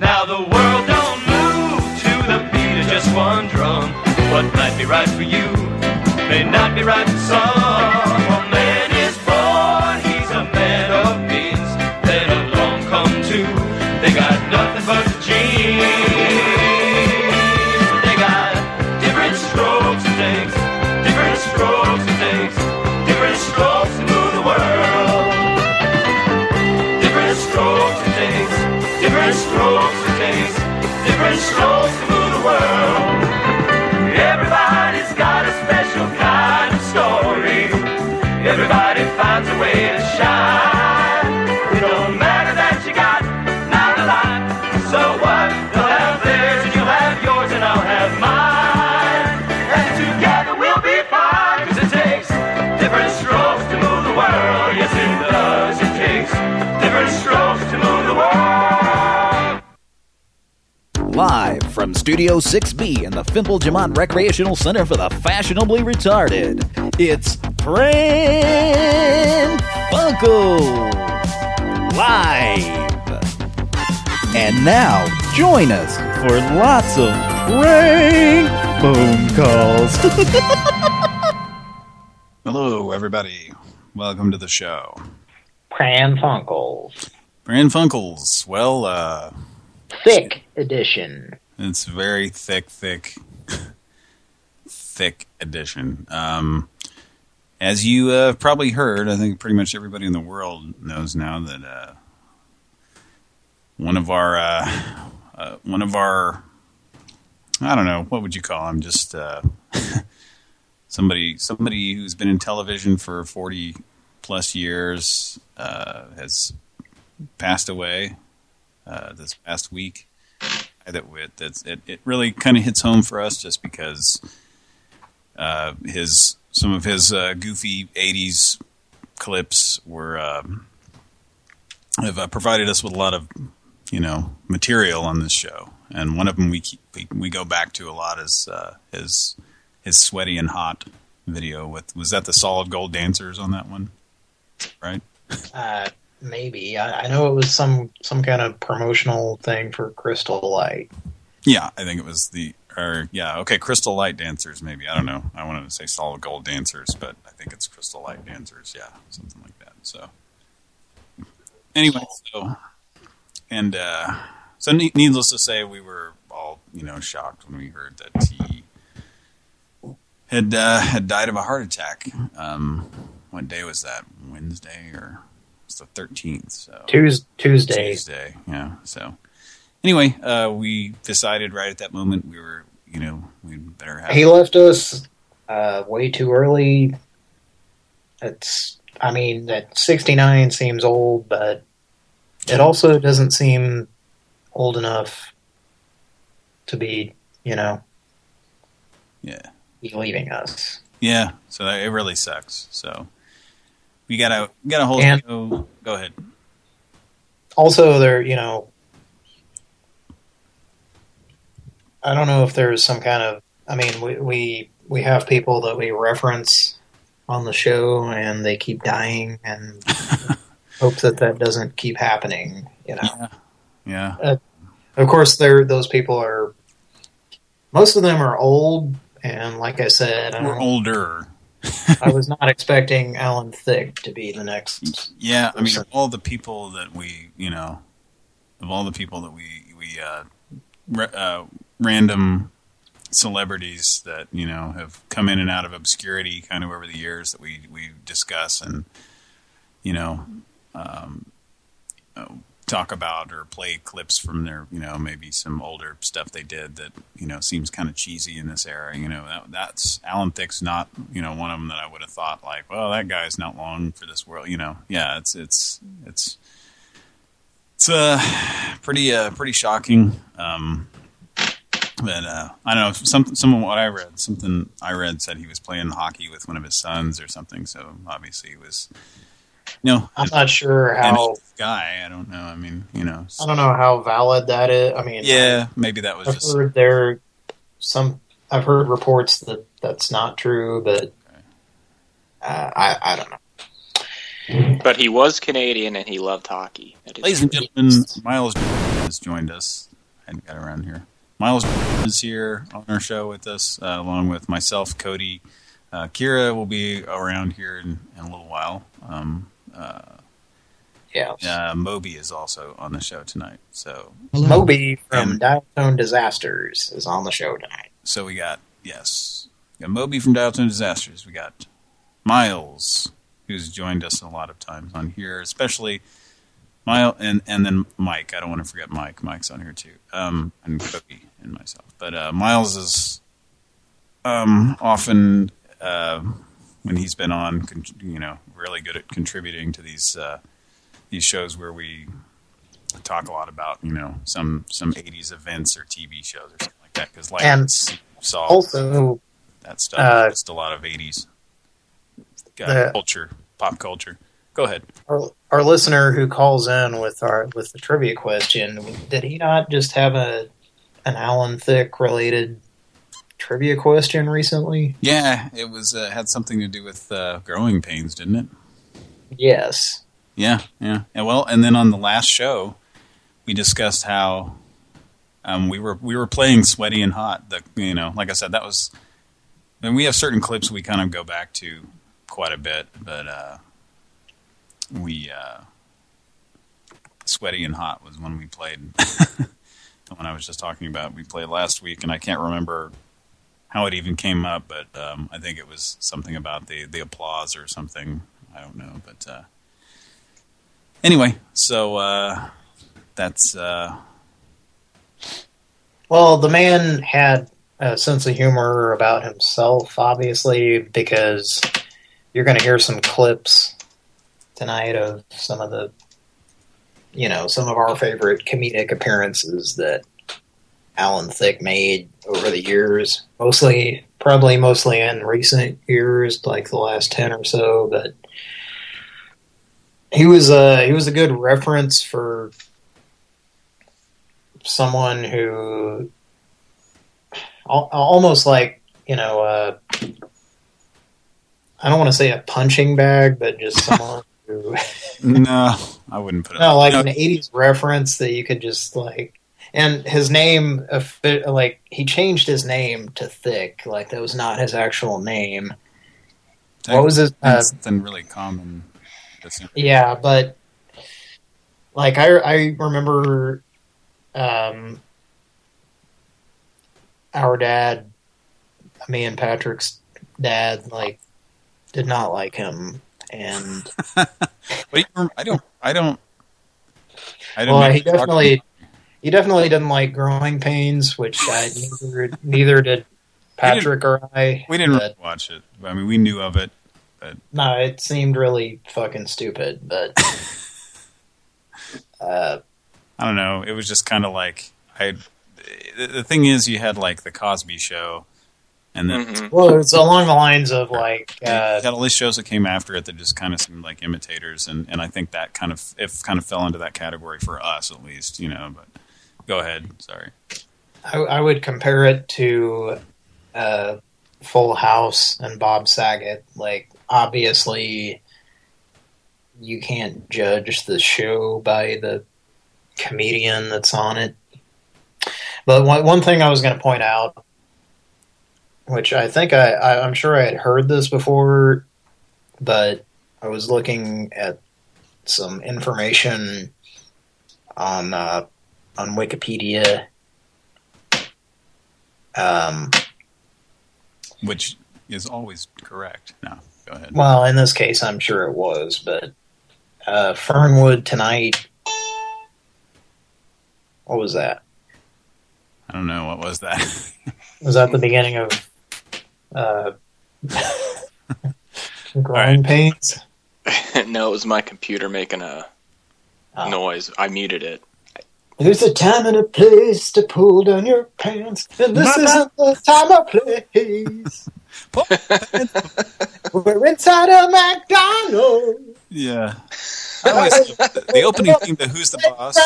Now the world don't move to the beat of just one drum. What might be right for you may not be right for some. From Studio 6B in the Fimple Jamont Recreational Center for the Fashionably Retarded, it's Pran Funkel Live. And now, join us for lots of prank phone calls. Hello, everybody. Welcome to the show. Pran Funkels. Brand Funkels. Well, uh, Thick edition. It's very thick, thick, thick edition. Um, as you uh, probably heard, I think pretty much everybody in the world knows now that uh, one of our, uh, uh, one of our, I don't know, what would you call him? Just uh, somebody, somebody who's been in television for 40 plus years uh, has passed away this past week. That with that's it, it really kind of hits home for us just because uh, his some of his uh, goofy '80s clips were um, have uh, provided us with a lot of you know material on this show, and one of them we keep, we, we go back to a lot is uh, his his sweaty and hot video with was that the solid gold dancers on that one, right? Maybe. I, I know it was some some kind of promotional thing for Crystal Light. Yeah, I think it was the, or yeah, okay, Crystal Light Dancers, maybe. I don't know. I wanted to say Solid Gold Dancers, but I think it's Crystal Light Dancers, yeah, something like that. So, anyway, so, and, uh, so ne needless to say, we were all, you know, shocked when we heard that he had, uh, had died of a heart attack. Um, what day was that? Wednesday or it's the 13th, so. Tues Tuesday. Tuesday, yeah. So anyway, uh, we decided right at that moment we were, you know, we'd better have. He left us uh, way too early. It's, I mean, that 69 seems old, but it also doesn't seem old enough to be, you know, yeah, leaving us. yeah. So it really sucks. So we gotta we gotta hold. And- go, go ahead. Also, there, you know, I don't know if there's some kind of. I mean, we we we have people that we reference on the show, and they keep dying, and hope that that doesn't keep happening. You know, Yeah, yeah, uh, of course, there those people are. Most of them are old, and like I said, I, we're don't- older. I was not expecting Alan Thicke to be the next. Yeah, I mean, of all the people that we, you know, of all the people that we we uh, uh, random celebrities that you know have come in and out of obscurity kind of over the years that we we discuss and you know um, uh, talk about or play clips from their you know maybe some older stuff they did that you know seems kind of cheesy in this era you know that, that's Alan Thicke's not you know one of them that I would have thought like well that guy's not long for this world you know yeah it's it's it's it's uh pretty uh pretty shocking um but uh, I don't know. Some some of what I read, something I read said he was playing hockey with one of his sons or something. So obviously he was, you know, I'm not sure how. guy. I don't know. I mean, you know, I don't know how valid that is. I mean, yeah, maybe that was I've just heard there some. I've heard reports that that's not true, but uh, I I don't know. But he was Canadian and he loved hockey. Ladies and gentlemen, Miles has joined us. I hadn't got around here. Miles is here on our show with us, uh, along with myself, Cody. Uh, Kira will be around here in, in a little while. Um, uh, Yeah. uh, Moby is also on the show tonight. So, Moby from And- Diatone Disasters is on the show tonight. so we got yes, we got Moby from Downtown Disasters. We got Miles, who's joined us a lot of times on here, especially Miles, and and then Mike. I don't want to forget Mike. Mike's on here too, um, and Cookie and myself. But uh, Miles is um, often uh, when he's been on, you know, really good at contributing to these uh, these shows where we talk a lot about, you know, some some 80s events or TV shows or something like that. Because like And saw Also, that stuff, uh, just a lot of 80s uh, the- culture, pop culture. Go ahead. our, our listener who calls in with our with the trivia question, did he not just have a an Alan Thicke related trivia question recently? Yeah, it was uh, had something to do with uh, growing pains, didn't it? Yes. Yeah, yeah. And well, and then on the last show, we discussed how um, we were we were playing sweaty and hot. The you know, like I said, that was. And we have certain clips we kind of go back to quite a bit, but uh, we uh, sweaty and hot was when we played. the one I was just talking about. We played last week, and I can't remember how it even came up, but um, I think it was something about the the applause or something. I don't know, but. Uh, Anyway, so uh, that's uh, Well, the man had a sense of humor about himself, obviously, because you're going to hear some clips tonight of some of the, you know, some of our favorite comedic appearances that Alan Thicke made over the years. Mostly, probably mostly in recent years, like the last 10 or so, but he was a, he was a good reference for someone who al- almost like you know uh, I don't want to say a punching bag, but just someone who no, I wouldn't put it. no like no, an '80s reference that you could just like. And his name, uh, like he changed his name to Thick, like that was not his actual name. What was his? Uh, something really common. Yeah, but like I I remember um our dad me and Patrick's dad like did not like him and But you- I don't. I don't. I don't. well know he what you're talking definitely he definitely didn't like growing pains which I neither neither did Patrick or I. We didn't but, really watch it. I mean, we knew of it. no it seemed really fucking stupid but uh I don't know. It was just kind of like I. The, the thing is, you had like the Cosby Show, and then Mhm. Well, it's along the lines of like, you uh, had all these shows that came after it that just kind of seemed like imitators, and and I think that kind of it kind of fell into that category for us at least, you know. But go ahead. Sorry. I, I would compare it to uh, Full House and Bob Saget. Like, obviously, you can't judge the show by the comedian that's on it. But one, one thing I was going to point out, which I think I, I, I'm sure I had heard this before, but I was looking at some information on uh, on Wikipedia. Um, Which is always correct. No, go ahead. well, in this case, I'm sure it was, but uh, Fernwood tonight. What was that? I don't know what was that. Was that the beginning of uh, growing right. pains? no, it was my computer making a Oh. noise. I muted it. There's a time and a place to pull down your pants, and this isn't the time or place. We're inside a McDonald's. yeah. I always, the, the opening theme to Who's the Boss.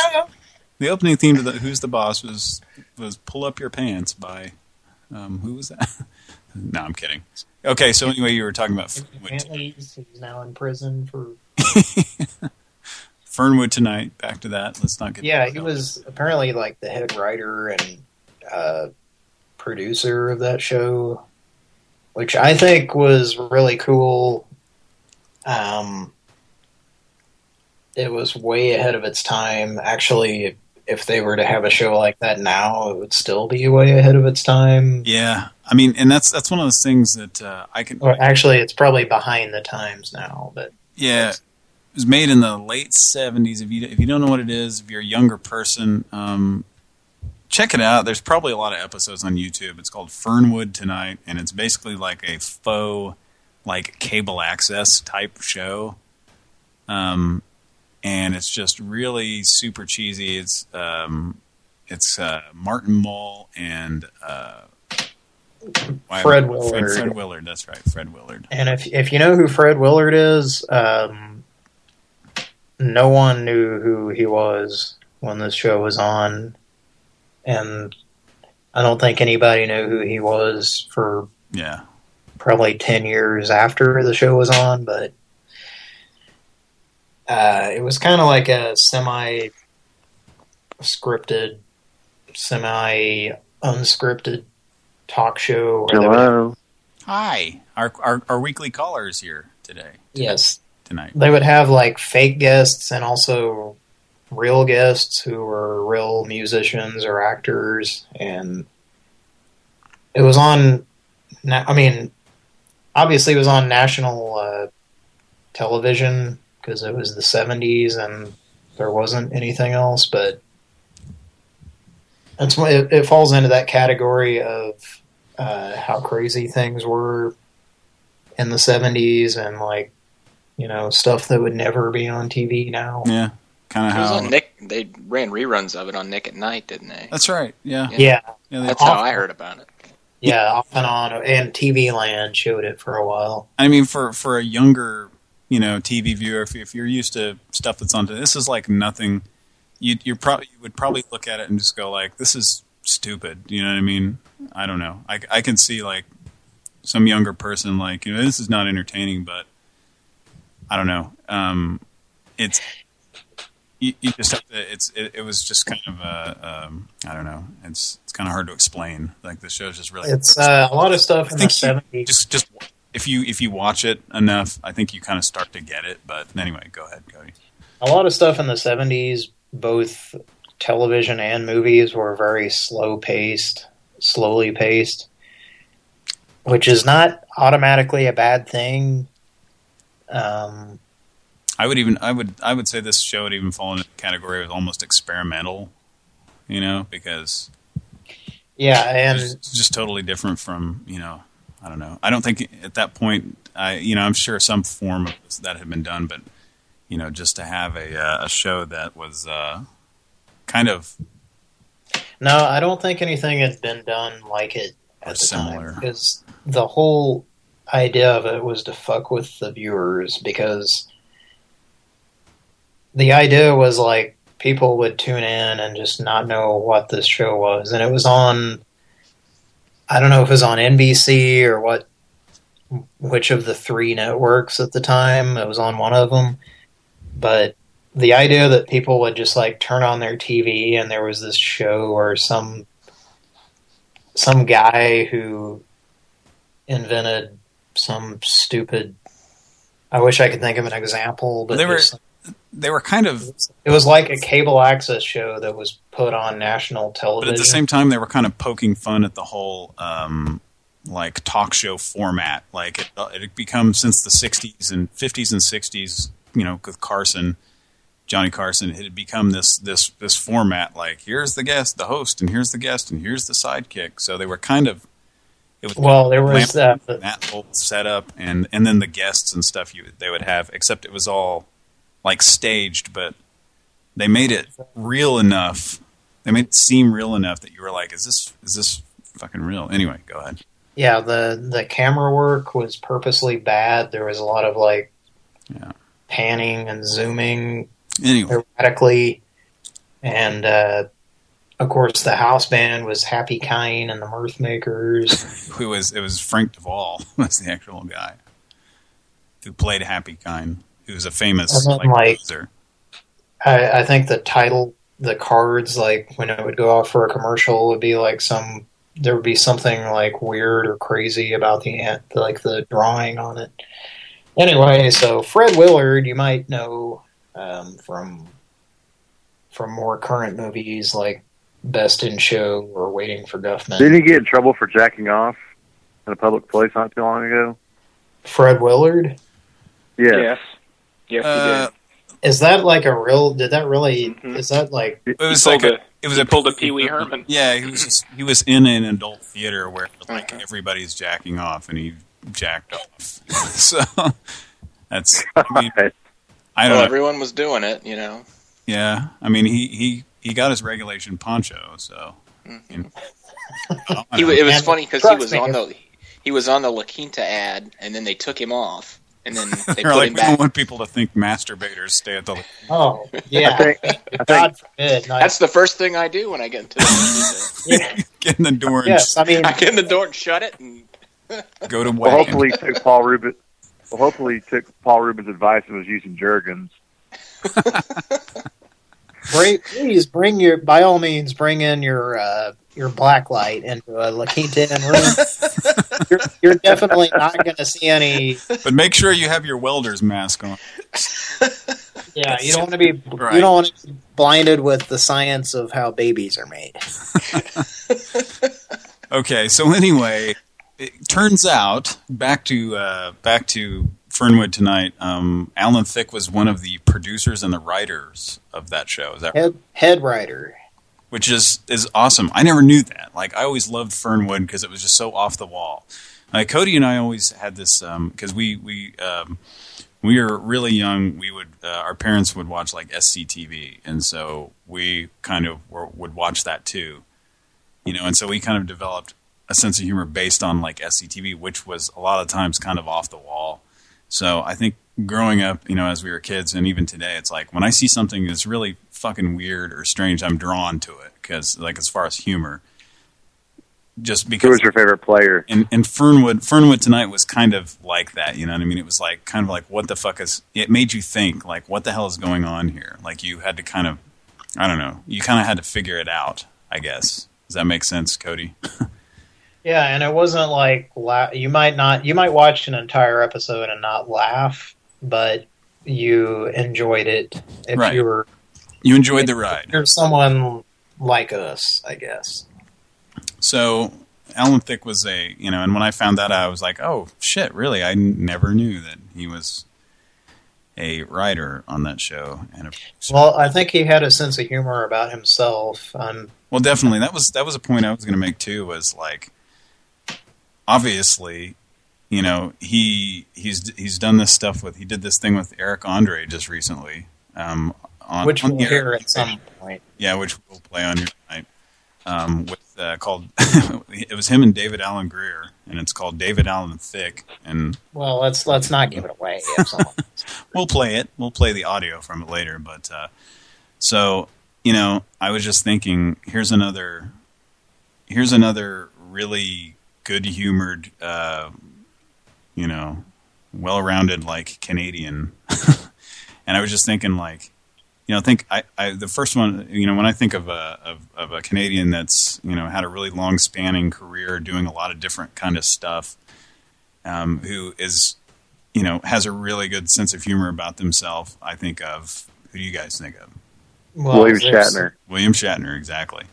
The opening theme to the Who's the Boss was was "Pull Up Your Pants" by um, who was that? no, I'm kidding. Okay, so anyway, you were talking about what- Apparently, he's now in prison for Fernwood tonight. Back to that. Let's not get. Yeah, he was apparently like the head writer and uh, producer of that show, which I think was really cool. Um, it was way ahead of its time. Actually, if they were to have a show like that now, it would still be way ahead of its time. Yeah, I mean, and that's that's one of those things that uh, I can. Or actually, it's probably behind the times now, but Yeah, it was made in the late '70s. If you if you don't know what it is, if you're a younger person, um, check it out. There's probably a lot of episodes on YouTube. It's called Fernwood Tonight, and it's basically like a faux, like cable access type show. Um, and it's just really super cheesy. It's um, it's uh, Martin Mull and uh, Fred Fred, Willard. Fred Willard. That's right, Fred Willard. And if if you know who Fred Willard is, um, no one knew who he was when this show was on, and I don't think anybody knew who he was for Yeah. probably ten years after the show was on. But uh, it was kind of like a semi scripted, semi unscripted talk show. where they would- Hello. Hi, our, our our weekly caller is here today. Yes, Tonight. they would have like fake guests and also real guests who were real musicians or actors and it was on I mean obviously it was on national uh, television because it was the 70s and there wasn't anything else but why it, it falls into that category of uh, how crazy things were in the 70s and like you know, stuff that would never be on TV now. Yeah, kind of It was how. on Nick. They ran reruns of it on Nick at Nite, didn't they? That's right. Yeah, Yeah. Yeah, yeah. they- That's how I heard about it. yeah, off and on. And TV Land showed it for a while. I mean, for for a younger, you know, TV viewer, if, if you're used to stuff that's on, this is like nothing. You you're probably you would probably look at it and just go like, this is stupid. You know what I mean? I don't know. I I can see like some younger person like, you know, this is not entertaining, but I don't know. Um, it's you, you just have to. It's it, it was just kind of a um, I don't know. It's it's kind of hard to explain. Like the show's just really It's uh, a lot of stuff I in the seventies. just just if you if you watch it enough, I think you kind of start to get it. But anyway, go ahead, Cody. A lot of stuff in the seventies, both television and movies, were very slow paced, slowly paced, which is not automatically a bad thing. Um, I would even I would I would say this show would even fall into the category of almost experimental, you know, because yeah, and it's just totally different from you know I don't know. I don't think at that point I you know I'm sure some form of that had been done, but you know just to have a uh, a show that was uh, kind of No, I don't think anything had been done like it at the similar. time. Because the whole idea of it was to fuck with the viewers because the idea was like people would tune in and just not know what this show was. And it was on, I don't know if it was on NBC or what, which of the three networks at the time. It was on one of them. But the idea that people would just like turn on their TV and there was this show or some some guy who invented some stupid I wish I could think of an example, but They were- they were kind of it was like a cable access show that was put on national television. But at the same time, they were kind of poking fun at the whole um, like talk show format. Like it, it had become since the '60s and '50s and '60s, you know, with Carson, Johnny Carson, it had become this this this format. Like here's the guest, the host, and here's the guest, and here's the sidekick. So they were kind of it was well, there was uh, that whole setup, and and then the guests and stuff you they would have. Except it was all like staged, but they made it real enough. They made it seem real enough that you were like, "Is this is this fucking real?" Anyway, go ahead. yeah the the camera work was purposely bad. There was a lot of like Yeah. panning and zooming Anyway, erratically, and uh, of course the house band was Happy Kyne and the Mirth Makers. who was it was Frank De Vol was the actual guy who played Happy Kyne, who was a famous like. I, I think the title, the cards, like when it would go off for a commercial, would be like some. There would be something like weird or crazy about the ant, like the drawing on it. Anyway, so Fred Willard, you might know um, from from more current movies like Best in Show or Waiting for Guffman. Didn't he get in trouble for jacking off in a public place not too long ago? Fred Willard. Yeah. Yes. Yes, Uh, Is that like a real? Did that really? Mhm. Is that like? it was like a, a- it was he a pulled a Pee Wee Herman. Yeah, he was just, he was in an adult theater where like Mhm. everybody's jacking off, and he jacked off. so that's I mean I don't Well, know. everyone was doing it, you know. Yeah, I mean he he he got his regulation poncho, so. you know. He, don't wa- know. it was And funny because he was on if- the he was on the La Quinta ad, and then they took him off, and then they They're put like, him we don't want people to think masturbators stay at the. Oh, yeah. I think, I think God forbid. Like, That's the first thing I do when I get into the yeah, Get in the door and yes, I mean, I get in the door and shut it, and go to well, wedding. hopefully he took Paul Reubens. Well, hopefully he took Paul Reubens' advice and was using Jergens. Bring, please bring your. By all means, bring in your uh, your black light into a La Quinta Inn room. you're, you're definitely not going to see any. But make sure you have your welder's mask on. Yeah, you don't want to be. Right. You don't want to be blinded with the science of how babies are made. Okay, so anyway, it turns out back to uh, back to Fernwood tonight. Um, Alan Thicke was one of the producers and the writers of that show. Is that Head head writer. which is is awesome. I never knew that. Like I always loved Fernwood because it was just so off the wall. Like Cody and I always had this because we we um, we were really young. We would uh, our parents would watch like SCTV, and so we kind of were, would watch that too. You know, and so we kind of developed a sense of humor based on like SCTV, which was a lot of times kind of off the wall. So I think growing up, you know, as we were kids, and even today, it's like when I see something that's really fucking weird or strange, I'm drawn to it because, like, as far as humor, just because. Who was your favorite player? And, and Fernwood, Fernwood tonight was kind of like that, you know what I mean? It was like kind of like what the fuck is? It made you think, like, what the hell is going on here? Like, you had to kind of, I don't know, you kind of had to figure it out, I guess. Does that make sense, Cody? Yeah, and it wasn't like la- you might not you might watch an entire episode and not laugh, but you enjoyed it if Right. you were You enjoyed the ride. you're someone like us, I guess. So Alan Thicke was a, you know, and when I found that out, I was like, oh, shit, really? I never knew that he was a writer on that show. And a, Well, I think he had a sense of humor about himself. Um, well, definitely. That was that was a point I was going to make, too, was like, obviously, you know, he he's he's done this stuff with, he did this thing with Eric Andre just recently. Um, on, which on we'll hear at some point. Yeah, which we'll play on here tonight. Um, with uh, called it was him and David Alan Grier, and it's called David Allen Thick, and Well, let's let's not give it away. We'll play it. We'll play the audio from it later. But uh, so you know, I was just thinking, here's another, here's another really good humored, uh, you know, well-rounded like Canadian, and I was just thinking like. You know, think I, I the first one. You know, when I think of a of, of a Canadian that's you know had a really long spanning career, doing a lot of different kind of stuff, um, who is you know, has a really good sense of humor about themselves, I think of, who do you guys think of? well, William Shatner. William Shatner, exactly.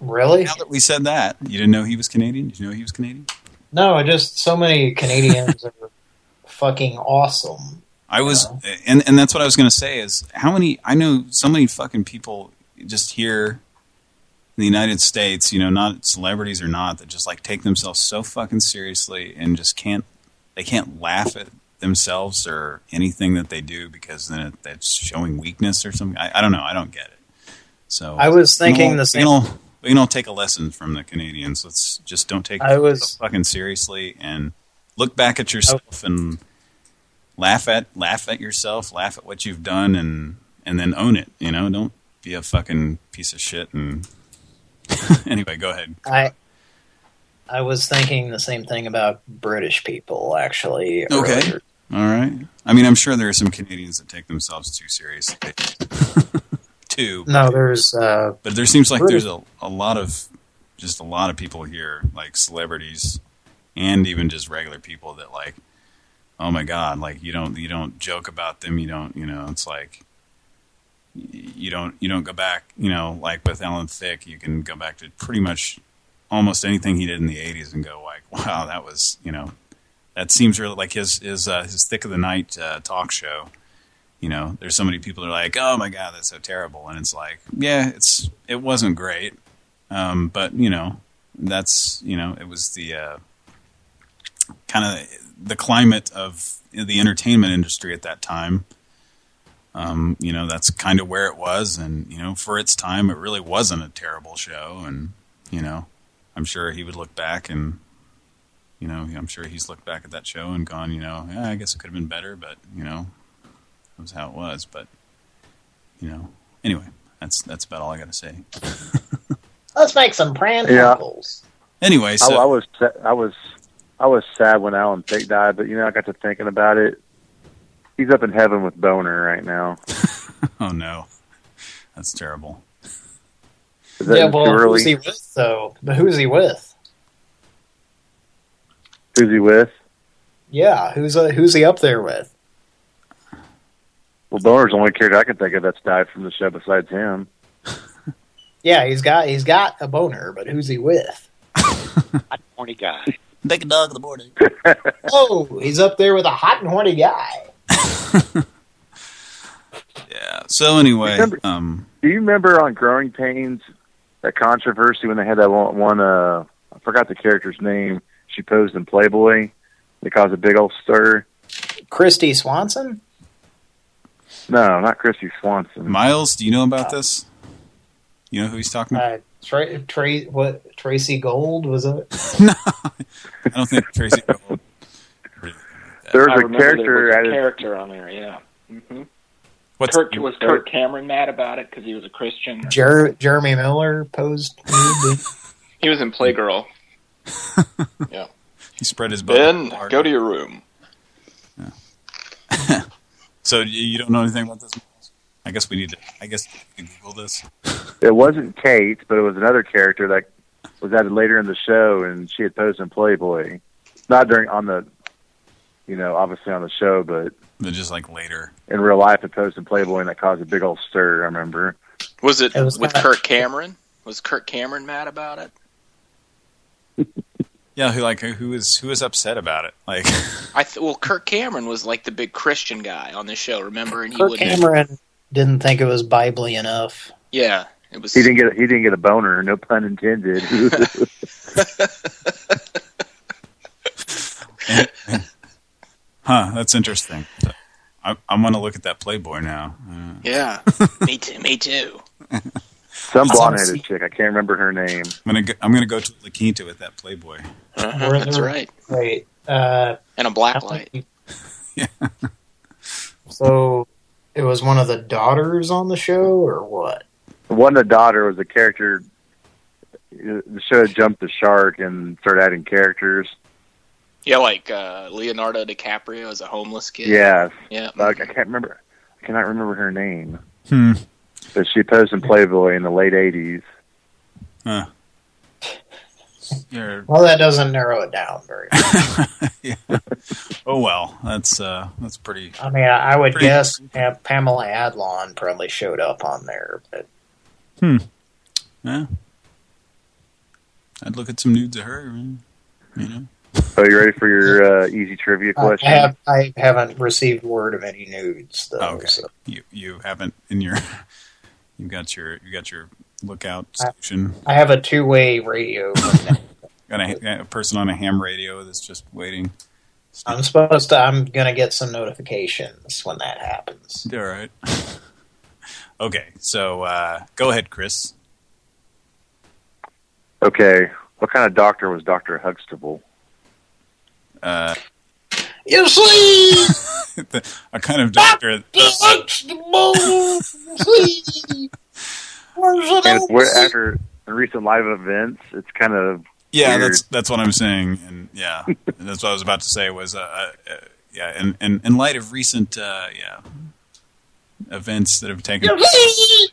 Really? Now that we said that, you didn't know he was Canadian? Did you know he was Canadian? No, I just so many Canadians are fucking awesome. I was, and, and that's what I was going to say is, how many, I know so many fucking people just here in the United States, you know, not celebrities or not, that just like take themselves so fucking seriously and just can't, they can't laugh at themselves or anything that they do because then it, that's showing weakness or something. I, I don't know. I don't get it. So I was thinking can all- the same. Can, all, we can all take a lesson from the Canadians. Let's just don't take I it was- so fucking seriously and look back at yourself and laugh at laugh at yourself, laugh at what you've done, and and then own it. You know, don't be a fucking piece of shit. And anyway, go ahead. I I was thinking the same thing about British people, actually. Okay. earlier. All right. I mean, I'm sure there are some Canadians that take themselves too seriously. too. No, there's uh, But there seems like there's a, a lot of, just a lot of people here, like celebrities and even just regular people that like, oh my God, like you don't, you don't joke about them. You don't, you know, it's like, you don't, you don't go back, you know, like with Alan Thicke, you can go back to pretty much almost anything he did in the 80s and go like, wow, that was, you know, that seems really like his, his, uh, his Thicke of the Night uh, talk show you know, there's so many people that are like, oh my God, that's so terrible. And it's like, yeah, it's, it wasn't great. Um, but you know, that's, you know, it was the, uh, kind of the climate of the entertainment industry at that time. Um, you know, that's kind of where it was. And, you know, for its time, it really wasn't a terrible show. And, you know, I'm sure he would look back and, you know, I'm sure he's looked back at that show and gone, you know, yeah, I guess it could have been better, but, you know, was how it was. But, you know, anyway, that's that's about all I got to say. let's make some pran Yeah. funkels. Anyway, I, so I was I was I was sad when Alan Thicke died, but you know I got to thinking about it. He's up in heaven with Boner right now. oh no, that's terrible. That Yeah, well, early? who's he with though? But who's he with? Who's he with? Yeah, who's uh, who's he up there with? Well, Boner's the only character I can think of that's died from the show besides him. Yeah, he's got he's got a boner, but who's he with? Hot horny guy. Take a dog in the morning. Oh, he's up there with a hot and horny guy. Yeah. So anyway, Remember- um, Do you remember on Growing Pains that controversy when they had that one? one uh, I forgot the character's name. She posed in Playboy. They caused a big old stir. Kristy Swanson? No, not Kristy Swanson. Miles, do you know about this? You know who he's talking about? Uh, Tra Tra what Tracey Gold was it? no, I don't think Tracy. Gold- There I was a character there was a character on there. Yeah. hmm What's Kurt was Kirk Cameron mad about it because he was a Christian. Jer Jeremy Miller posed. He was in Playgirl. Yeah, he spread his butt. Ben, go to your room. So you, you don't know anything about this? I guess we need to. I guess we can Google this. it wasn't Kate, but it was another character that was added later in the show, and she had posed in Playboy. Not during on the, you know, obviously on the show, but But just like later. in real life, it posed in Playboy, and that caused a big old stir. I remember. Was it, It was with not- Kirk Cameron? Was Kirk Cameron mad about it? Yeah, who like who was who was upset about it? Like, I th- well, Kirk Cameron was like the big Christian guy on the show. Remember? And he Kirk wouldn't. Cameron didn't think it was biblically enough. Yeah, it was. He didn't get he didn't get a boner, no pun intended. huh? That's interesting. I, I'm gonna look at that Playboy now. Uh, Yeah, me too. Me too. Some blonde-headed chick. I can't remember her name. I'm gonna go, I'm gonna go to La Quinta with that Playboy. Uh-huh, that's right. right. Uh, And a black light. Yeah. So it was one of the daughters on the show, or what? One of the daughter was a character. The show had jumped the shark and started adding characters. Yeah, like uh, Leonardo DiCaprio as a homeless kid. Yes, Yeah. like I can't remember. I cannot remember her name, Hmm. But she posed in Playboy in the late '80s. Huh. You're, Well, that doesn't narrow it down very. much. yeah. Oh well, that's uh, that's pretty. I mean, I I would Pretty- guess Pamela Adlon probably showed up on there, but Hmm. Yeah. I'd look at some nudes of her. You know. So you ready for your uh, easy trivia I, question? have, I haven't received word of any nudes though. Oh, okay. so- You you haven't in your. You got your you got your lookout I- station. I have a two-way radio. Got a, a person on a ham radio that's just waiting. I'm supposed to. I'm gonna get some notifications when that happens. All right. okay, so uh, go ahead, Chris. Okay, what kind of doctor was Doctor Huxtable? Uh, You see, a kind of doctor. Huxtable. See, And it? where, after the recent live events, it's kind of Yeah, Weird. that's that's what I'm saying, and yeah, that's what I was about to say. Was uh, uh, uh, yeah, and in, in, in light of recent uh, yeah events that have taken, You see,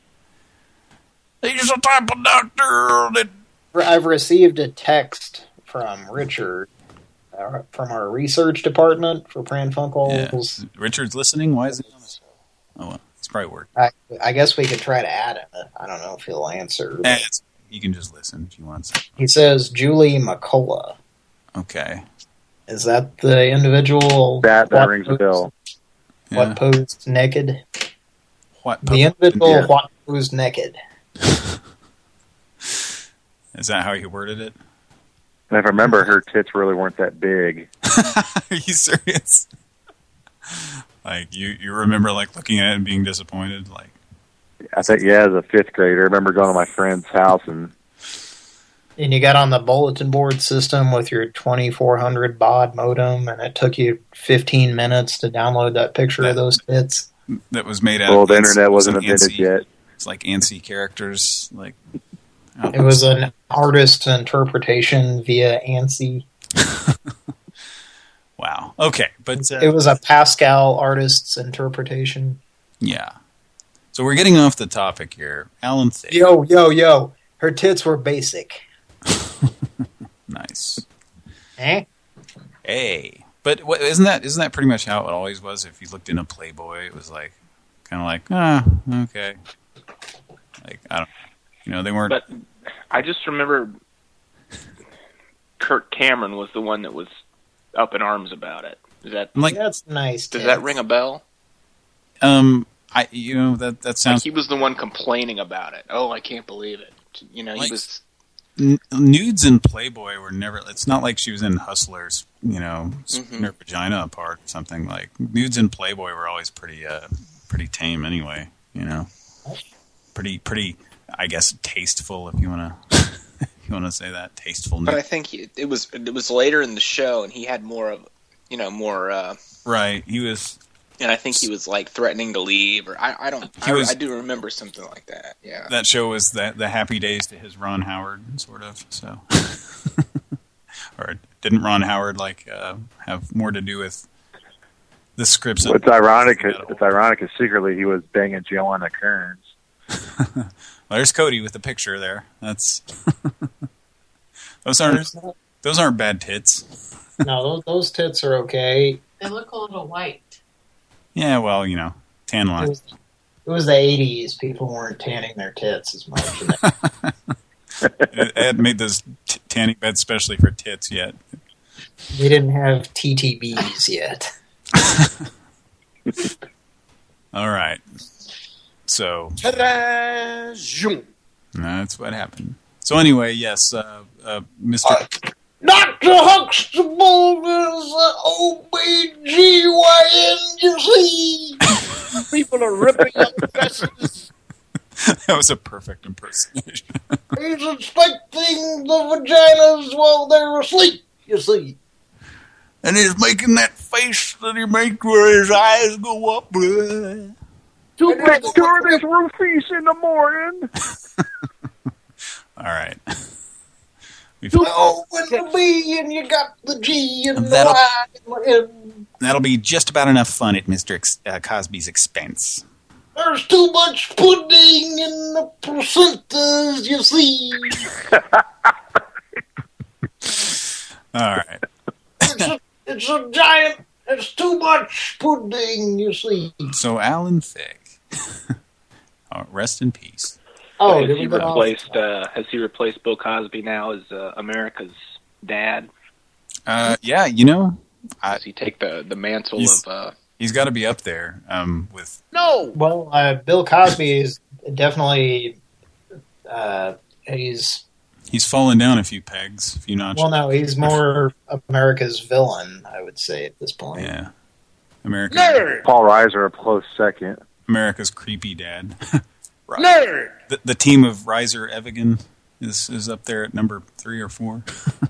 He's a type of doctor that I've received a text from Richard uh, from our research department for Pran Funkels. Yeah. Richard's listening. Why is he on this? Oh, well, he's probably working. I, I guess we could try to add him. I don't know if he'll answer. Eh, you can just listen if he wants. He says Julie McCullough. Okay. Is that the individual? That that what rings a posed- bell. Yeah. What posed naked? What? The individual Yeah. what posed naked. Is that how he worded it? And if I remember, her tits really weren't that big. Are you serious? like you, you remember like looking at it and being disappointed? Like, I think, yeah, as a fifth grader, I remember going to my friend's house and And you got on the bulletin board system with your 2400 baud modem, and it took you 15 minutes to download that picture of those tits. that was made out. well, of the internet wasn't some invented ANSI yet. It's like ANSI characters. Like, It was an artist's interpretation via ANSI. wow. Okay, but uh, It was a Pascal artist's interpretation. yeah. So we're getting off the topic here. Alan Thicke. Yo, yo, yo. Her tits were basic. Nice. Eh? Hey, but what, isn't that isn't that pretty much how it always was? If you looked in a Playboy, it was like kind of like ah okay, like I don't, you know, they weren't. But I just remember Kirk Cameron was the one that was up in arms about it. Is that like That's nice. Does tits. that ring a bell? um, I you know that that Like sounds he was the one complaining about it. Oh, I can't believe it. You know, Like- was. N- nudes in Playboy were never. It's not like she was in Hustlers, you know, splitting Mhm. her vagina apart or something. Like nudes in Playboy were always pretty, uh, pretty tame anyway. You know, pretty, pretty. I guess tasteful if you want to, you want to say that tasteful. But I think he, it was it was later in the show, and he had more of, you know, more. uh Right, he was. And I think he was like threatening to leave, or I, I don't. He I, was- I do remember something like that. Yeah. That show was that the Happy Days to his Ron Howard, sort of. So, or didn't Ron Howard like uh, have more to do with the scripts? and- What's ironic, it's ironic is secretly he was banging Joanna Kerns. Well, there's Cody with the picture there. That's those aren't those aren't bad tits. No, those, those tits are okay. They look a little white. Yeah, well, you know, tan It line. was, it was the 80s. People weren't tanning their tits as much. And It, it hadn't made those t tanning beds specially for tits yet. we didn't have TTBs yet. All right. So that's what happened. So anyway, yes, uh, uh, Mr. Dr. Huxtable is an OBGYN, you see. People are ripping up dresses. that was a perfect impersonation. He's inspecting the vaginas while they're asleep, you see. and he's making that face that he makes where his eyes go up. Blah. To make sure there's roofies in the morning. All right. We've, Oh, with the B and you got the G and the That'll- Y and the N. that'll be just about enough fun at Mr. Ex uh, Cosby's expense. There's too much pudding in the placentas, you see. All right. It's a, it's a giant. It's too much pudding, you see. So Alan Thicke, oh, rest in peace. Oh, has he we get off? replaced? Uh, has he replaced Bill Cosby now as uh, America's dad? Uh, yeah, you know, Does he take the the mantle of? uh he's got to be up there um, with. No, well, uh, Bill Cosby is definitely. Uh, he's He's fallen down a few pegs, a few notches. well, no, he's more America's villain, I would say at this point. Yeah, America. Paul Reiser a close second. America's creepy dad. Nerd. The, the team of Reiser Evigan is is up there at number three or four.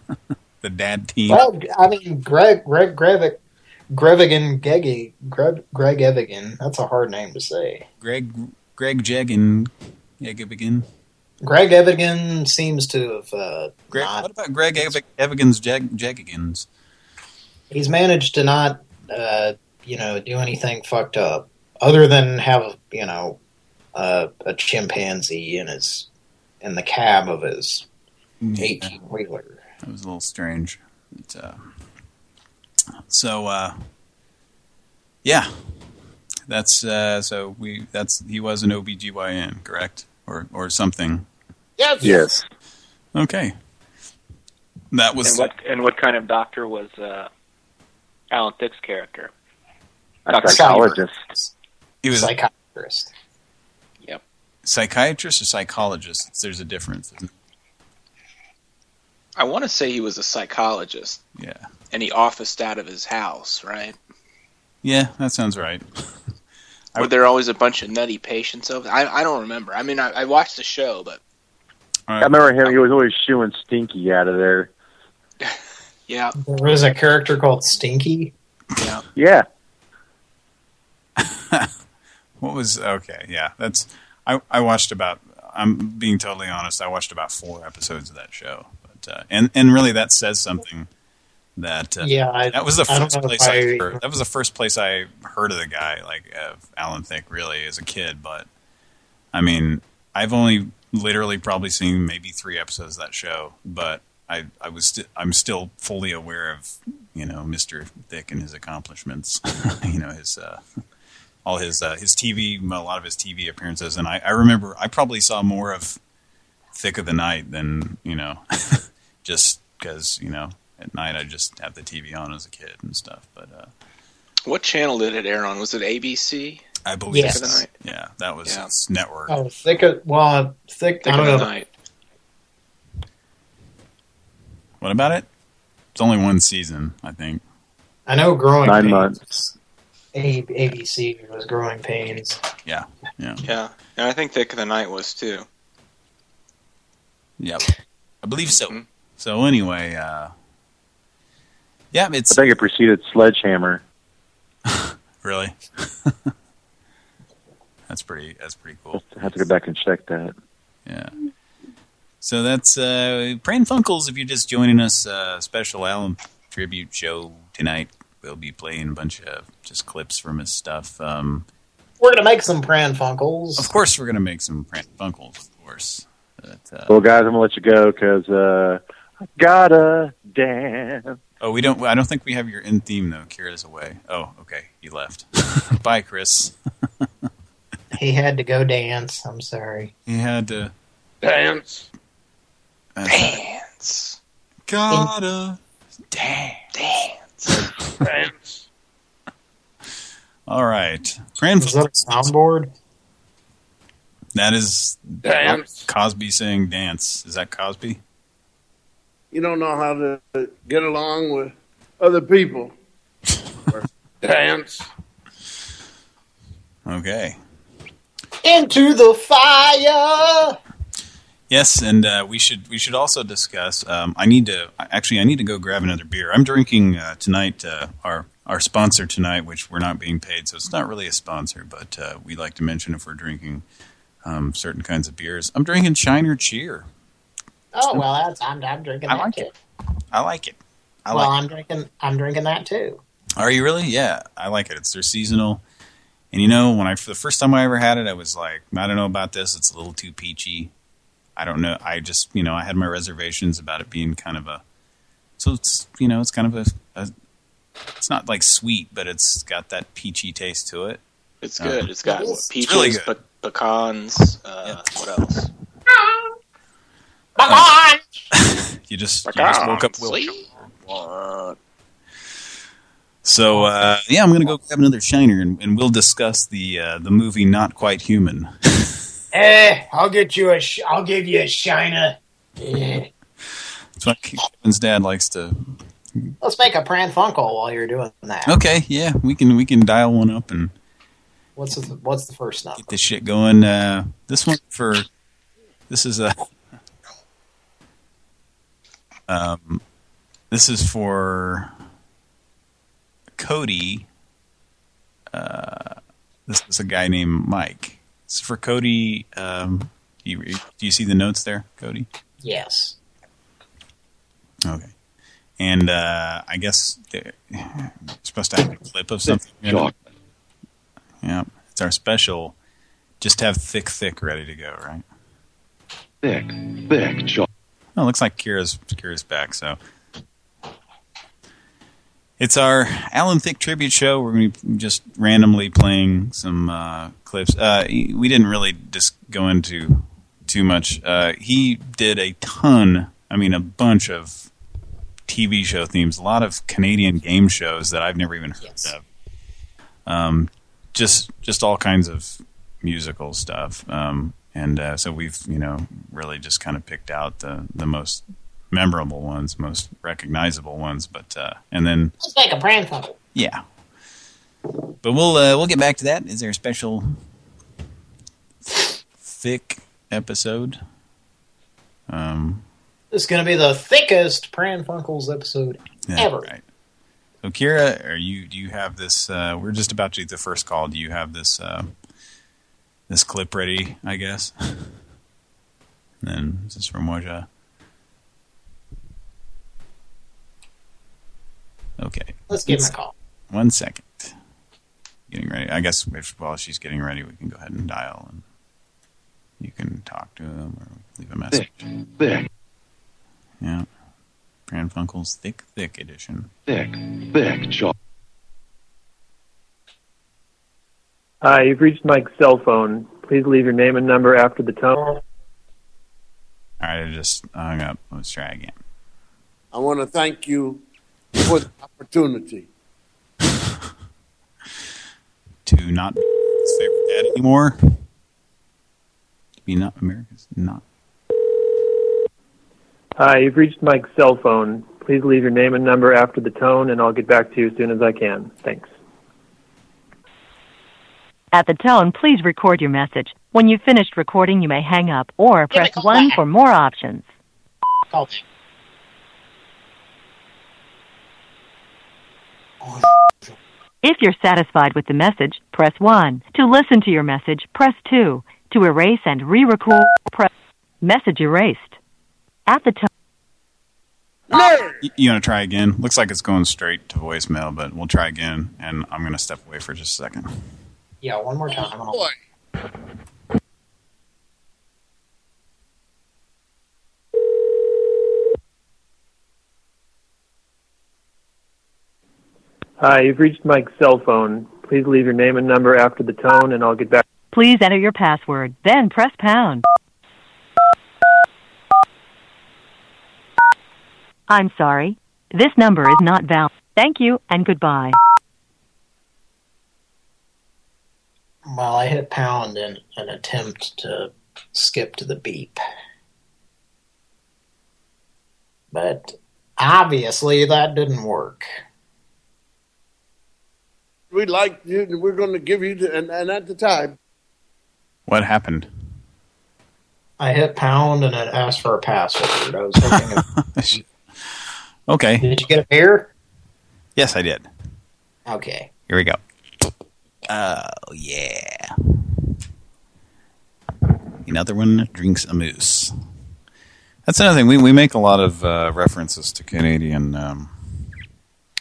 the dad team. Well, I mean, Greg, Greg, Greg, Grevigan, Geggy, Greg, Greg Evigan. That's a hard name to say. Greg Greg Jegan. Evigan. Greg Evigan seems to have uh, Greg, not. what about Greg Ev Evigan's Jag Jagigans? He's managed to not, uh, you know, do anything fucked up, other than have, you know, uh, a chimpanzee in his in the cab of his 18 wheeler. That was a little strange. But, uh, so, uh, yeah, that's uh, so we that's he was an OBGYN, correct, or or something. Yes. Yes. Okay, that was And what and what kind of doctor was uh, Alan Thicke's character? A Dr. psychologist. He was a Psychiatrist. Yep. Psychiatrist or psychologist. There's a difference. I want to say he was a psychologist. Yeah, and he officed out of his house, right? yeah, that sounds right. I- Were there always a bunch of nutty patients over? I I don't remember. I mean, I, I watched the show, but I remember him. He was always shooing Stinky out of there. yeah, There was a character called Stinky. yeah. Yeah. What was okay? Yeah, that's I. I watched about. I'm being totally honest. I watched about four episodes of that show, but uh, and and really that says something. That uh, Yeah, I, that was the I first place I, I- heard, that was the first place I heard of the guy like Alan Thicke really as a kid. But I mean, I've only literally probably seen maybe three episodes of that show, but I I was st I'm still fully aware of you know Mr. Thicke and his accomplishments. you know his. Uh, all his uh, his TV, a lot of his TV appearances, and I, I remember I probably saw more of Thicke of the Night than you know, just because you know at night I just have the TV on as a kid and stuff. But uh, What channel did it air on? Was it ABC? I believe, Yes. Thicke of the Night. yeah, that was Yeah. his network. Oh, thick. Of, well, thick. Thick of the. Night. What about it? It's only one season, I think. I know growing Nine pains. months. A, ABC was growing pains. Yeah, yeah, Yeah, and I think Thicke of the Night was too. yep. I believe so. Mhm. So anyway, uh, yeah, it's. I think it preceded Sledgehammer. really. that's pretty. That's pretty cool. I have to go back and check that. Yeah. So that's uh, Pran Funkels. If you're just joining us, uh, special album tribute show tonight. We'll be playing a bunch of just clips from his stuff. Um, We're gonna make some Pran Funkels. of course, we're gonna make some Pran Funkels, of course. But, uh, Well, guys, I'm gonna let you go because uh, I gotta dance. oh, we don't. I don't think we have your in theme though. Kira's away. Oh, okay, he left. Bye, Chris. He had to go dance. I'm sorry. He had to. Dance. Uh, Dance, gotta damn. dance. Dance. All right, Pran Is that a Funkels. soundboard? That is Dance. Cosby saying dance. Is that Cosby? you don't know how to get along with other people. Dance. Okay. Into the fire. Yes, and uh, we should we should also discuss. Um, I need to actually I need to go grab another beer. I'm drinking uh, tonight. Uh, our our sponsor tonight, which we're not being paid, so it's not really a sponsor, but uh, we like to mention if we're drinking um, certain kinds of beers. I'm drinking Shiner Cheer. Oh well, that's I'm, I'm drinking I that like too. it. I like it. I well, like. I'm drinking I'm drinking that too. Are you really? Yeah, I like it. It's their seasonal. And you know, when I for the first time I ever had it, I was like, I don't know about this. It's a little too peachy. I don't know. I just, you know, I had my reservations about it being kind of a. So it's, you know, it's kind of a. a it's not like sweet, but it's got that peachy taste to it. It's good. It's got what, It's peaches, really good. pe- pecans. Uh, What else? You just, you just woke up. Will. What? So uh, yeah, I'm gonna go grab another shiner, and, and we'll discuss the uh, the movie Not Quite Human. Eh, I'll get you a. Sh- I'll give you a shiner. Eh. That's what Kevin's dad likes to. Let's make a prank phone call while you're doing that. Okay, yeah, we can we can dial one up and. What's the What's the first number? get this shit going. Uh, this one for this is a um, this is for Cody. Uh, this is a guy named Mike. It's for Cody. Um, do you, do you see the notes there, Cody? Yes. Okay. And uh, I guess they're supposed to have a clip of something. Yeah, it's our special. Just have thick, thick ready to go, right? thick, thick chocolate. Oh, it looks like Kira's Kira's back. So it's our Alan Thicke tribute show. We're going to be just randomly playing some uh, clips. Uh, we didn't really just go into too much. Uh, he did a ton. I mean, a bunch of TV show themes. A lot of Canadian game shows that I've never even heard Yes. of. Um, just just all kinds of musical stuff. Um, and uh, so we've you know really just kind of picked out the the most memorable ones, most recognizable ones. But uh, and then Let's make a Pran Funkel. yeah. But we'll uh, we'll get back to that. Is there a special thick episode? Um, This is going to be the thickest Pran Funkels episode yeah, ever. Right. So Kira, are you? Do you have this? Uh, we're just about to do the first call. Do you have this? Uh, this clip ready? I guess. and then this is from Moja. Okay. Let's give him a call. One second. Getting ready. I guess if, while she's getting ready, we can go ahead and dial, and you can talk to him or leave a message. Thick, thick, Yeah. Pran Funkel's Thick Thick Edition. thick, thick chocolate. Hi, you've reached Mike's cell phone. Please leave your name and number after the tone. All right, I just hung up. Let's try again. I want to thank you for the opportunity. To not be his favorite dad anymore. To be not America's not. Hi, you've reached Mike's cell phone. Please leave your name and number after the tone, and I'll get back to you as soon as I can. Thanks. At the tone, please record your message. When you've finished recording, you may hang up or press 1 back. for more options. Call If you're satisfied with the message, press 1. To listen to your message, press 2. To erase and re-record, press message erased. At the time... Y- You want to try again? Looks like it's going straight to voicemail, but we'll try again, and I'm going to step away for just a second. Yeah, one more time. Boy, Hi, you've reached Mike's cell phone. Please leave your name and number after the tone, and I'll get back. please enter your password, then press pound. I'm sorry. This number is not valid. Thank you and goodbye. Well, I hit pound in an attempt to skip to the beep. But obviously that didn't work. We'd like you. We're going to give you, the, and, and at the time, What happened? I hit pound and it asked for a password. I was hoping. okay. Did you get a beer? Yes, I did. Okay. Here we go. Oh, yeah. Another one drinks a moose. That's another thing. We we make a lot of uh, references to Canadian, um,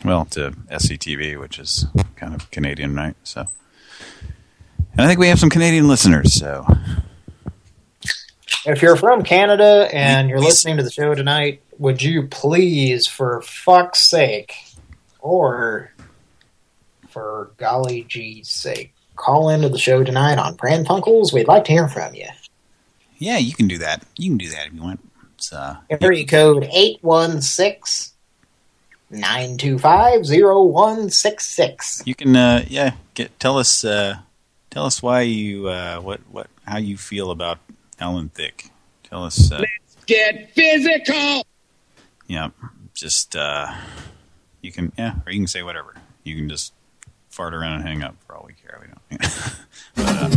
well, to SCTV, which is kind of Canadian, right? So, and I think we have some Canadian listeners. So, If you're from Canada and you're listening to the show tonight, would you please, for fuck's sake, or for golly gee's sake, call into the show tonight on Pran Funkels? We'd like to hear from you. yeah, you can do that. You can do that if you want. It's, uh, Area code 816-925-0166. you can, uh, yeah, get tell us, uh, tell us why you, uh, what, what, how you feel about Alan Thicke. Tell us. Uh, Let's Get physical! Yeah, just uh, you can yeah, or you can say whatever. You can just fart around and hang up for all we care. We don't. but, uh,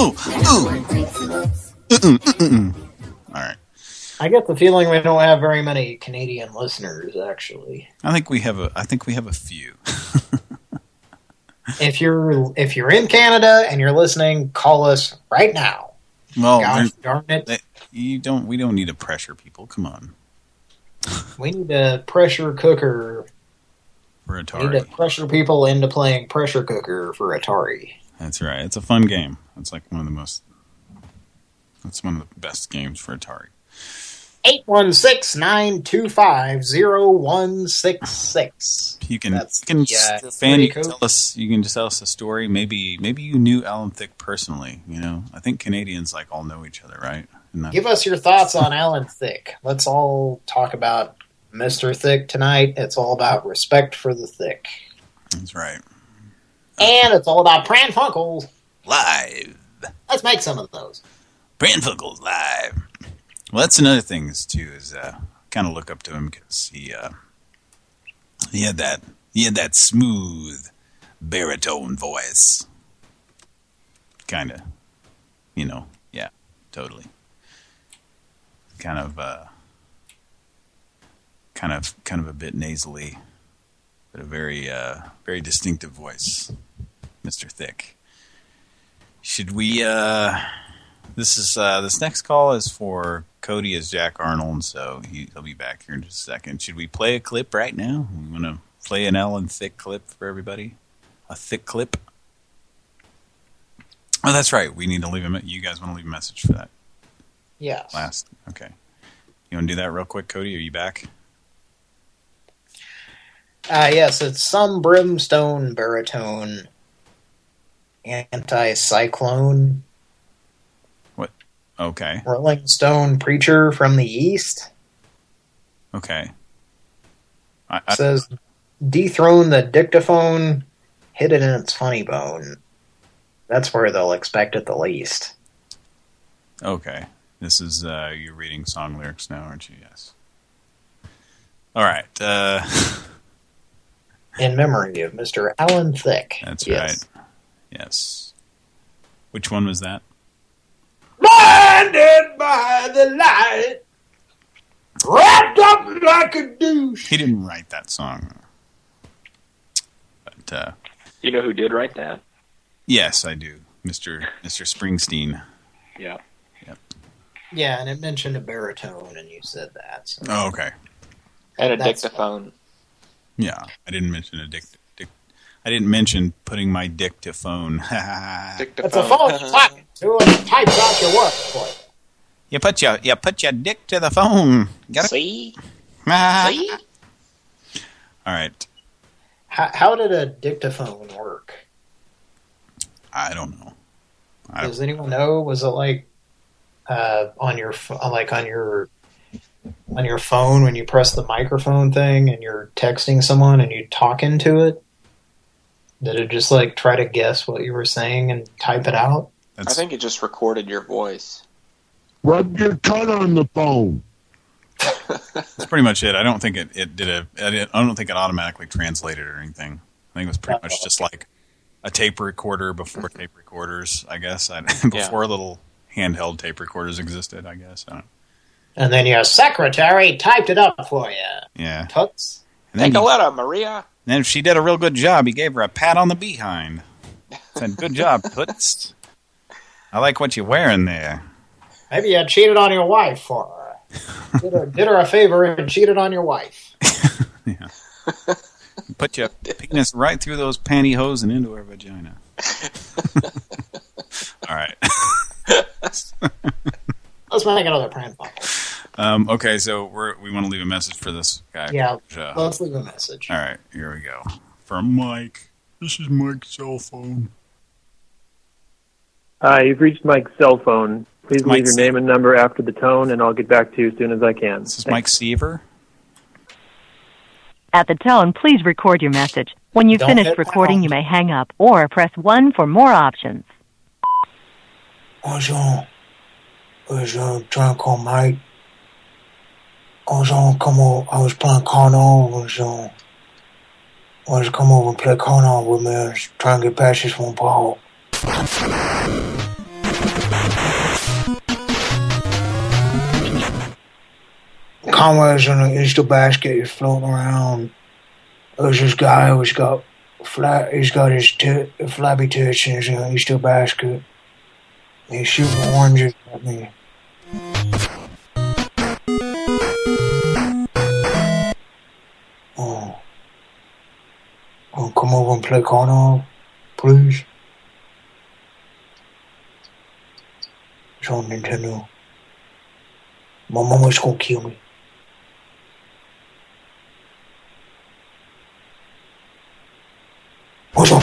ooh, ooh. Mm-mm, mm-mm. All right. I get the feeling we don't have very many Canadian listeners, actually. I think we have a. I think we have a few. If you're if you're in Canada and you're listening, call us right now. Well, Gosh darn it. they- you don't. We don't need to pressure people. Come on. We need a pressure cooker for Need Atari. to pressure people into playing pressure cooker for Atari. That's right. It's a fun game. It's like one of the most. It's one of the best games for Atari. 816-925-0166. You can, That's you can the, uh, fan, you area can tell us. You can just tell us a story. Maybe, maybe you knew Alan Thicke personally. You know, I think Canadians like all know each other, right? Give us your thoughts on Alan Thicke. Let's all talk about Mr. Thicke tonight. It's all about respect for the Thick. That's right. And it's all about Pran Funkels. Live. Let's make some of those. Pran Funkels live. Well, that's another thing is too is uh, kind of look up to him because he uh, he had that he had that smooth baritone voice. Kind of, you know, yeah, totally. Kind of, uh, kind of, kind of a bit nasally, but a very, uh, very distinctive voice, Mister Thicke. Should we? uh This is uh this next call is for Cody as Jack Arnold, so he, he'll be back here in just a second. Should we play a clip right now? We want to play an Alan Thicke clip for everybody. A thick clip. Oh, that's right. We need to leave a. You guys want to leave a message for that Yes. last? Okay. You want to do that real quick, Cody? Are you back? Uh, yes, it's some brimstone baritone anti-cyclone? Okay. Rolling Stone preacher from the East. Okay. I, I, says, dethrone the dictaphone, hit it in its funny bone. That's where they'll expect it the least. Okay. This is, uh, you're reading song lyrics now, aren't you? Yes. All right. Uh, In memory of Mr. Alan Thicke. that's yes. right. Yes. Which one was that? Blinded by the light, wrapped up like a douche. He didn't write that song. But, uh, You know who did write that? yes, I do. Mr. Mr. Springsteen. Yeah. Yeah, and it mentioned a baritone, and you said that. So. Oh, okay. And a That's- dictaphone. Yeah, I didn't mention a dick. dick I didn't mention putting my dictaphone. to phone. That's a phone you're to, and it types out your work for you. you put your you put your dick to the phone. Got it? See? Ah. See? All right. How, how did a dictaphone work? I don't know. I Does anyone know? Was it like uh, on your like on your on your phone when you press the microphone thing and you're texting someone and you talk into it? Did it just like try to guess what you were saying and type it out? I think it just recorded your voice. Rub your tongue on the phone. That's pretty much it. I don't think it, it did a. I didn't- I don't think it automatically translated or anything. I think it was pretty much just like a tape recorder before tape recorders. I guess I, before little handheld tape recorders existed. I guess. I don't, And then your secretary typed it up for you. yeah. Toots. And then, Take a you- letter, Maria. then if she did a real good job, he gave her a pat on the behind. Said, "Good job, Toots. I like what you're wearing there." Maybe you cheated on your wife for her. Did her, did her a favor and cheated on your wife. Put your penis right through those pantyhose and into her vagina. All right. Let's make another prank phone. Um, okay, so we're, we want to leave a message for this guy. Yeah, Uh, let's leave a message. all right, here we go. From Mike. This is Mike's cell phone. Hi, you've reached Mike's cell phone. Please leave your name and number after the tone, and I'll get back to you as soon as I can. This is Mike Seaver. At the tone, please record your message. When you've Don't finished hit recording, you may hang up or press 1 for more options. I was on, I was uh, trying to call Mike. I was on come over, I was playing Carnal, I was on, I was come over and play Carnal with me, I was trying to get past this one Paul. Conway's in the Easter basket, he's floating around. There's this guy who's got flat, he's got his tit, flabby tits in his Easter basket. He's shooting oranges at me. Oh. Wanna come over and play cornhole, please? It's on Nintendo. My mama's gonna kill me. What's up?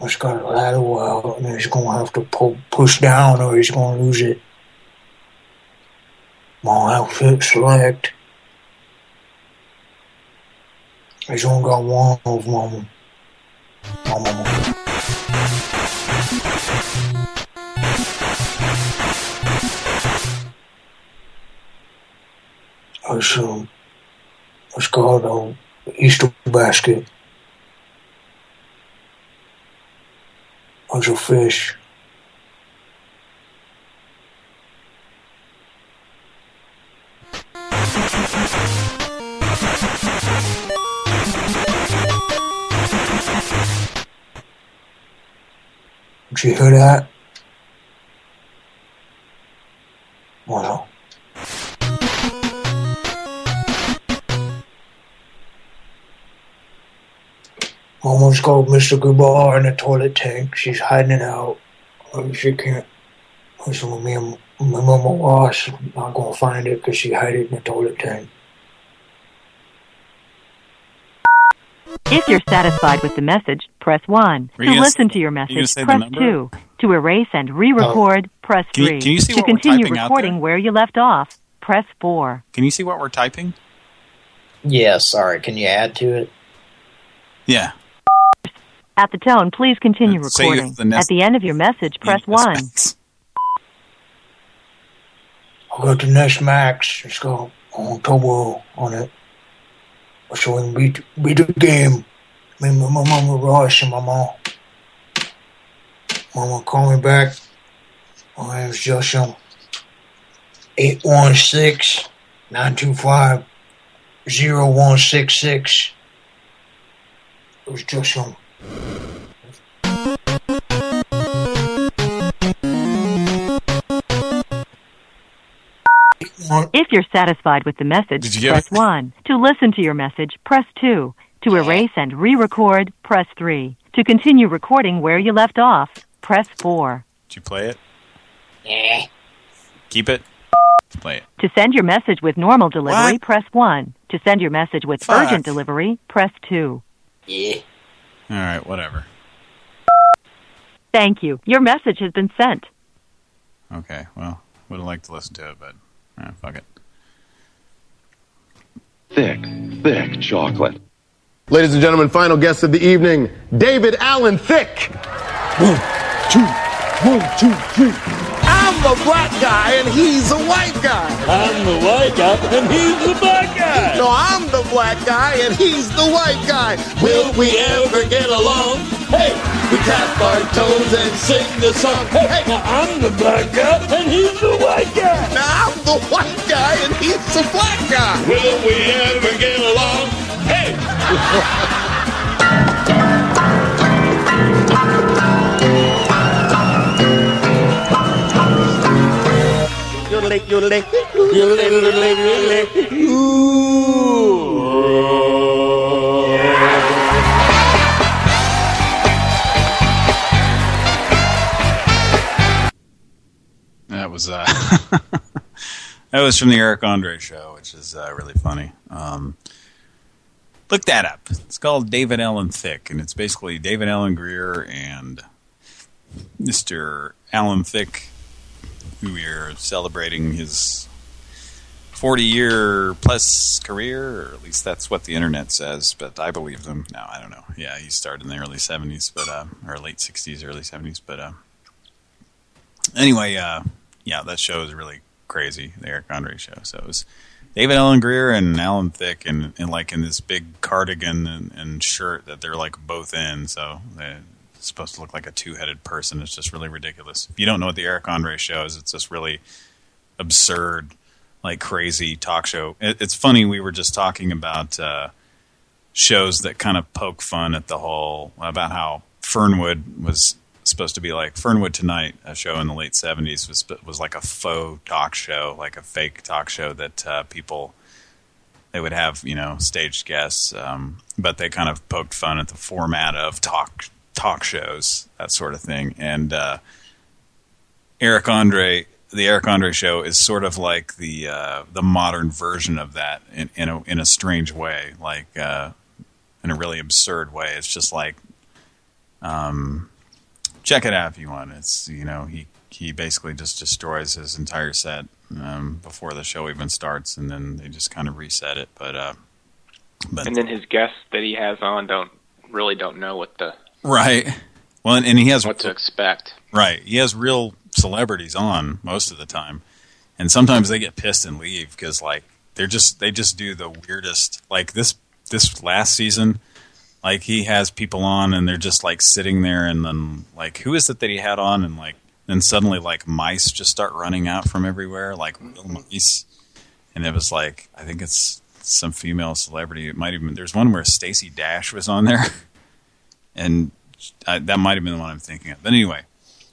Just gotta ladder out and he's gonna have to pull, push down or he's gonna lose it. My outfit select. He's only got one of mama. My mama. It's, um, it's called um, Easter basket. Bunch of fish. Did you hear that? Well, Mama's got Mr. Goodbar in the toilet tank. She's hiding it out. She can't. So me and my mama wash. Not gonna find it because she hid it in the toilet tank. If you're satisfied with the message, press 1. To listen to your message, say the press 2. To erase and re-record, oh. press Can you- 3. can you see to what we're continue typing out recording there? where you left off, press 4. Can you see what we're typing? Yes, sorry. Can you add to it? Yeah. At the tone, please continue Uh, recording. the At the end of your message, press 1. I got the NES Max. It's got on turbo on it. So we can beat, beat the game. Me and my mama Ross and my mom. Mama, call me back. My name's Joshua. 816 925 0166. It was Joshua. If you're satisfied with the message, Did you get press 1. To listen to your message, press 2. To erase and re-record, press 3. To continue recording where you left off, press 4. Did you play it? Yeah. Keep it. Play it. To send your message with normal delivery, What? press 1. To send your message with Fuck. urgent delivery, press 2. Yeah. All right, whatever. Thank you. Your message has been sent. Okay, well, would have liked to listen to it, but eh, fuck it. Thick, thick chocolate. Ladies and gentlemen, final guest of the evening, David Allen Thick. One, two, one, two, three. I'm the black guy and he's a white guy. I'm the white guy and he's the black guy. No, I'm the black guy and he's the white guy. Will we ever get along? Hey, we tap our toes and sing the song. Hey, hey. Now I'm the black guy and he's the white guy. Now I'm the white guy and he's the black guy. Will we ever get along? Hey. Yodelay, yodelay, yodelay, yodelay, yodelay. That was uh, that was from the Eric Andre show, which is uh, really funny. Um, look that up. It's called David Allen Thick, and it's basically David Alan Grier and Mr. Alan Thicke, who we are celebrating his 40-year plus career, or at least that's what the internet says, but I believe them. No, I don't know. Yeah, he started in the early 70s, but uh, or late 60s, early 70s, but uh, anyway, uh, yeah, that show is really crazy, the Eric Andre show. So it was David Alan Grier and Alan Thicke, and, and like in this big cardigan and, and shirt that they're like both in. So they're supposed to look like a two-headed person. It's just really ridiculous. If you don't know what the Eric Andre show is, it's just really absurd, like crazy talk show. It, it's funny. We were just talking about uh, shows that kind of poke fun at the whole about how Fernwood was supposed to be like Fernwood Tonight, a show in the late seventies was was like a faux talk show, like a fake talk show that uh, people they would have you know staged guests, um, but they kind of poked fun at the format of talk talk shows, that sort of thing. And uh, Eric Andre, the Eric Andre show, is sort of like the uh, the modern version of that in in a, in a strange way, like uh, in a really absurd way. It's just like, um, check it out if you want. It's you know he he basically just destroys his entire set um, before the show even starts, and then they just kind of reset it. But uh, but And then his guests that he has on don't really don't know what the right, well, and, and he has what to expect. Right. He has real celebrities on most of the time. And sometimes they get pissed and leave because like they're just they just do the weirdest like this this last season like he has people on and they're just like sitting there and then like who is it that he had on and like then suddenly like mice just start running out from everywhere like real mice and it was like I think it's some female celebrity it might even there's one where Stacey Dash was on there and I, that might have been the one I'm thinking of but anyway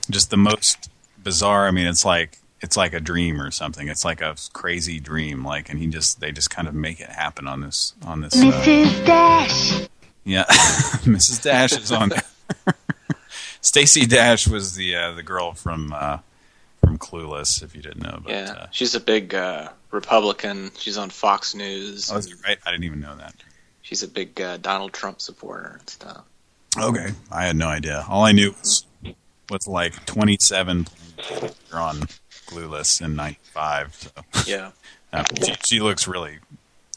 just the most bizarre. I mean, it's like it's like a dream or something. It's like a crazy dream. Like, and he just they just kind of make it happen on this on this. Uh, Mrs. Dash. yeah, Mrs. Dash is on there. Stacey Dash was the uh, the girl from uh, from Clueless, if you didn't know. But, yeah, uh, she's a big uh, Republican. She's on Fox News. oh, is it right? I didn't even know that. She's a big uh, Donald Trump supporter and stuff. Okay, I had no idea. All I knew was was like 27 you're on Clueless in '95. So. Yeah. Uh, she, she looks really.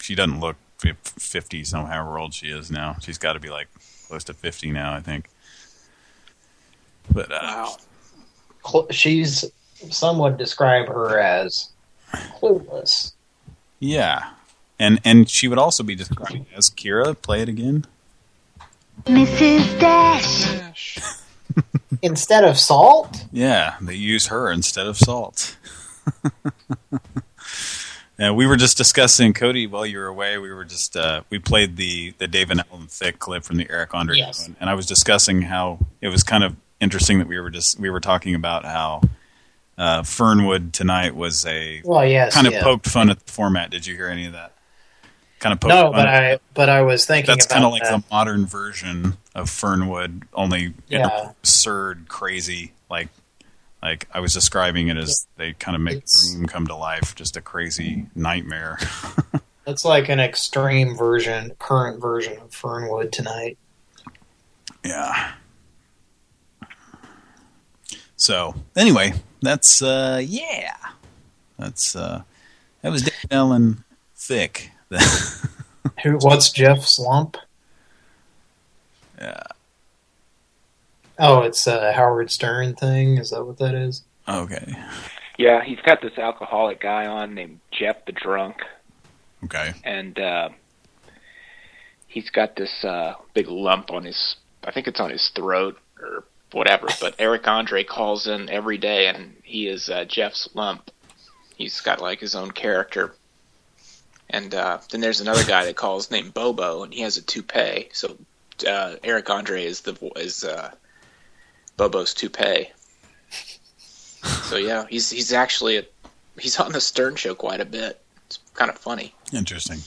She doesn't look 50, so however old she is now. She's got to be like close to 50 now, I think. But uh, Wow. Cl- She's, some would describe her as clueless. yeah, and and she would also be described as Kira. Play it again. Mrs. Dash. Instead of salt? Yeah, they use her instead of salt. And we were just discussing Cody while you were away. We were just uh, we played the the David Ellen Thick clip from the Eric Andre, Yes. one, and I was discussing how it was kind of interesting that we were just we were talking about how uh, Fernwood tonight was a Well, yes, kind of yeah. poked fun at the format. Did you hear any of that? Kind of No, but I but I was thinking that's kind of like that. the modern version of Fernwood, only Yeah. absurd, crazy. Like, like I was describing it as they kind of make the dream come to life, just a crazy nightmare. It's like an extreme version, current version of Fernwood tonight. yeah. So anyway, that's uh yeah, that's uh that was David Allen Thick. Who? What's Jeff's Lump? yeah. Oh, it's a Howard Stern thing. Is that what that is? Okay. Yeah, he's got this alcoholic guy on named Jeff the Drunk, Okay. and uh, he's got this uh, big lump on his. I think it's on his throat or whatever. But Eric Andre calls in every day, and he is uh, Jeff's lump. He's got like his own character. And uh, then there's another guy that calls named Bobo, and he has a toupee. So uh, Eric Andre is the is uh, Bobo's toupee. So yeah, he's he's actually a, he's on the Stern Show quite a bit. It's kind of funny. Interesting.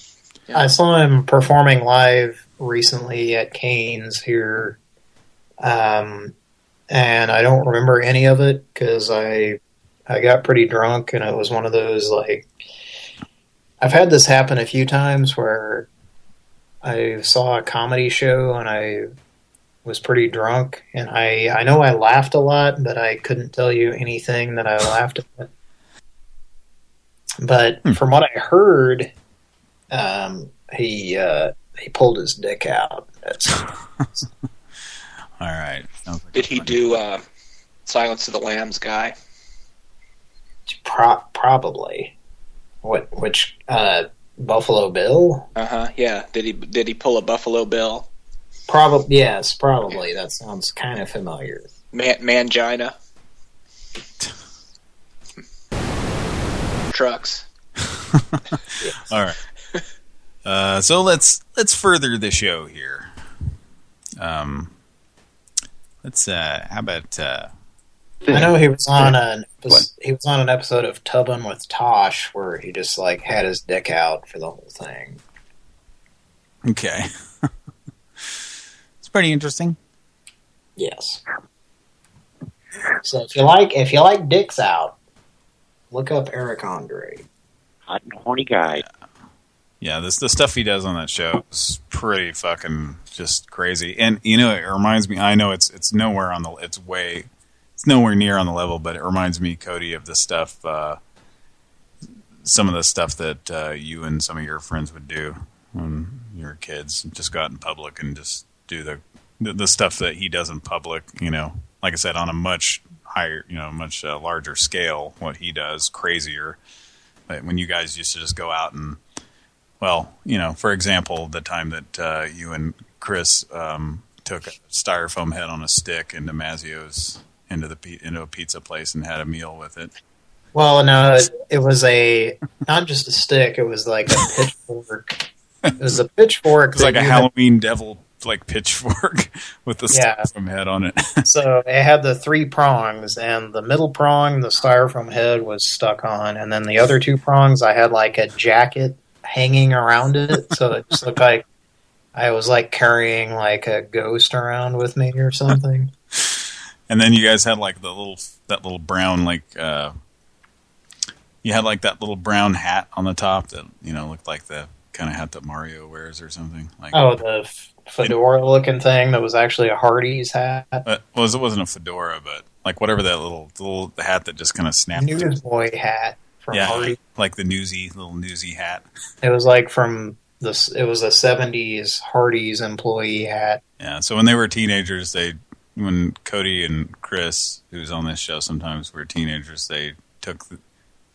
I saw him performing live recently at Canes here, um, and I don't remember any of it because I I got pretty drunk, and it was one of those like I've had this happen a few times where I saw a comedy show and I was pretty drunk, and I I know I laughed a lot, but I couldn't tell you anything that I laughed at. But from what I heard, um, he uh, he pulled his dick out. That's, All right. Sounds like Did he do uh, Silence of the Lambs guy? pro- probably what which uh, Buffalo Bill. Uh huh. Yeah. Did he did he pull a Buffalo Bill? Probably yes, probably. That sounds kind of familiar. Man, mangina. Trucks. All right. Uh, so let's let's further the show here. Um, let's uh, how about uh, I know he was on an he was on an episode of Tubbin with Tosh where he just like had his dick out for the whole thing. Okay. it's pretty interesting. Yes. So if you like if you like dicks out, look up Eric Andre. Hot and horny guy. Yeah, this the stuff he does on that show is pretty fucking just crazy. And you know, it reminds me. I know it's it's nowhere on the. It's way. It's nowhere near on the level, but it reminds me, Cody, of the stuff. Uh, some of the stuff that uh, you and some of your friends would do when you were kids. Just go out in public and just do the the, stuff that he does in public. You know, like I said, on a much higher, you know, much uh, larger scale. What he does, crazier. But when you guys used to just go out and well, you know, for example, the time that uh, you and Chris um, took a styrofoam head on a stick into Mazzio's into the into a pizza place and had a meal with it. Well, no, it, it was a not just a stick. It was like a pitchfork. It was a pitchfork. It's like a you had- Halloween devil like pitchfork with the Yeah. styrofoam head on it. So it had the three prongs, and the middle prong, the styrofoam head was stuck on, and then the other two prongs, I had like a jacket hanging around it, so it just looked like I was like carrying like a ghost around with me or something. And then you guys had like the little that little brown like uh you had like that little brown hat on the top that you know looked like the kind of hat that Mario wears or something. Like Oh, the f- fedora-looking thing that was actually a Hardee's hat. Uh, well, it wasn't a fedora, but like whatever that little the little hat that just kind of snapped. Newsboy hat from yeah, Hardee's. like the newsy little newsy hat. It was like from this. It was a '70s Hardee's employee hat. Yeah. So when they were teenagers, they when Cody and Chris, who's on this show sometimes, were teenagers, they took the,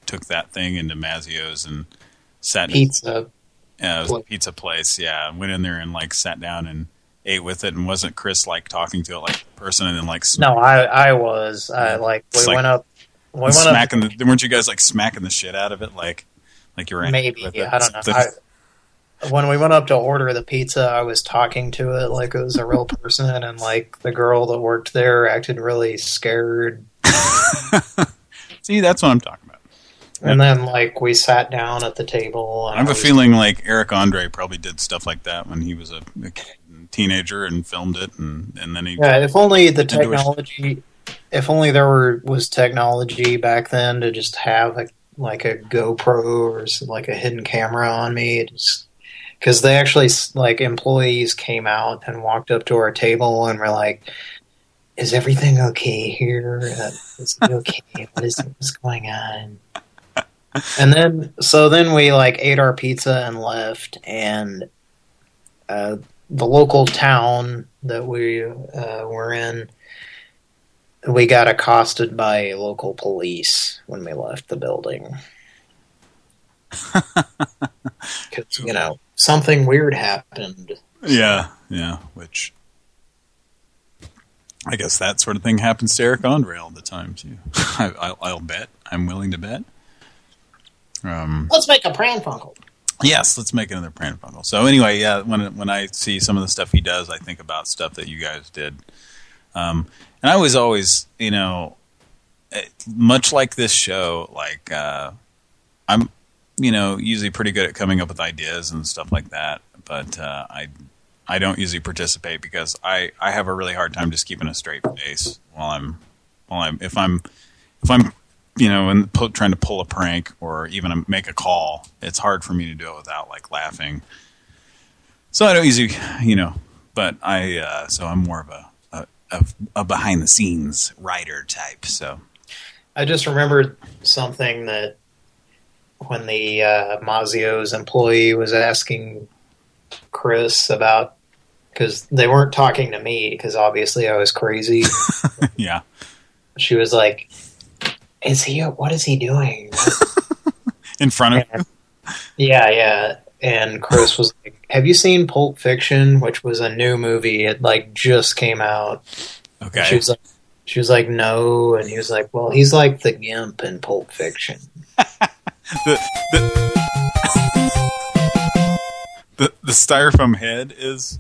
took that thing into Mazzio's and sat Pizza. Yeah, it was a pizza place. Yeah, went in there and like sat down and ate with it, and wasn't Chris like talking to it like a person, and then like No, I I was. I like we like- went up. We went up. smacking the weren't you guys like smacking the shit out of it like like you were Maybe it I don't know. I, when we went up to order the pizza, I was talking to it like it was a real person, and like the girl that worked there acted really scared. See, that's what I'm talking about. And then like we sat down at the table. And I have a feeling like Eric Andre probably did stuff like that when he was a, a teenager and filmed it, and and then he Yeah, if only the technology, if only there were was technology back then to just have a, like a GoPro or like a hidden camera on me, because they actually like employees came out and walked up to our table and were like, "Is everything okay here? Uh, it okay? what is what's going on?" And then, so then we like ate our pizza and left, and uh, the local town that we uh, were in, we got accosted by local police when we left the building. Because, you know, something weird happened. yeah yeah which I guess that sort of thing happens to Eric Andre all the time too. I, I'll, I'll bet. I'm willing to bet. Um, Let's make a Pran Funkel. Yes, let's make another Pran Funkel. So anyway, yeah, when when I see some of the stuff he does, I think about stuff that you guys did. Um, and I was always, you know, eh, much like this show, like uh, I'm, you know, usually pretty good at coming up with ideas and stuff like that. But uh, I I don't usually participate because I I have a really hard time just keeping a straight face while I'm while I'm if I'm if I'm you know, and trying to pull a prank or even make a call, it's hard for me to do it without like laughing. So I don't usually, you know, but I, uh, so I'm more of a, a, a, a behind the scenes writer type. So I just remembered something that when the uh, Mazzio's employee was asking Chris about, because they weren't talking to me, because obviously I was crazy. yeah, she was like, "Is he? What is he doing?" in front of And- yeah, yeah. And Chris was like, "Have you seen Pulp Fiction?" Which was a new movie. It like just came out. Okay. She was like, she was like, "No," and he was like, "Well, he's like the Gimp in Pulp Fiction." the, the, the, the styrofoam head is,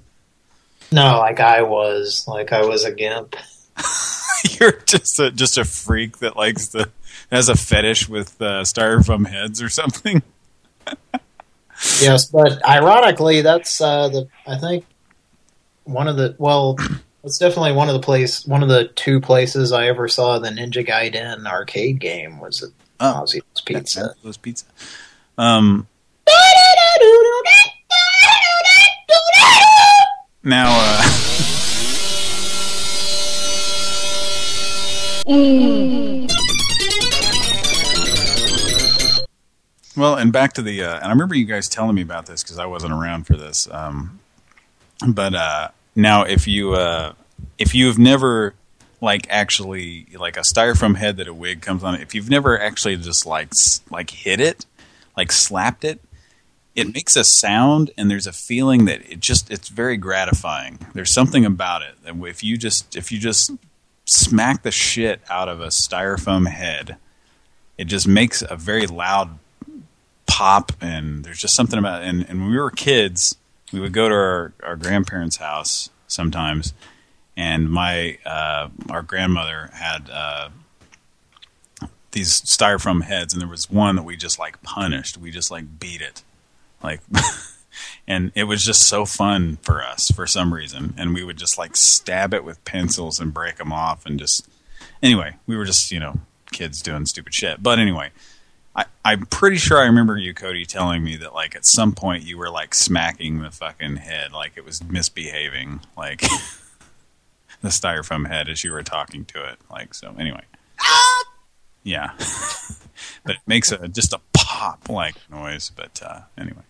No, like I was, like I was a Gimp. you're just a, just a freak that likes the, has a fetish with uh, styrofoam heads or something. Yes, but ironically, that's uh, the I think one of the well, it's definitely one of the place, one of the two places I ever saw the Ninja Gaiden arcade game was at Oh. Ozzy's Pizza. Those pizza. Um. Now, uh, well, and back to the, uh, and I remember you guys telling me about this because I wasn't around for this. Um, but uh, now, if you uh, if you have never like actually like a styrofoam head that a wig comes on, if you've never actually just like like hit it, like slapped it, it makes a sound and there's a feeling that it just it's very gratifying. There's something about it that if you just if you just smack the shit out of a styrofoam head, it just makes a very loud pop and there's just something about it. And, and when we were kids, we would go to our, our grandparents' house sometimes and my uh, our grandmother had uh, these styrofoam heads and there was one that we just like punished. We just like beat it. Like and it was just so fun for us for some reason and we would just like stab it with pencils and break them off and just anyway we were just you know kids doing stupid shit but anyway I, I'm pretty sure I remember you Cody telling me that like at some point you were like smacking the fucking head like it was misbehaving like the styrofoam head as you were talking to it like so anyway. Yeah. But it makes a just a pop like noise but uh anyway.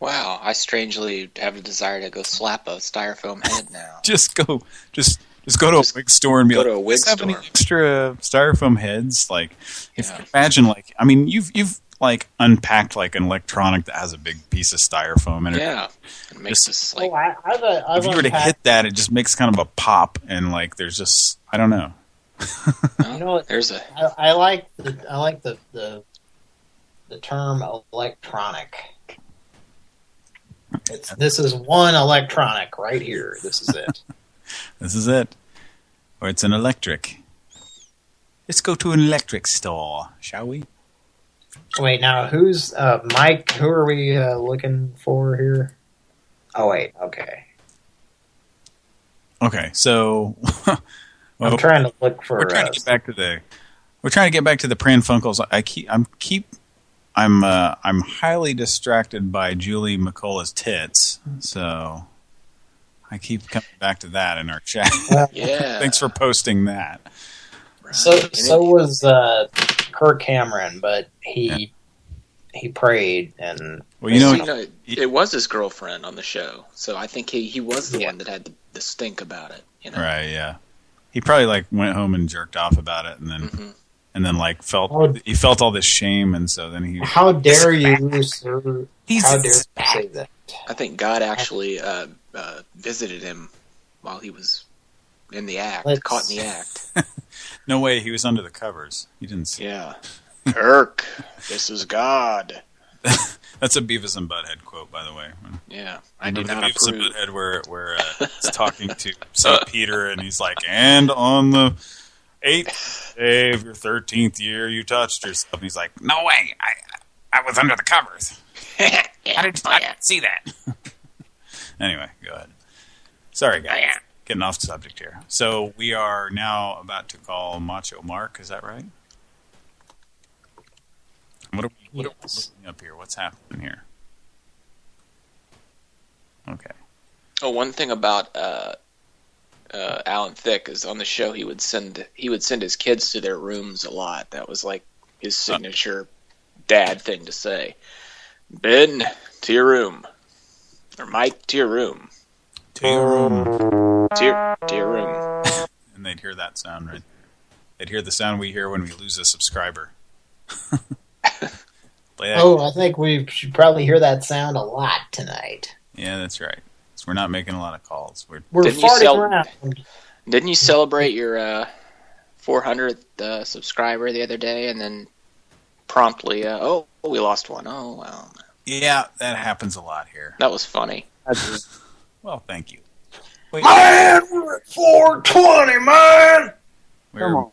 Wow, I strangely have a desire to go slap a styrofoam head now. just go just just go to a wig store and be like, to a wig "Does this have any extra styrofoam heads? Like if imagine like I mean you've you've like unpacked like an electronic that has a big piece of styrofoam in it Yeah, it makes this like oh, I, I've, uh, I've if you were to hit that it just makes kind of a pop and like there's just I don't know You know what? There's a. I, I like the I like the the the term electronic. It's, this is one electronic right here. This is it. this is it or it's an electric let's go to an electric store shall we wait, now who's uh, Mike? Who are we uh, looking for here? Oh wait, okay. okay so I'm trying to look for. we're trying uh, to get back to the we're trying to get back to the Pran Funkels. I keep I'm keep I'm uh, I'm highly distracted by Julie McCullough's tits, so I keep coming back to that in our chat. Yeah. Thanks for posting that. So so was uh, Kirk Cameron, but he he prayed and Well, you know, it, it was his girlfriend on the show, so I think he he was the one that had the, the stink about it. You know, right? Yeah, he probably like went home and jerked off about it, and then Mm-hmm. and then like felt he felt all this shame, and so then he how dare you, sir? He's how dare you say that? I think God actually uh, uh, visited him while he was in the act, Let's- caught in the act. no way he was under the covers. He didn't see. Yeah, Kirk, this is God. That's a Beavis and Butthead quote, by the way. Yeah, I Remember do the not Beavis approve. and Butthead where where uh, he's talking to St. Peter and he's like, and on the eighth day of your thirteenth year, you touched yourself. And he's like, no way, I I was under the covers. How did I didn't see that? anyway, go ahead. Sorry, guys. Getting off the subject here. So we are now about to call Macho Mark. Is that right? What are we, what are we looking up here? What's happening here? Okay. Oh, one thing about uh, uh, Alan Thicke is on the show he would send he would send his kids to their rooms a lot. That was like his signature dad thing to say. Ben, to your room, or Mike, to your room, To your room. To your, room. And they'd hear that sound, right? They'd hear the sound we hear when we lose a subscriber. Play. Oh, I think we should probably hear that sound a lot tonight. Yeah, that's right. So we're not making a lot of calls. We're We're Didn't you farting sell- around. Didn't you celebrate your uh, 400th uh, subscriber the other day, and then promptly, uh, oh, we lost one. Oh, well, Yeah, that happens a lot here. that was funny. Well, thank you. Man, we're at 420, man. We're,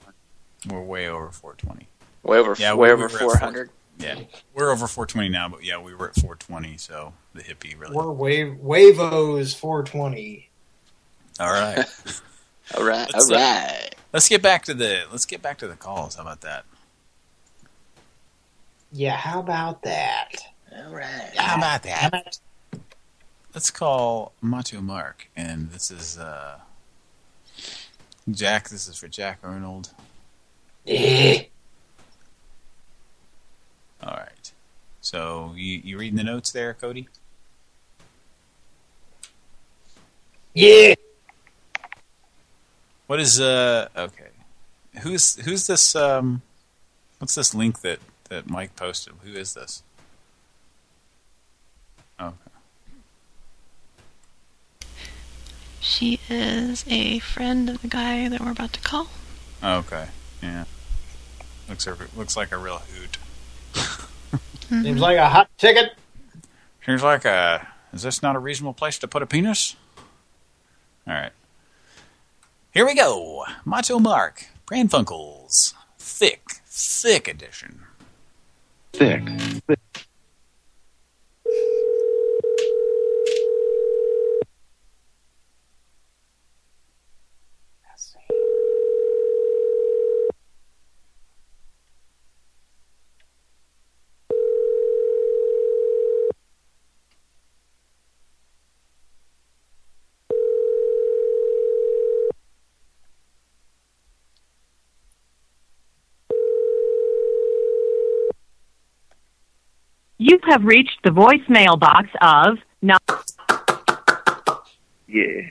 We're way over 420. Way over, Yeah, way we- over we were at 400. Yeah, we're over 420 now, but yeah, we were at 420, so the hippie really. We're wave Wavo's 420. All right. all right, Let's, all uh, let's get back to the let's get back to the calls. How about that? Yeah, how about that? All right. How about that? Let's call Macho Mark, and this is uh Jack. This is for Jack Arnold. Eh. All right. So you you reading the notes there, Cody? Yeah. What is uh okay? Who's who's this um what's this link that that Mike posted? Who is this? Okay. She is a friend of the guy that we're about to call. Oh, okay. Yeah. Looks looks like a real hoot. Mm-hmm. Seems like a hot ticket. Seems like a is this not a reasonable place to put a penis? All right. Here we go. Macho Mark, Pran Funkels, thick, thick edition. Thick. thick. You have reached the voicemail box of not. Yeah.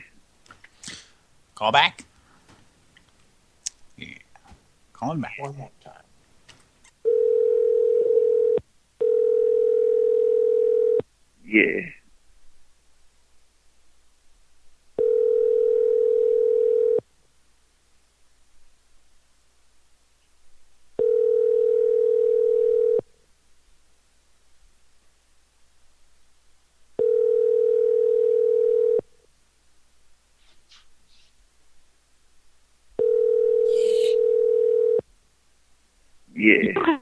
Call back. Yeah. Calling back. One more time. Yeah.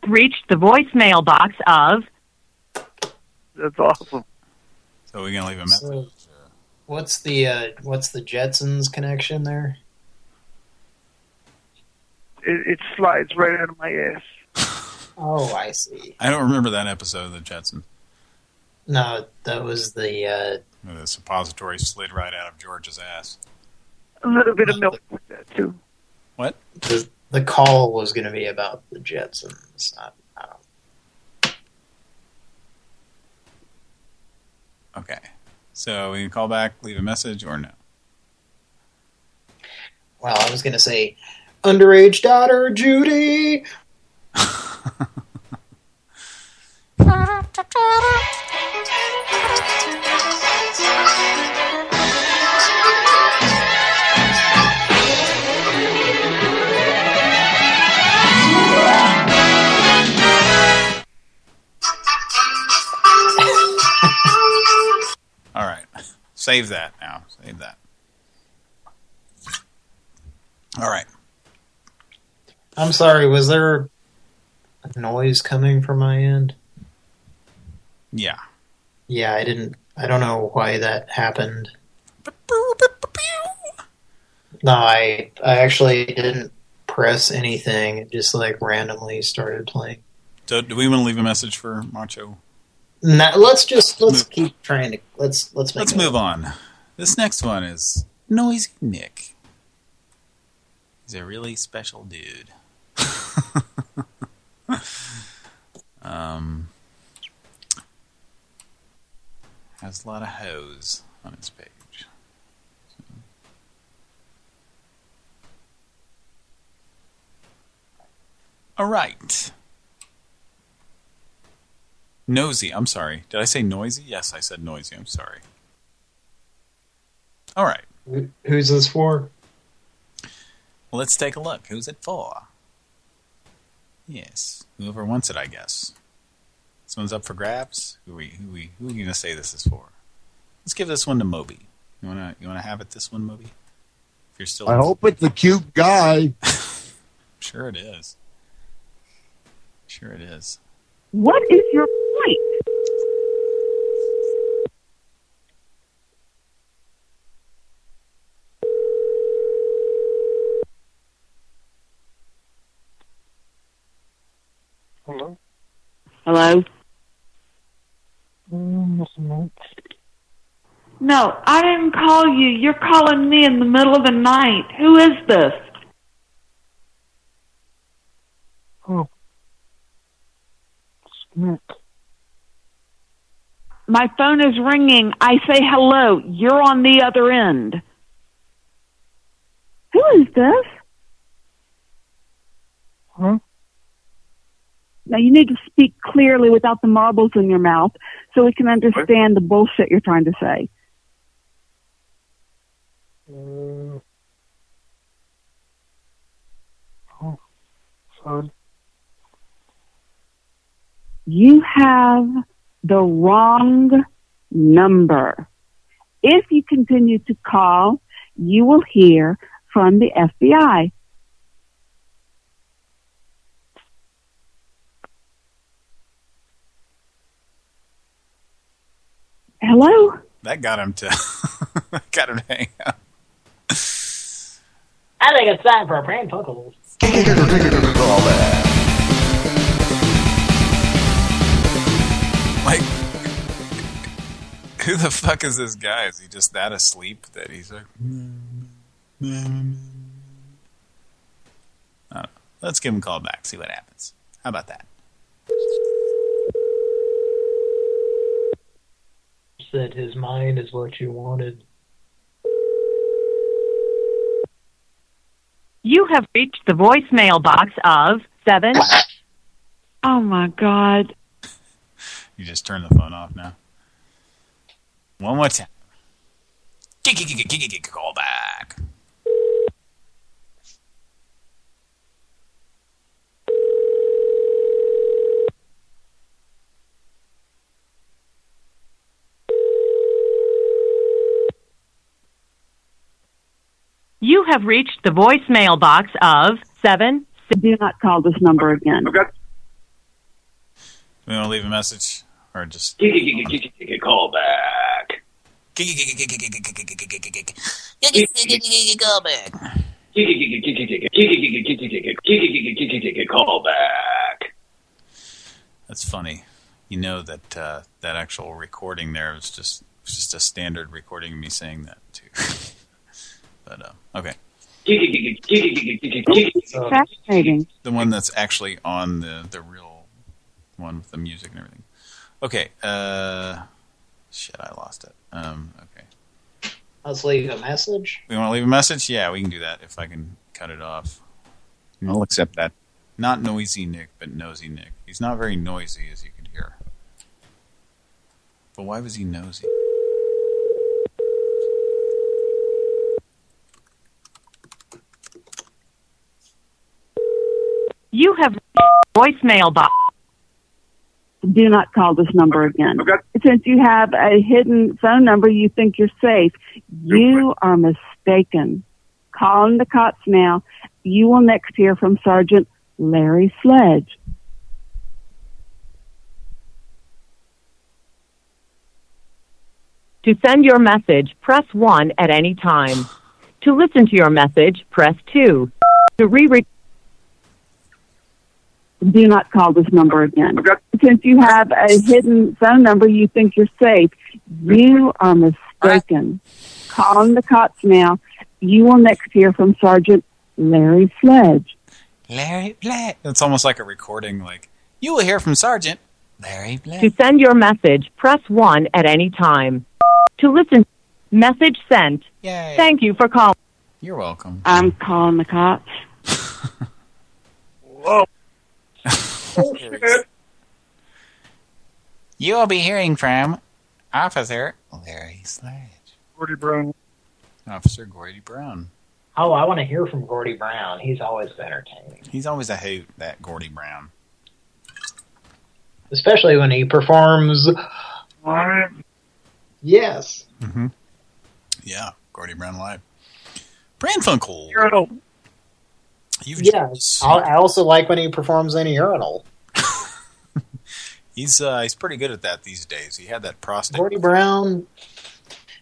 Reached the voicemail box of. That's awesome. So we're gonna leave a message. So, what's the uh, what's the Jetsons connection there? It, it slides right out of my ass. Oh, I see. I don't remember that episode of the Jetsons. No, that was the uh, The suppository slid right out of George's ass. A little bit of milk with that too. What? the, the call was going to be about the Jetsons. Not, I don't, Okay. So we can call back, leave a message, or no? well, I was going to say underage daughter Judy. Save that now. Save that. All right. I'm sorry. Was there a noise coming from my end? Yeah. Yeah, I didn't. I don't know why that happened. No, I I actually didn't press anything. It just like randomly started playing. So do we want to leave a message for Macho? Now, let's just let's keep trying to let's let's make Let's move on. This next one is Noisy Nick. He's a really special dude. um, has a lot of hoes on his page. All right. Nosy. I'm sorry. Did I say noisy? Yes, I said noisy. I'm sorry. All right. Who's this for? Well, let's take a look. Who's it for? Yes, whoever wants it, I guess. This one's up for grabs. Who are we? Who we? Who are you gonna say this is for? Let's give this one to Moby. You wanna? You wanna have it this one, Moby? If you're still. I hope it's a cute guy. Sure it is. Sure it is. What is your point? Hello? Hello? Mm, No, I didn't call you. You're calling me in the middle of the night. Who is this? Oh. My phone is ringing. I say hello. You're on the other end. Who is this? Huh? Now you need to speak clearly without the marbles in your mouth so we can understand the bullshit you're trying to say. Uh, oh, sorry. You have the wrong number. If you continue to call, you will hear from the FBI. Hello? That got him to got him to hang up. I think it's time for a prank puckles. Who the fuck is this guy? Is he just that asleep that he's like? I. Let's give him a call back. See what happens. How about that? Said his mind is what you wanted. You have reached the voicemail box of seven. Oh my god. You just turn the phone off now. One more time. Call back. You have reached the voicemail box of seven. Do not call this number again. Okay. We want to leave a message or just Call back. Call back. That's funny. You know that uh, that actual recording there was just was just a standard recording of me saying that too. but uh, okay, Fascinating. the one that's actually on the the real one with the music and everything. Okay, uh, shit, I lost it. Um, okay, Let's leave a message. we want to leave a message. Yeah, we can do that if I can cut it off. I'll accept that. Not noisy Nick, but nosy Nick. He's not very noisy, as you can hear. But why was he nosy? You have voicemail box. Do not call this number again. Since you have a hidden phone number, you think you're safe. You are mistaken. Calling the cops now. You will next hear from Sergeant Larry Sledge. To send your message, press 1 at any time. To listen to your message, press 2. To re Do not call this number again. Since you have a hidden phone number, you think you're safe. You are mistaken. Calling the cops now. You will next hear from Sergeant Larry Sledge. Larry Black. It's almost like a recording. Like you will hear from Sergeant Larry Black. To send your message, press 1 at any time. To listen, message sent. Yay. Thank you for calling. You're welcome. I'm calling the cops. Whoa. You will be hearing from Officer Larry Sledge. Gordy Brown. Officer Gordy Brown. Oh, I want to hear from Gordy Brown. He's always entertaining. He's always a hoot, that Gordy Brown. Especially when he performs... Yes. Mm-hmm. Yeah, Gordy Brown live. Brand Brandfunkel. You've Yes. I I also like when he performs in a urinal. He's uh, he's pretty good at that these days. He had that prostate. Gordy Brown.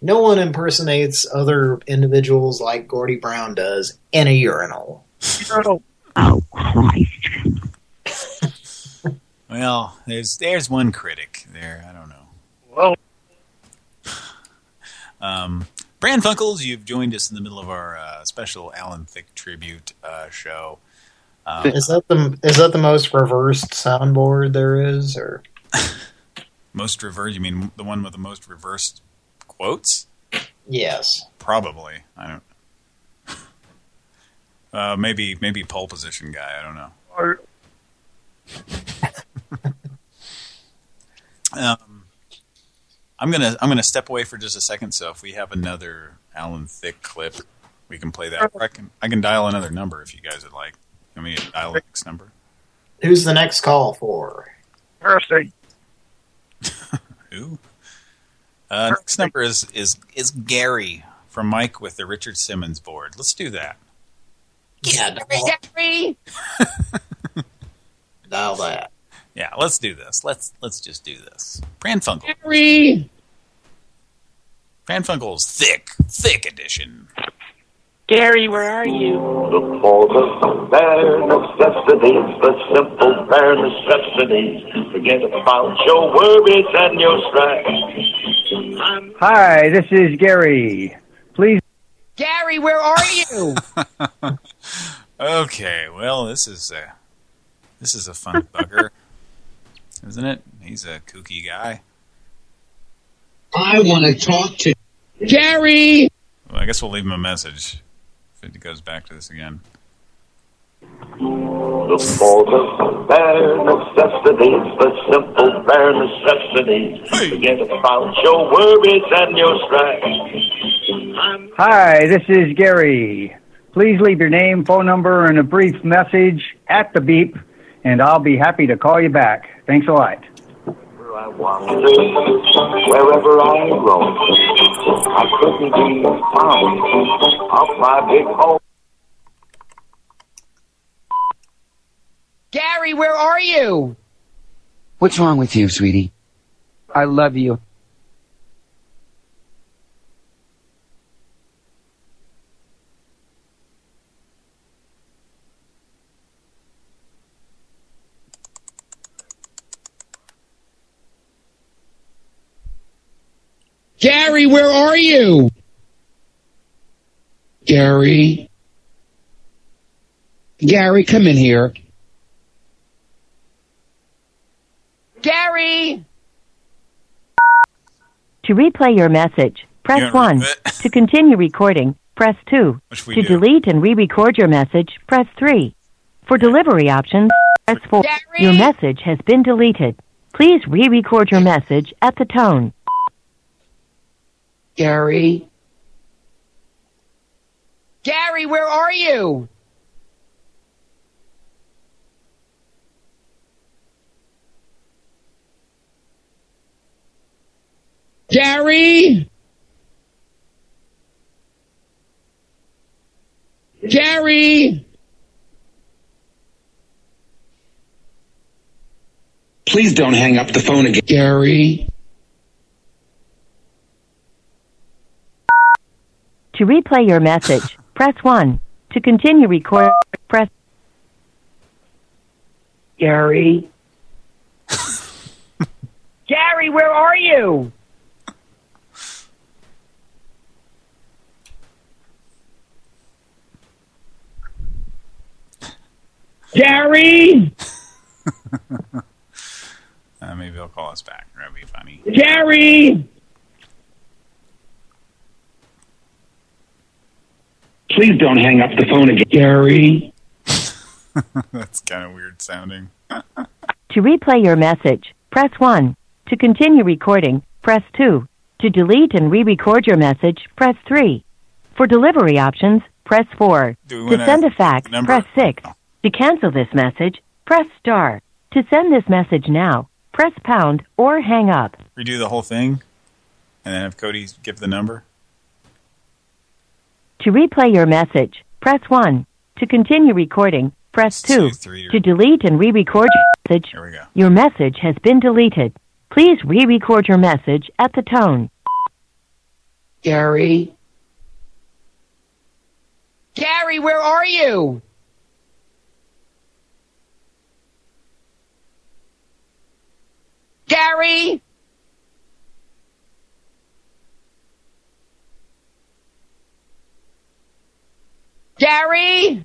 No one impersonates other individuals like Gordy Brown does in a urinal. Oh, Christ. Well, there's there's one critic there. I don't know. Well, Um, Brand Funkles, you've joined us in the middle of our uh, special Alan Thicke tribute uh, show. Um, Is that the is that the most reversed soundboard there is, or most reversed? You mean the one with the most reversed quotes? yes? Probably. I don't. Uh, maybe maybe pole position guy. I don't know. or, Um, I'm gonna I'm gonna step away for just a second. So if we have another Alan Thicke clip, we can play that. Or I can I can dial another number if you guys would like. Let me dial the next number. Who's the next call for? Percy. Who? Uh, next number is is is Gary from Mike with the Richard Simmons board. Let's do that. Yeah, Gary. dial that. Yeah, let's do this. Let's let's just do this. Pran Funkel. Gary. Pran Funkel's thick, thick edition. Gary, where are you? Look for the bare necessities, the simple bare necessities. Forget about your worries and your strife. Hi, this is Gary. Please. Gary, where are you? Okay, well this is a this is a fun bugger, isn't it? He's a kooky guy. I want to talk to Gary. Well, I guess we'll leave him a message if it goes back to this again. Look for the bare necessities, the simple bare necessities. Forget about your worries and your strife. Hi, this is Gary. Please leave your name, phone number, and a brief message at the beep, and I'll be happy to call you back. Thanks a lot. I wander, wherever I roam, I couldn't be found off my big home. Gary, where are you? What's wrong with you, sweetie? I love you. Gary, where are you? Gary. Gary, come in here. Gary! To replay your message, press You 1. to continue recording, press 2. To do. delete and re-record your message, press 3. For delivery options, press 4. Your message has been deleted. Please re-record your message at the tone. Gary? Gary, where are you? Gary? Gary? Please don't hang up the phone again. Gary? To replay your message, press 1. To continue recording, press Gary? Gary, where are you? Gary? Uh, maybe he'll call us back. That'd be funny. Gary? Please don't hang up the phone again. Gary? That's kind of weird sounding. To replay your message, press 1. To continue recording, press 2. To delete and re-record your message, press 3. For delivery options, press 4. To send a fax, number? press 6. To cancel this message, press star. To send this message now, press pound or hang up. Redo the whole thing, and then have Cody give the number. To replay your message, press 1. To continue recording, press 2. To delete and re-record, your message. We go. Your message has been deleted. Please re-record your message at the tone. Gary? Gary, where are you? Gary? Gary?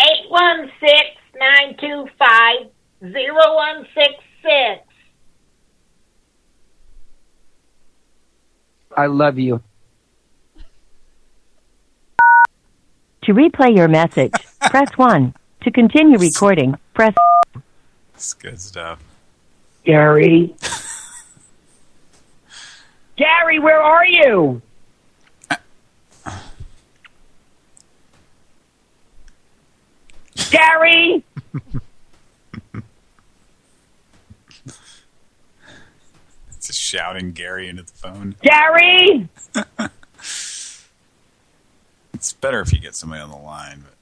Eight one six nine two five zero one six six. I love you. To replay your message, press 1. To continue recording, press It's good stuff. Gary? Gary, where are you? Gary? it's just shouting Gary into the phone. Gary? it's better if you get somebody on the line. But...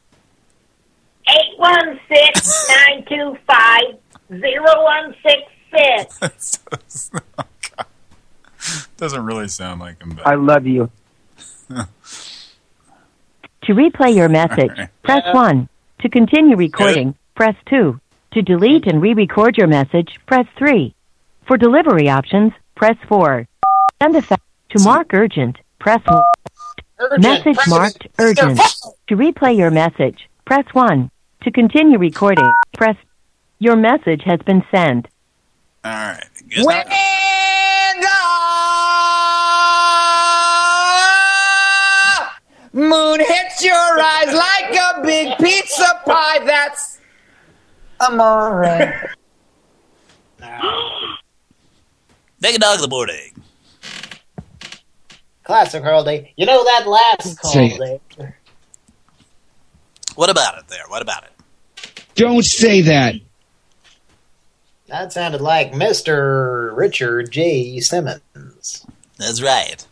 816-925-0166. doesn't really sound like him. But I love you. To replay your message, press 1. To continue recording, press 2. To delete and re-record your message, press 3. For delivery options, press 4. Send effect to mark urgent, press 1. Urgent. Message Press marked it. urgent. To replay your message, press 1. To continue recording, press Your message has been sent. All right. When the moon hits your eyes like a big pizza pie, that's amore. Take a dog to the boarding. Classic Earl Day. You know that last call What about it there? What about it? Don't say that. That sounded like Mr. Richard J. Simmons. That's right.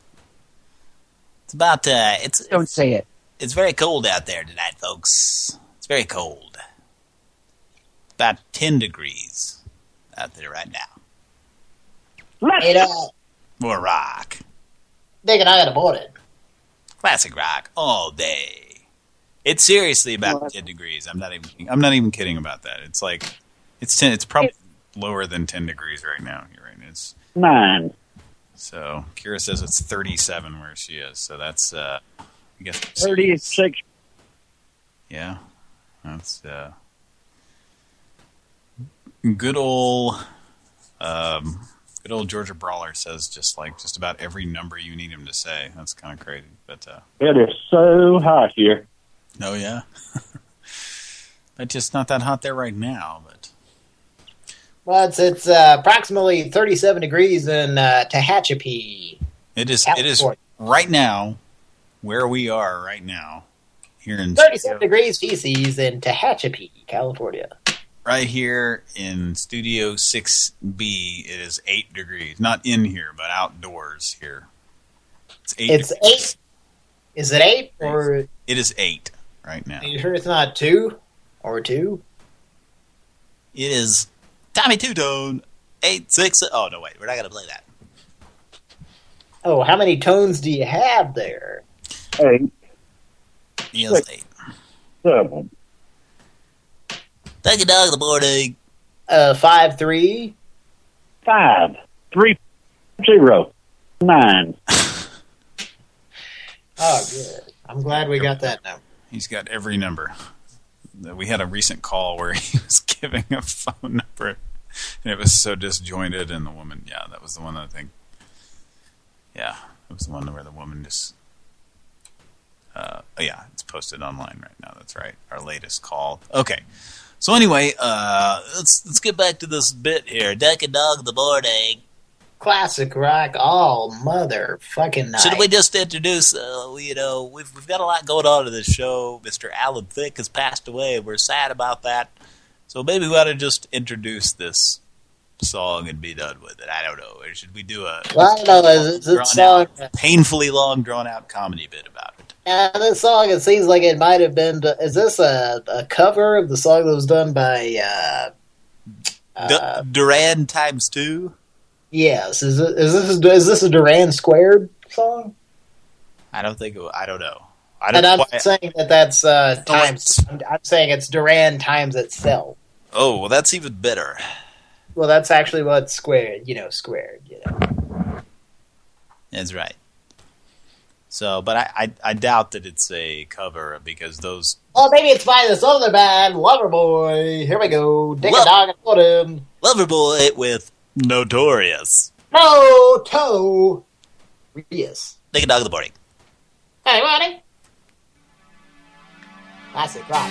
It's about uh it's Don't say it. it's very cold out there tonight, folks. It's very cold. About 10 degrees out there right now. Hey, uh, More rock. Dick and I got aborted. Classic rock all day. It's seriously about 10 degrees. I'm not even I'm not even kidding about that. It's like it's 10 it's probably lower than 10 degrees right now here right It's Nine. so Kira says it's 37 where she is. So that's uh I guess 36. Yeah. That's uh good old um good old Georgia Brawler says just like just about every number you need him to say. That's kind of crazy. But uh It is so hot here. oh yeah. but just not that hot there right now, Well, it's, it's uh, approximately 37 degrees in uh, Tehachapi. it is it is right now where we are right now here in 37 degrees feces in Tehachapi, California. right here in Studio 6B it is 8 degrees. Not in here, but outdoors here. It's 8 It's degrees. eight. Is it eight or It is 8 right now. are you sure it's not two or two? It is Tommy Tutone eight six. Oh no, wait, we're not gonna play that. Oh, how many tones do you have there? Eight. He is eight. Seven. Take a dog the morning. Uh, five three. Five. Three. Zero. Nine. Oh, good. I'm glad we got that now. He's got every number. We had a recent call where he was giving a phone number, and it was so disjointed. And the woman, yeah, that was the one I think. Yeah, it was the one where the woman just. Uh, oh yeah, it's posted online right now. That's right. Our latest call. Okay. So anyway, uh, let's let's get back to this bit here. Deck a dog the boarding. Classic rock all motherfucking night. Should we just introduce, uh, you know, we've, we've got a lot going on in this show. Mr. Alan Thicke has passed away, we're sad about that. So maybe we ought to just introduce this song and be done with it. I don't know. Or should we do a Well, I don't know. Is, is it song? out, painfully long, drawn-out comedy bit about it? Yeah, this song, it seems like it might have been... Is this a, a cover of the song that was done by... Uh, uh, Duran times two. Yes, is, it, is this is this a Duran Squared song? I don't think. It, I don't know. I don't. And I'm why- saying that that's uh, times... I'm, I'm saying it's Duran times itself. oh, well, that's even better. Well, that's actually what squared, you know, squared, you know. That's right. So, but I, I, I doubt that it's a cover because those Oh, maybe it's by this other band, Loverboy. Here we go. Dick a dog and put him. Loverboy with Notorious. No toe. Yes. Take a dog in the morning. Hey, buddy. Classic rock.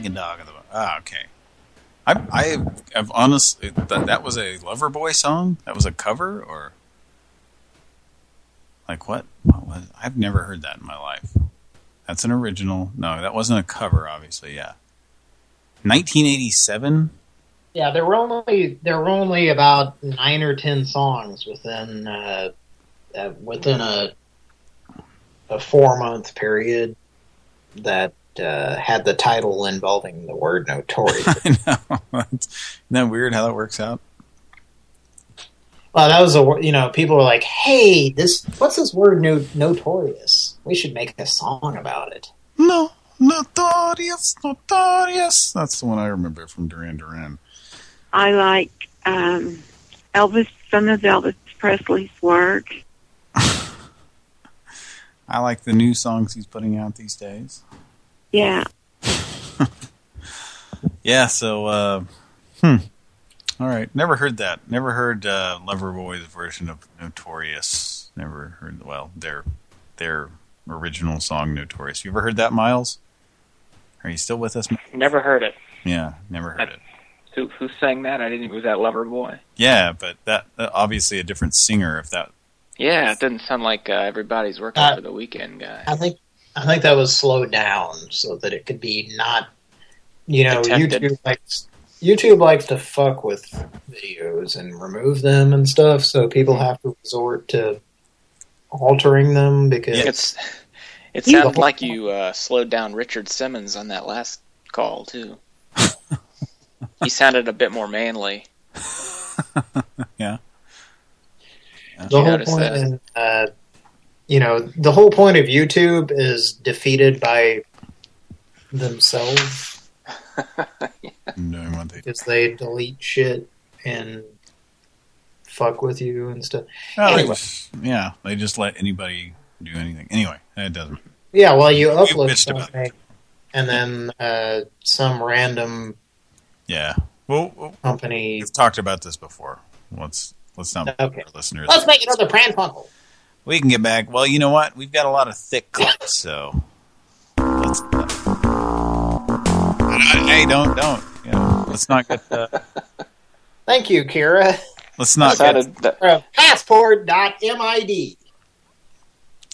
Naked dog in the Ah, okay. I I have honestly that that was a Loverboy song. That was a cover or like what? what was, I've never heard that in my life. That's an original. No, that wasn't a cover. Obviously, yeah. 1987. Yeah, there were only there were only about nine or ten songs within uh, uh, within a a four month period that uh, had the title involving the word notorious. I know. Isn't that weird how that works out? well, that was a you know people were like, "Hey, this what's this word no, notorious? We should make a song about it." No, notorious, notorious. That's the one I remember from Duran Duran. I like um, Elvis, some of Elvis Presley's work. I like the new songs he's putting out these days. Yeah. Yeah, so, uh, hmm. All right, never heard that. Never heard uh, Loverboy's version of Notorious. Never heard, well, their their original song, Notorious. You ever heard that, Miles? Are you still with us? Never heard it. Yeah, never heard it. Who who sang that? I didn't. It was that Loverboy? Yeah, but that, that obviously a different singer. If that, Yeah, it doesn't sound like uh, everybody's working Uh, for the weekend guy. I think I think that was slowed down so that it could be not, you know, Detected. YouTube likes YouTube likes to fuck with videos and remove them and stuff, so people have to resort to altering them because It's it Yeah. sounded like you uh, slowed down Richard Simmons on that last call too. he sounded a bit more manly. yeah. the whole notice point that? in, uh, you know, the whole point of YouTube is defeated by themselves what they because they delete shit and fuck with you and stuff. Well, Anyway. yeah, they just let anybody do anything. Anyway, it doesn't. Yeah, well, you upload something, and then uh, some random Yeah. Well, well, company. we've talked about this before. Let's let's not Okay. listeners. Let's make another Pran Funkel. We can get back. Well, you know what? We've got a lot of thick clips, so let's. hey, don't don't. You know, let's not get. Uh, Thank you, Kira. let's not That's get. Uh, passport.mid.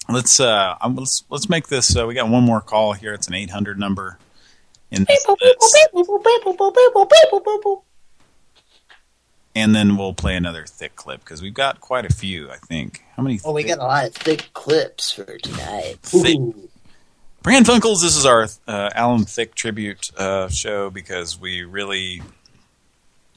Let's uh, um, let's let's make this. Uh, we got one more call here. It's an 800 number. In this, and then we'll play another thick clip because we've got quite a few. I think. How many? Oh, we got a lot of thick clips for tonight. Thick. Pran Funkels, this is our uh, Alan Thicke tribute uh, show because we really,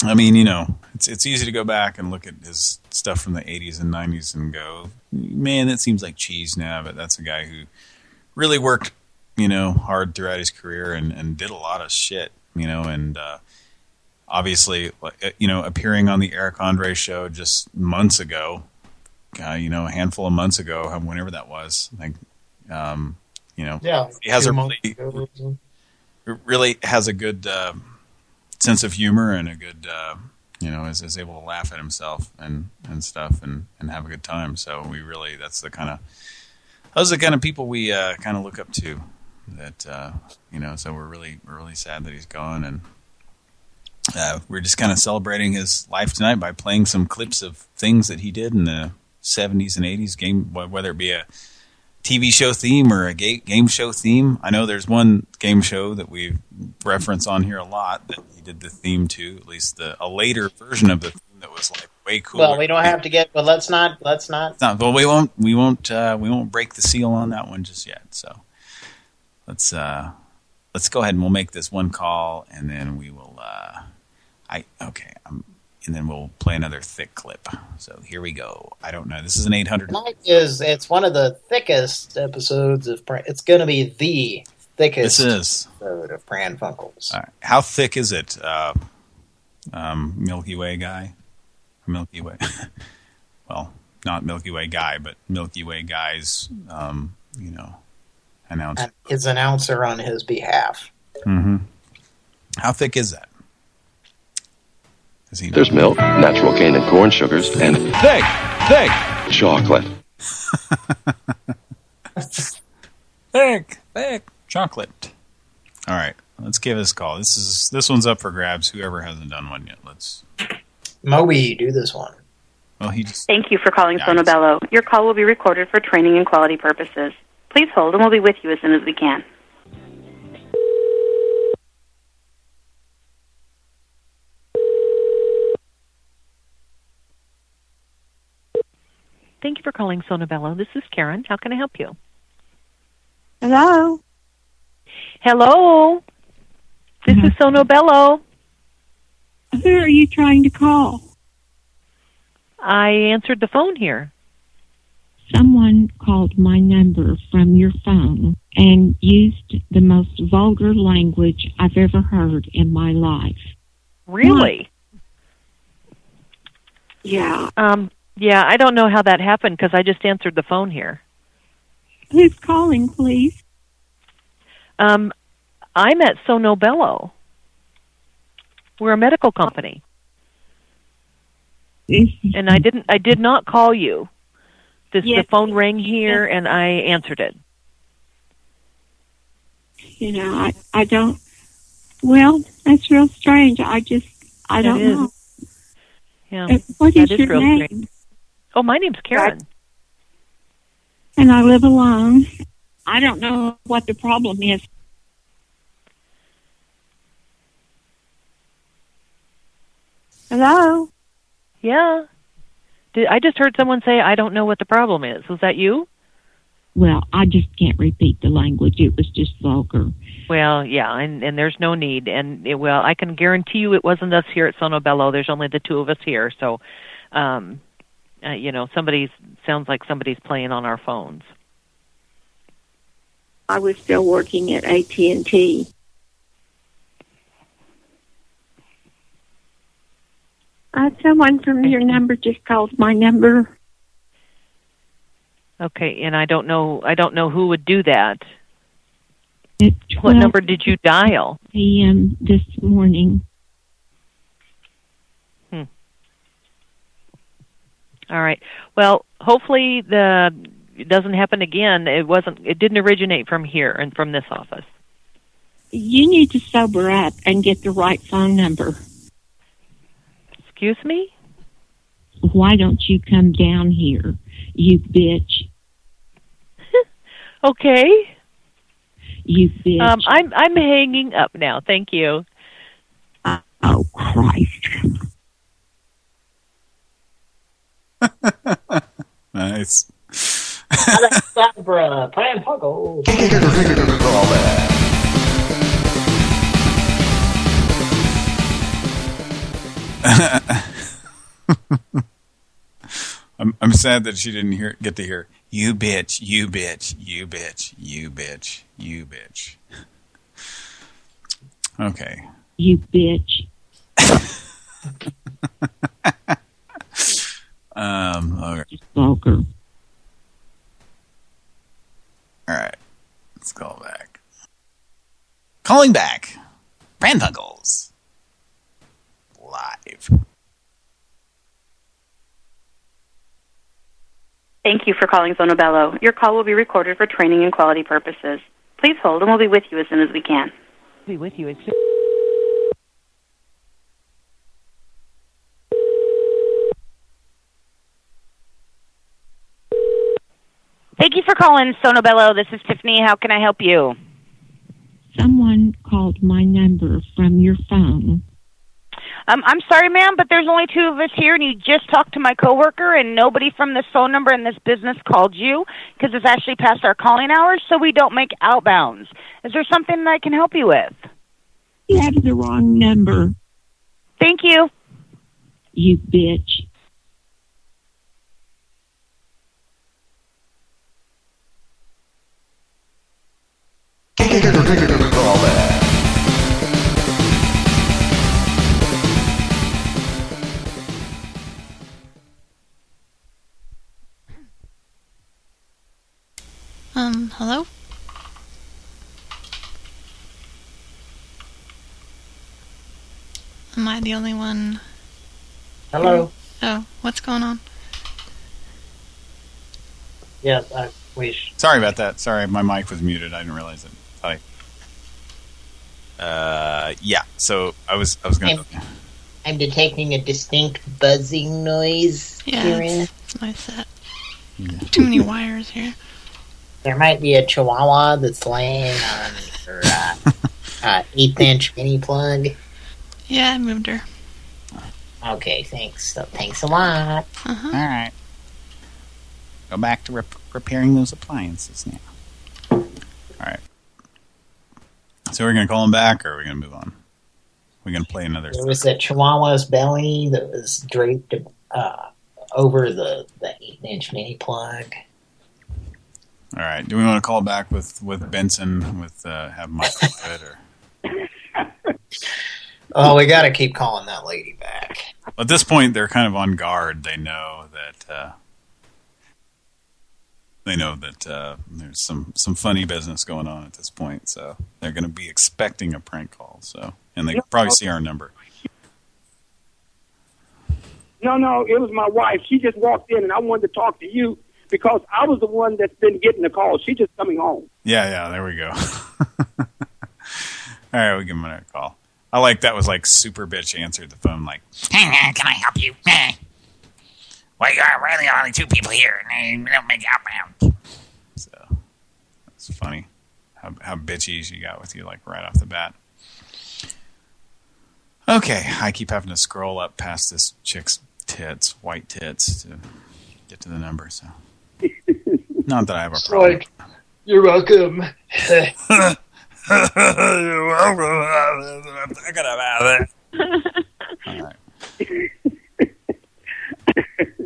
I mean, you know, it's it's easy to go back and look at his stuff from the 80s and 90s and go, man, that seems like cheese now, but that's a guy who really worked, you know, hard throughout his career and, and did a lot of shit, you know, and uh, obviously, uh, you know, appearing on the Eric Andre show just months ago, uh, you know, a handful of months ago, whenever that was, like, um, you know, Yeah. he has a really, ago or something. really has a good uh, sense of humor and a good, uh, you know, is, is able to laugh at himself and, and stuff and, and have a good time. So we really, that's the kind of, those are the kind of people we uh, kind of look up to that, uh, you know, so we're really, we're really sad that he's gone and uh, we're just kind of celebrating his life tonight by playing some clips of things that he did in the 70s and 80s game, whether it be a TV show theme or a ga game show theme. I know there's one game show that we reference on here a lot that he did the theme to, at least the a later version of the theme that was like way cooler. Well, we don't have to get, but let's not, let's not. No, well, we won't, we won't, uh, we won't break the seal on that one just yet. So let's, uh, let's go ahead and we'll make this one call, and then we will, uh, I okay, um, and then we'll play another thick clip. So here we go. I don't know. This is an 800. Tonight is, it's one of the thickest episodes of, it's going to be the thickest This is. episode of Pran right. How thick is it, uh, um, Milky Way guy? Milky Way. well, not Milky Way guy, but Milky Way guy's, um, you know, announcer. And his announcer on his behalf. Mm-hmm. How thick is that? Does he? There's milk, natural cane and corn sugars, and thick, thick, chocolate. thick, thick chocolate. All right, let's give this a call. This is this one's up for grabs. Whoever hasn't done one yet, let's. Moby, do this one. Well, he just. Thank you for calling Sono Bello. Your call will be recorded for training and quality purposes. Please hold and we'll be with you as soon as we can. Thank you for calling Sono Bello. This is Karen. How can I help you? Hello. Hello. This is Sono Bello. Who are you trying to call? I answered the phone here. Someone called my number from your phone and used the most vulgar language I've ever heard in my life. Really? Yeah. Um. Yeah, I don't know how that happened because I just answered the phone here. Who's calling, please? Um, I'm at Sono Bello. We're a medical company, and I didn't. I did not call you. This Yes. the phone rang here, and I answered it. You know, I, I don't. Well, that's real strange. I just, I don't is. know. Yeah, Uh, what that is your real name? strange. Oh, my name's Karen. And I live alone. I don't know what the problem is. Hello? Yeah. Did, I just heard someone say, "I don't know what the problem is." Was that you? Well, I just can't repeat the language. It was just vulgar. Well, yeah, and and there's no need, and it, well, I can guarantee you it wasn't us here at Sono Bello. There's only the two of us here, so, um, uh, you know, somebody's sounds like somebody's playing on our phones. I was still working at AT&T. Uh, someone from your number just called my number. Okay, and I don't know. I don't know who would do that. At What number did you dial? p.m. this morning. Hmm. All right. Well, hopefully the it doesn't happen again. It wasn't. It didn't originate from here and from this office. You need to sober up and get the right phone number. Excuse me. Why don't you come down here, you bitch? Okay. You bitch. Um, I'm I'm hanging up now. Thank you. oh Christ! Nice. Alexandra Pran Puckle. I'm I'm sad that she didn't hear get to hear you bitch, you bitch, you bitch, you bitch, you bitch. Okay. You bitch. Um. Okay. Vulgar. All right. Let's call back. Calling back. Pranfunkels. Live. Thank you for calling Sono Bello. Your call will be recorded for training and quality purposes. Please hold and we'll be with you as soon as we can. Be with you as soon. Thank you for calling Sono Bello. This is Tiffany. How can I help you? Someone called my number from your phone. Um, I'm sorry, ma'am, but there's only two of us here, and you just talked to my coworker, and nobody from this phone number in this business called you because it's actually past our calling hours, so we don't make outbounds. Is there something that I can help you with? You have the wrong number, Thank you. you bitch. Um, hello? Am I the only one? Hello. Oh, what's going on? Yes, I wish. Sorry about that. Sorry, my mic was muted. I didn't realize it. Hi. Uh, yeah. So I was I was gonna. I'm detecting a distinct buzzing noise Yeah, herein. it's, it's my set. Too many wires here. There might be a chihuahua that's laying on your uh, uh, eighth inch mini plug. Yeah, I moved her. Okay, thanks. So, thanks a lot. Uh-huh. All right. Go back to rep repairing those appliances now. All right. So we're gonna call him back, or are we gonna move on? We're gonna play another. There was a chihuahua's belly that was draped uh, over the, the eighth inch mini plug. All right. Do we want to call back with with Benson with uh, have Michael do it, or Oh, we got to keep calling that lady back. at this point they're kind of on guard. They know that uh, they know that uh, there's some some funny business going on at this point, so they're going to be expecting a prank call. So and they probably see our number. No, no, it was my wife. She just walked in, and I wanted to talk to you because I was the one that's been getting the call. She's just coming home. Yeah, yeah, there we go. All right, we give him another call. I like that was like super bitch answered the phone like, Hey, can I help you? Well, you are really only two people here, and we don't make outbound. So, it's funny how how bitchy she got with you like right off the bat. Okay, I keep having to scroll up past this chick's tits, white tits, to get to the number. So, not that I have a problem. Like, you're welcome. You're welcome. I'm thinking about it. All right.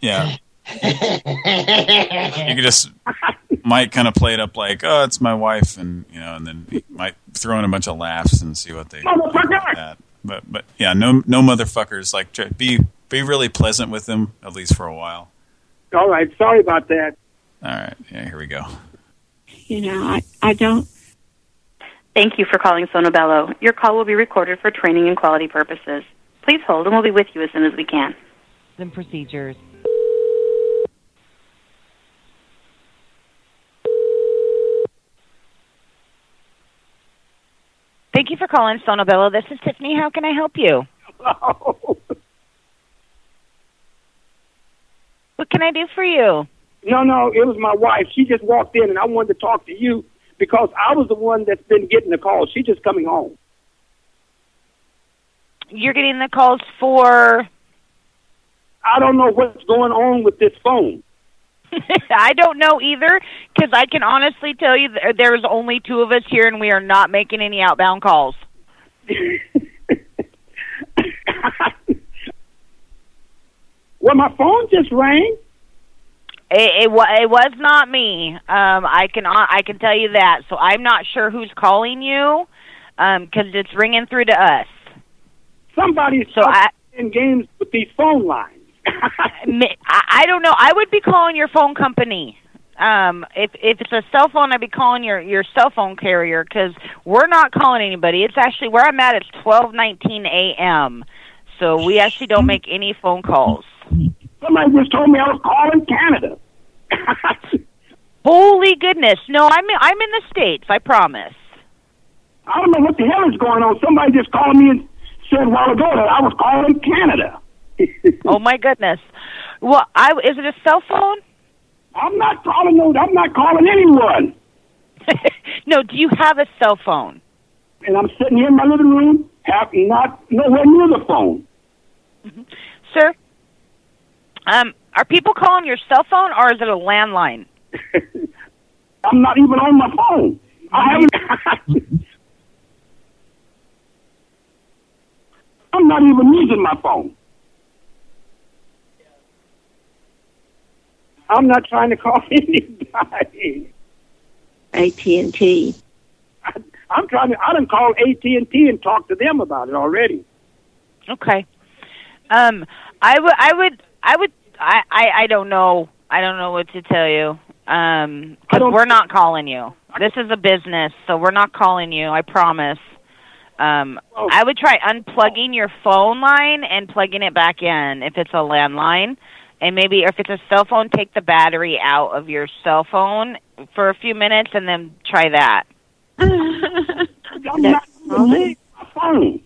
Yeah. You could just might kind of play it up like, oh, it's my wife, and you know, and then might throw in a bunch of laughs and see what they oh, think that. But but yeah, no no motherfuckers. Like try- be be really pleasant with them at least for a while. All right, sorry about that. All right, yeah, here we go. You know, I, I don't. Thank you for calling Sono Bello. Your call will be recorded for training and quality purposes. Please hold, and we'll be with you as soon as we can. And procedures. Thank you for calling Sono Bello. This is Tiffany. How can I help you? What can I do for you? No, no, it was my wife. She just walked in, and I wanted to talk to you because I was the one that's been getting the calls. She's just coming home. You're getting the calls for. I don't know what's going on with this phone. I don't know either because I can honestly tell you that there's only two of us here and we are not making any outbound calls. Well, my phone just rang. It, it, wa- it was not me. Um, I can I can tell you that. So I'm not sure who's calling you because it's ringing through to us. Somebody's so I, in games with these phone lines. I I don't know. I would be calling your phone company. Um, if if it's a cell phone, I'd be calling your your cell phone carrier because we're not calling anybody. It's actually where I'm at. It's twelve nineteen a.m. So we actually don't make any phone calls. Somebody just told me I was calling Canada. Holy goodness! No, I'm in, I'm in the states. I promise. I don't know what the hell is going on. Somebody just called me and said a while ago that I was calling Canada. oh my goodness! Well, I is it a cell phone? I'm not calling no. I'm not calling anyone. no, do you have a cell phone? And I'm sitting here in my living room, have not nowhere near the phone. Sir, um, are people calling your cell phone or is it a landline? I'm not even on my phone. I haven't. I'm not even using my phone. I'm not trying to call anybody. AT&T. I'm trying to. I done called AT and T and talked to them about it already. Okay. Um, I would, I would, I would, I, I, I don't know. I don't know what to tell you. Um, because we're not calling you. This is a business, so we're not calling you. I promise. Um, I would try unplugging your phone line and plugging it back in if it's a landline, and maybe if it's a cell phone, take the battery out of your cell phone for a few minutes and then try that. I'm not even using my phone.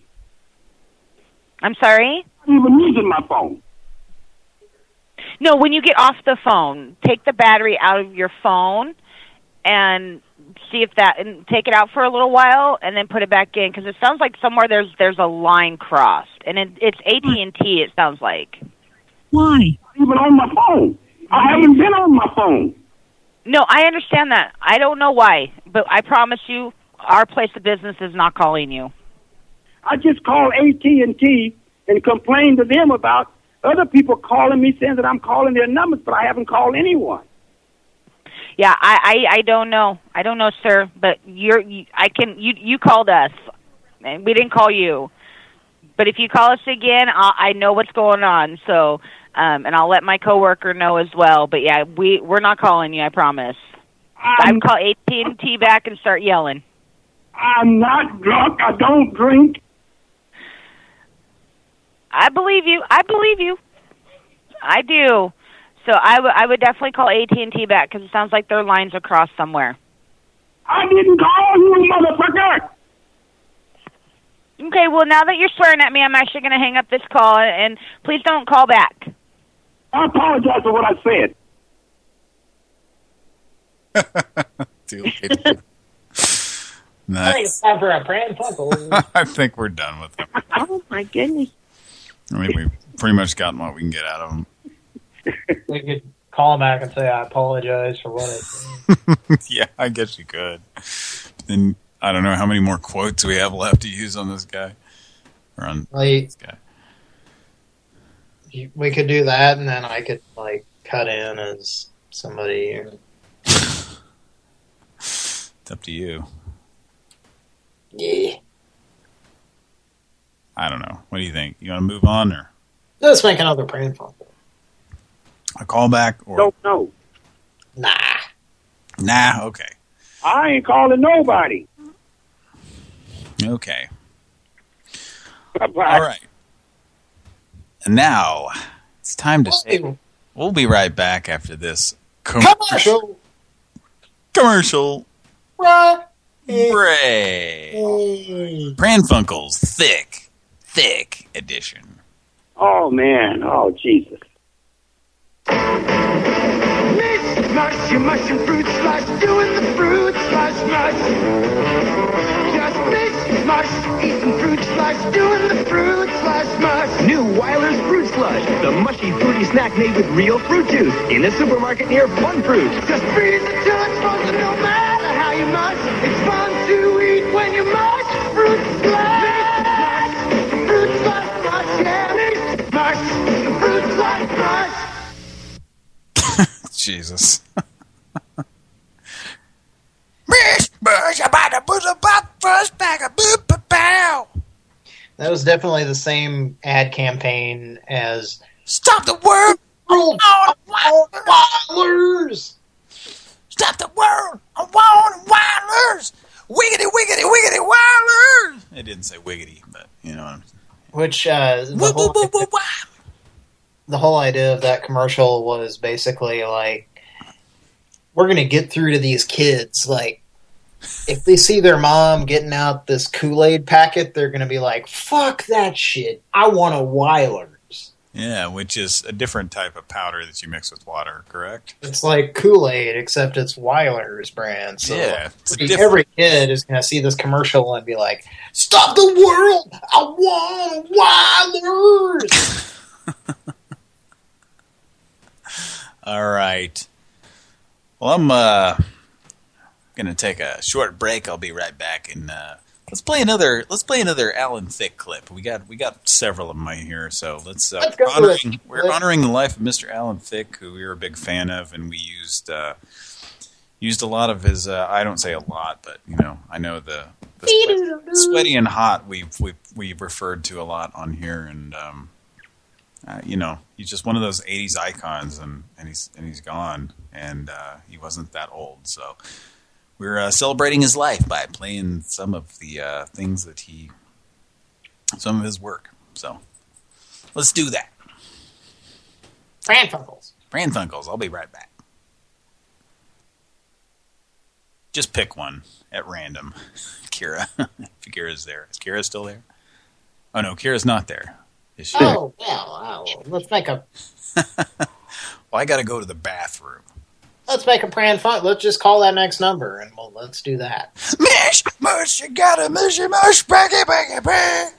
I'm sorry. I'm not even using my phone. No, when you get off the phone, take the battery out of your phone and see if that and take it out for a little while and then put it back in because it sounds like somewhere there's there's a line crossed and it, it's AT and T. It sounds like. Why? Even on my phone. I haven't been on my phone. No, I understand that. I don't know why, but I promise you, our place of business is not calling you. I just called AT and T and complained to them about other people calling me saying that I'm calling their numbers, but I haven't called anyone. Yeah, I I, I don't know. I don't know, sir, but you're you, I can you you called us, and we didn't call you. But if you call us again, I'll, I know what's going on. So, um, and I'll let my coworker know as well. But yeah, we we're not calling you. I promise. I would call AT and T back and start yelling. I'm not drunk. I don't drink. I believe you. I believe you. I do. So I would I would definitely call AT and T back because it sounds like their lines are crossed somewhere. I didn't call you, motherfucker. Okay, well now that you're swearing at me, I'm actually going to hang up this call and please don't call back. I apologize for what I said. Too late. I think for a prank. I think we're done with him. Oh my goodness. I mean, we've pretty much gotten what we can get out of him. We could call him back and say, I apologize for what I said. yeah, I guess you could. Then I don't know how many more quotes we have left to use on this guy. Or on Like, this guy. You- we could do that, and then I could, like, cut in as somebody. It's up to you. Yeah. I don't know. What do you think? You want to move on or Let's make another prank phone. a callback or Don't know. Nah. nah? Okay, I ain't calling nobody. okay. Bye-bye. All right. And now it's time to say we'll be right back after this Commercial. commercial Right. break. Mm. Pranfunkels thick, thick edition. Oh man. Oh Jesus. Mush, your mushroom fruit slush, doing the fruit slush mush. Just mish, mush, eating fruit slush, doing the fruit slush mush. New Wyler's Fruit Slush, the mushy, fruity snack made with real fruit juice in a supermarket near Fun Fruit. Just freeze it till it's frozen, no matter how you mush. It's fun to eat when you mush fruit slush. Fruit slush mush, yeah, mush, fruit slush mush. Jesus. Mush, about to put a pop first bag of boop, bow. That was definitely the same ad campaign as Stop the world! World Wilders! Stop the world! I want Wyler's! Wiggity, wiggity, wiggity, wilders! It didn't say wiggity, but you know. what Which uh, the, whole, the whole idea of that commercial was basically like, we're gonna get through to these kids. Like, if they see their mom getting out this Kool Aid packet, they're gonna be like, "Fuck that shit! I want a Wyler's." Yeah, which is a different type of powder that you mix with water, correct? It's like Kool Aid, except it's Wyler's brand. So Yeah, every, kid is gonna see this commercial and be like, "Stop the world! I want Wyler's." All right. Well, I'm uh gonna take a short break. I'll be right back, and uh, let's play another. Let's play another Alan Thicke clip. We got we got several of them right here, so let's. Uh, Let's we're honoring, we're honoring the life of Mr. Alan Thicke, who we were a big fan of, and we used uh, used a lot of his. Uh, I don't say a lot, but you know, I know the, the sweat- sweaty and hot. We've we we referred to a lot on here, and um, uh, you know, he's just one of those '80s icons, and and he's and he's gone, and uh, he wasn't that old, so we're uh, celebrating his life by playing some of the uh, things that he, some of his work. So let's do that. Pranfunkels. Pranfunkels. I'll be right back. Just pick one at random. Kira, if Kira's there, is Kira still there? Oh no, Kira's not there. Is she? Oh well, oh, let's make a Well, I got to go to the bathroom. Let's make a pran fun. Let's just call that next number and well, let's do that. Mish, mush, you gotta mish, mush, baggy, baggy, baggy.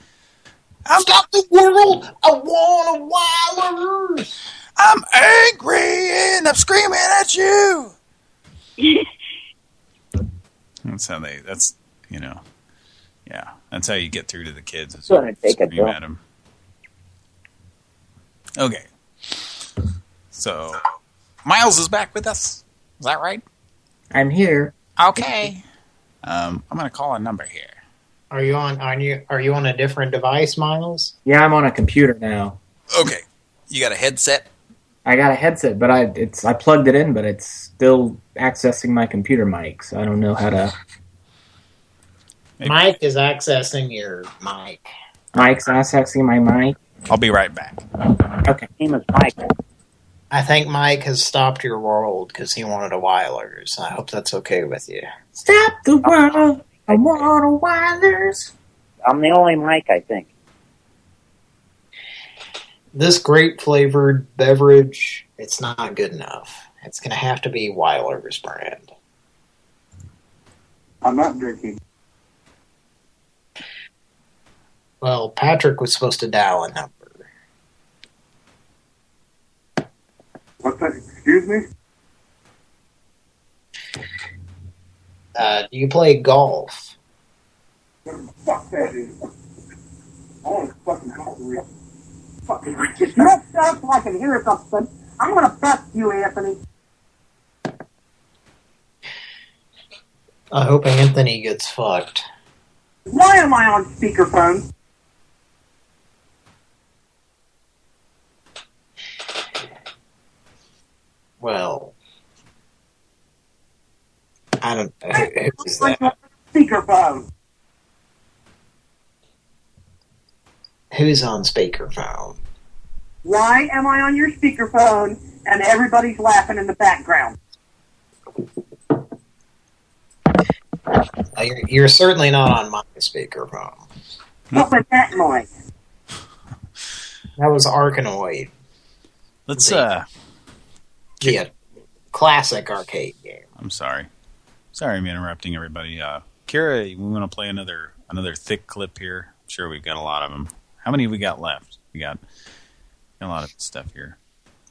I'm Stop the world! I want a Wyler's. I'm angry and I'm screaming at you. That's how they. That's you know. Yeah, that's how you get through to the kids. is Gonna take a scream dump. at 'em. Okay. So, Miles is back with us. Is that right? I'm here. Okay. Um, I'm going to call a number here. Are you on? Are you are you on a different device, Miles? Yeah, I'm on a computer now. Okay. You got a headset? I got a headset, but I it's I plugged it in, but it's still accessing my computer mic, so I don't know how to. Mike is accessing your mic. Mike's accessing my mic. I'll be right back. Okay. Name is Mike. I think Mike has stopped your world because he wanted a Wyler's. I hope that's okay with you. Stop the world! I want a Wyler's. I'm the only Mike, I think. This grape flavored beverage, it's not good enough. It's going to have to be Wyler's brand. I'm not drinking. Well, Patrick was supposed to dial in number. What's that? Excuse me? Uh, do you play golf? Fuck that dude. I want to fucking call the real. Fucking You don't sound so I can hear something. I'm gonna bust you, Anthony. I hope Anthony gets fucked. Why am I on speakerphone? Well, I don't. Who, who's that? Speakerphone. Who's on speakerphone? Why am I on your speakerphone and everybody's laughing in the background? Uh, You're, you're certainly not on my speakerphone. What was that noise? That was Arkanoid. Let's uh Classic arcade game. I'm sorry. Sorry I'm interrupting everybody. Uh Kira, we want to play another another thick clip here. I'm sure we've got a lot of them. How many have we got left? We got a lot of stuff here.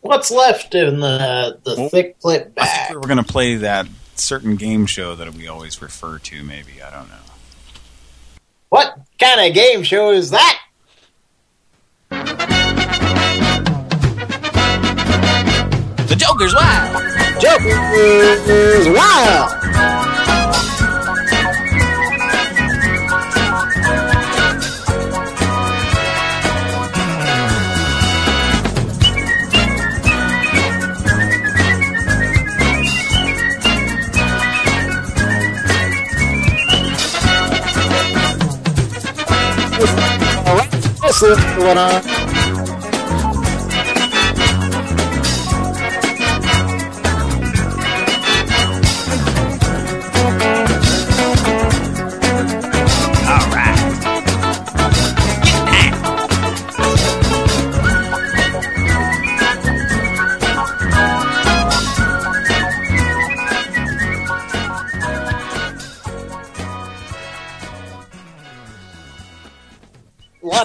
What's left in the the thick clip bag? We're going to play that certain game show that we always refer to maybe. I don't know. What kind of game show is that? Joker's Wild. Joker's Wild. Listen to what I.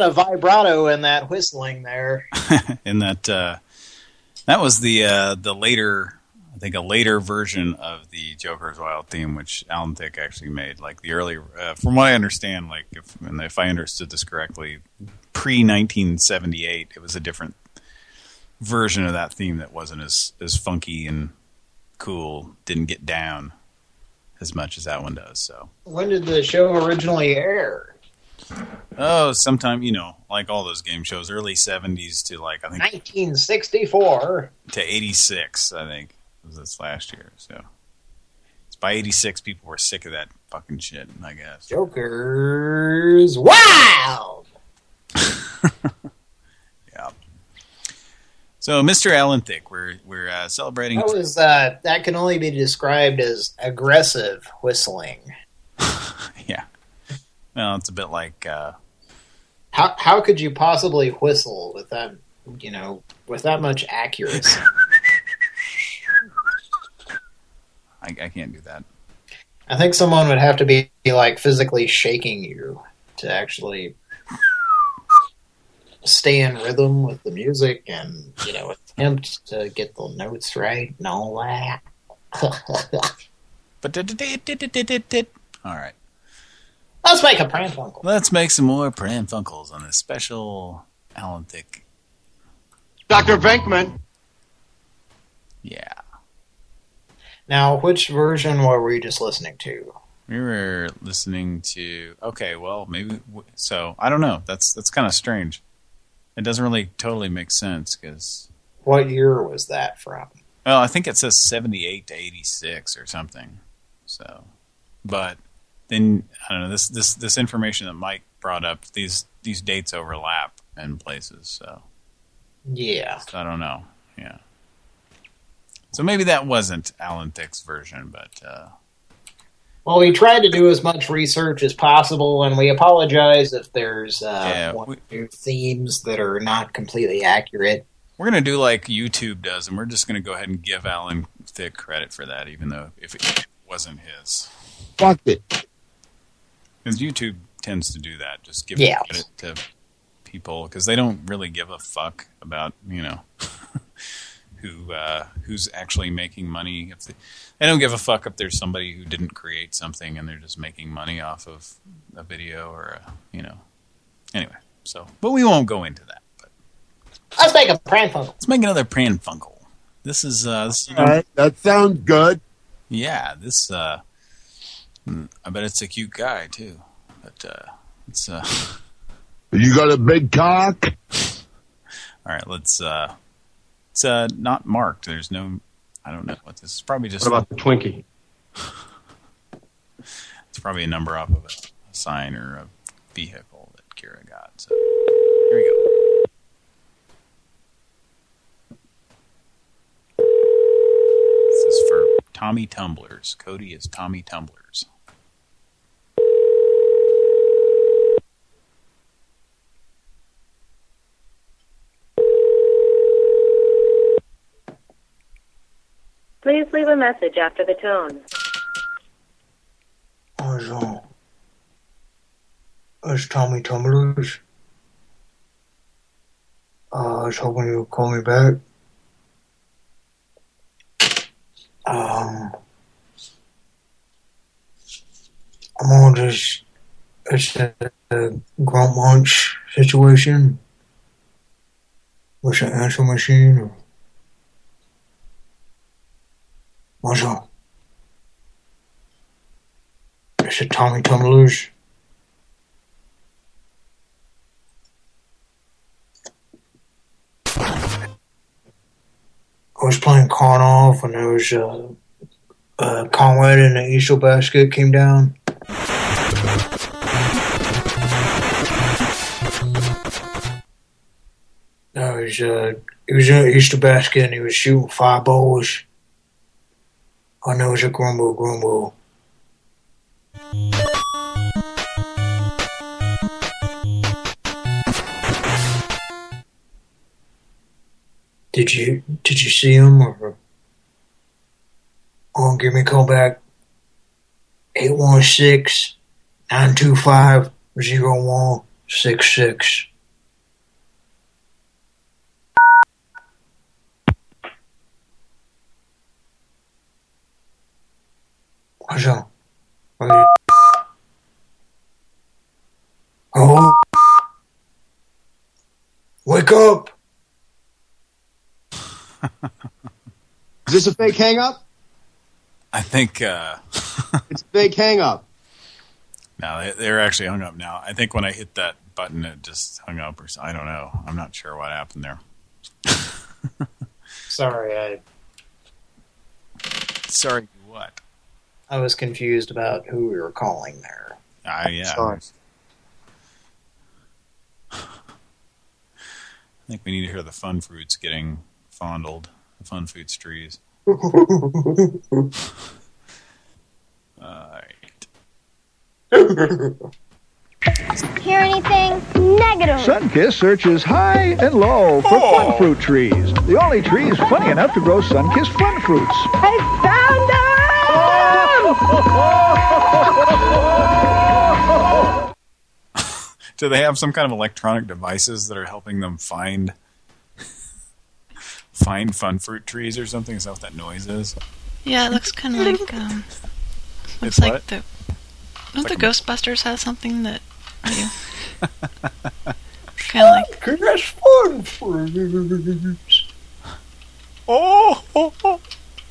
of vibrato in that whistling there. in that uh, that was the uh, the later I think a later version of the Joker's Wild theme, which Alan Thicke actually made. Like the early, uh, from what I understand, like if and if I understood this correctly, pre 1978, it was a different version of that theme that wasn't as as funky and cool. Didn't get down as much as that one does. So. When did the show originally air? Oh, sometime you know, like all those game shows, early '70s to like I think 1964. to 86, I think, was this last year. So it's by 86, people were sick of that fucking shit, I guess. Joker's Wild. Yeah. So, Mr. Alan Thicke, we're we're uh, celebrating. That was uh, that can only be described as aggressive whistling. yeah. Well, it's a bit like uh, How how could you possibly whistle with that you know with that much accuracy? I, I can't do that. I think someone would have to be like physically shaking you to actually stay in rhythm with the music and you know attempt to get the notes right and all that. But did, did, did, did, did, did. all right, Let's make a prank funkle. let's make some more Pran Funkels on this special Alan Thicke. Dr. Venkman. Yeah, Now, which version were we just listening to? we were listening to. Okay, well, maybe so. I don't know. That's that's kind of strange. It doesn't really totally make sense because What year was that from? Well, I think it says 78 to 86 or something. So, but then I don't know this this this information that Mike brought up these these dates overlap in places. So, Yeah. so I don't know. Yeah. So maybe that wasn't Alan Thicke's version, but uh, Well, we tried to do as much research as possible, and we apologize if there's uh, Yeah, one or two themes that are not completely accurate. we're gonna do like YouTube does, and we're just gonna go ahead and give Alan Thicke credit for that, even though if it wasn't his. Fuck it. Because YouTube tends to do that, just give Yeah. credit to people because they don't really give a fuck about you know who uh, who's actually making money. If they, they don't give a fuck if there's somebody who didn't create something and they're just making money off of a video or a, you know. Anyway, so but we won't go into that. But. Let's make a prank funkle. Let's make another Pran Funkel. This is uh, this, All right, that sounds good. yeah. This uh, hmm, I bet it's a cute guy too. But uh, it's uh. You got a big cock? All right, let's uh it's uh not marked. There's no I don't know what this is. Probably just. What about the Twinkie? It's probably a number off of a, a sign or a vehicle that Kira got. So here we go. This is for Tommy Tumblers. Cody is Tommy Tumblers. Please leave a message after the tone. Bonjour. It's Tommy Tumblers. Uh, I was hoping you would call me back. Um, I'm on this, it's a, a grunt munch situation. With an answer machine. Or, Bonjour. A Tommy Tumblers. I was playing con off uh, uh, and there was a, a Conrad in the Easter basket came down. There was uh, he was uh, in the Easter basket and he was shooting five balls. I know it's a grumble grumble. Did you did you see him or? Oh, give me a call back. 816-925-0166. What's up? What Oh. Wake up! Is this a fake hang up? I think uh, It's a fake hang up. no, they, they're actually hung up now. I think when I hit that button, it just hung up, or so, I don't know. I'm not sure what happened there. Sorry, I Sorry, what? I was confused about who we were calling there. Ah, yeah. Sorry. I think we need to hear the fun fruits getting fondled. The fun fruits trees. Alright. Hear anything? Negative. Sunkist searches high and low for fun fruit trees. The only trees funny enough to grow Sunkist fun fruits. I found them! Do they have some kind of electronic devices that are helping them find find fun fruit trees or something? Is that what that noise is? Yeah, it looks kind of like um, It's looks like what? the don't the Ghostbusters have something that you kind of like That's fun fruits. Oh, oh, oh,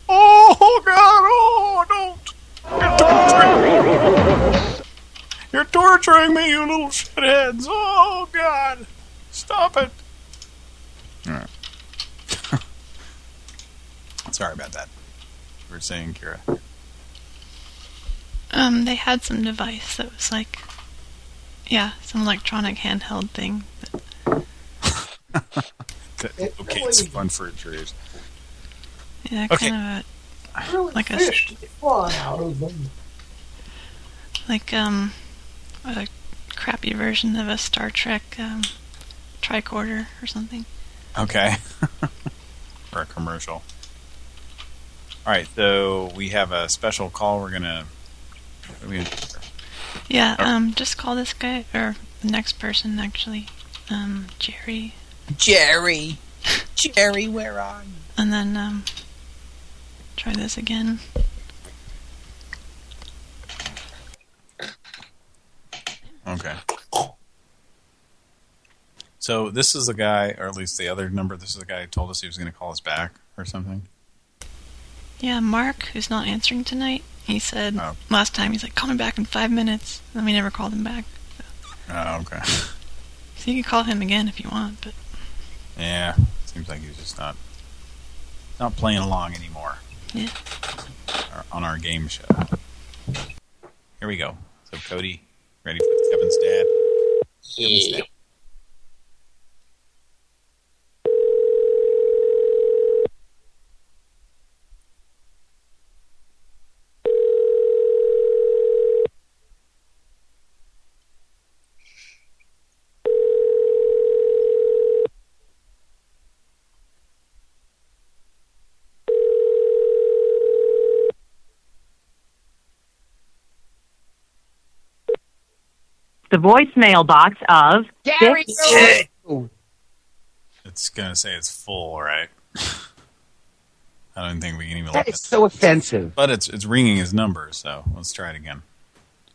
oh, God, oh, don't. You're torturing me, you little shitheads. Oh, God. Stop it. All right. Sorry about that. You were saying, Kira. um they had some device that was like yeah some electronic handheld thing. That locates fun for trees. Yeah, Okay. kind of Really like a fun out of them. like um a crappy version of a Star Trek um, tricorder or something. Okay. For a commercial. All right, so we have a special call. We're gonna. We, Yeah, Oh. um, just call this guy or the next person actually, um, Jerry, Jerry. Jerry, where are you? and then um, try this again. okay. So this is the guy, or at least the other number. This is the guy who told us he was going to call us back or something. Yeah, Mark, who's not answering tonight, he said Oh. last time he's like, call me back in five minutes. And we never called him back. Oh, okay. So you can call him again if you want, but Yeah, seems like he's just not not playing along anymore. Yeah. On our game show. Here we go. So Cody, ready for Kevin's dad? Kevin's dad. The voicemail box of Gary It's gonna say it's full, right? I don't think we can even. That let is so offensive. But it's it's ringing his number, so let's try it again.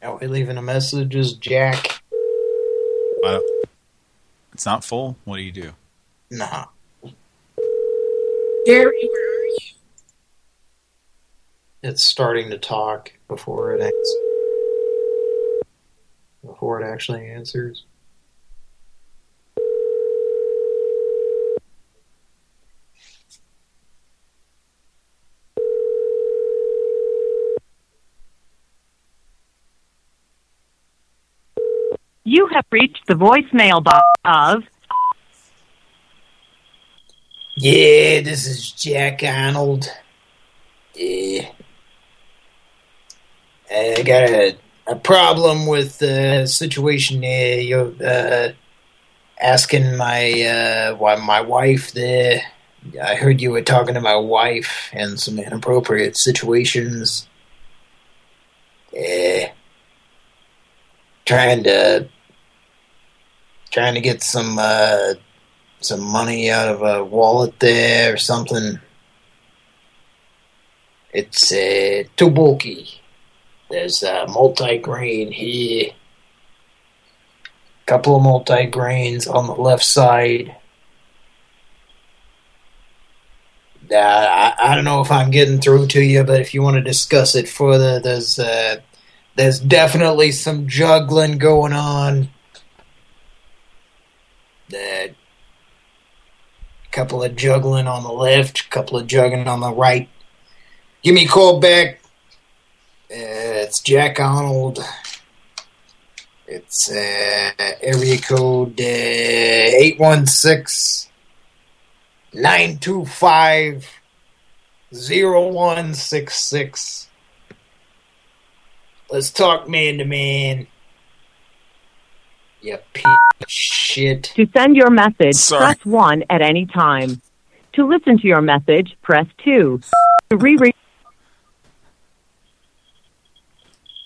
Are we leaving a message as Jack? I it's not full. What do you do? Nah. Gary, where are you? It's starting to talk before it answers. Before it actually answers. You have reached the voicemail box of Yeah, this is Jack Arnold. Yeah. I got a, a problem with the situation there. You're uh, asking my uh, why my wife there. I heard you were talking to my wife in some inappropriate situations. Yeah. Trying to trying to get some uh, some money out of a wallet there or something. It's uh, too bulky. There's uh, multi-grain here. Couple of multi-grains on the left side. Uh, I, I don't know if I'm getting through to you, but if you want to discuss it further, there's uh, there's definitely some juggling going on. Uh, couple of juggling on the left, couple of juggling on the right. Give me a call back. It's Jack Arnold. It's uh, area code uh, 816 925 0166. Let's talk man to man. You piece of shit. to send your message, Sorry. press 1 at any time. To listen to your message, press 2. To re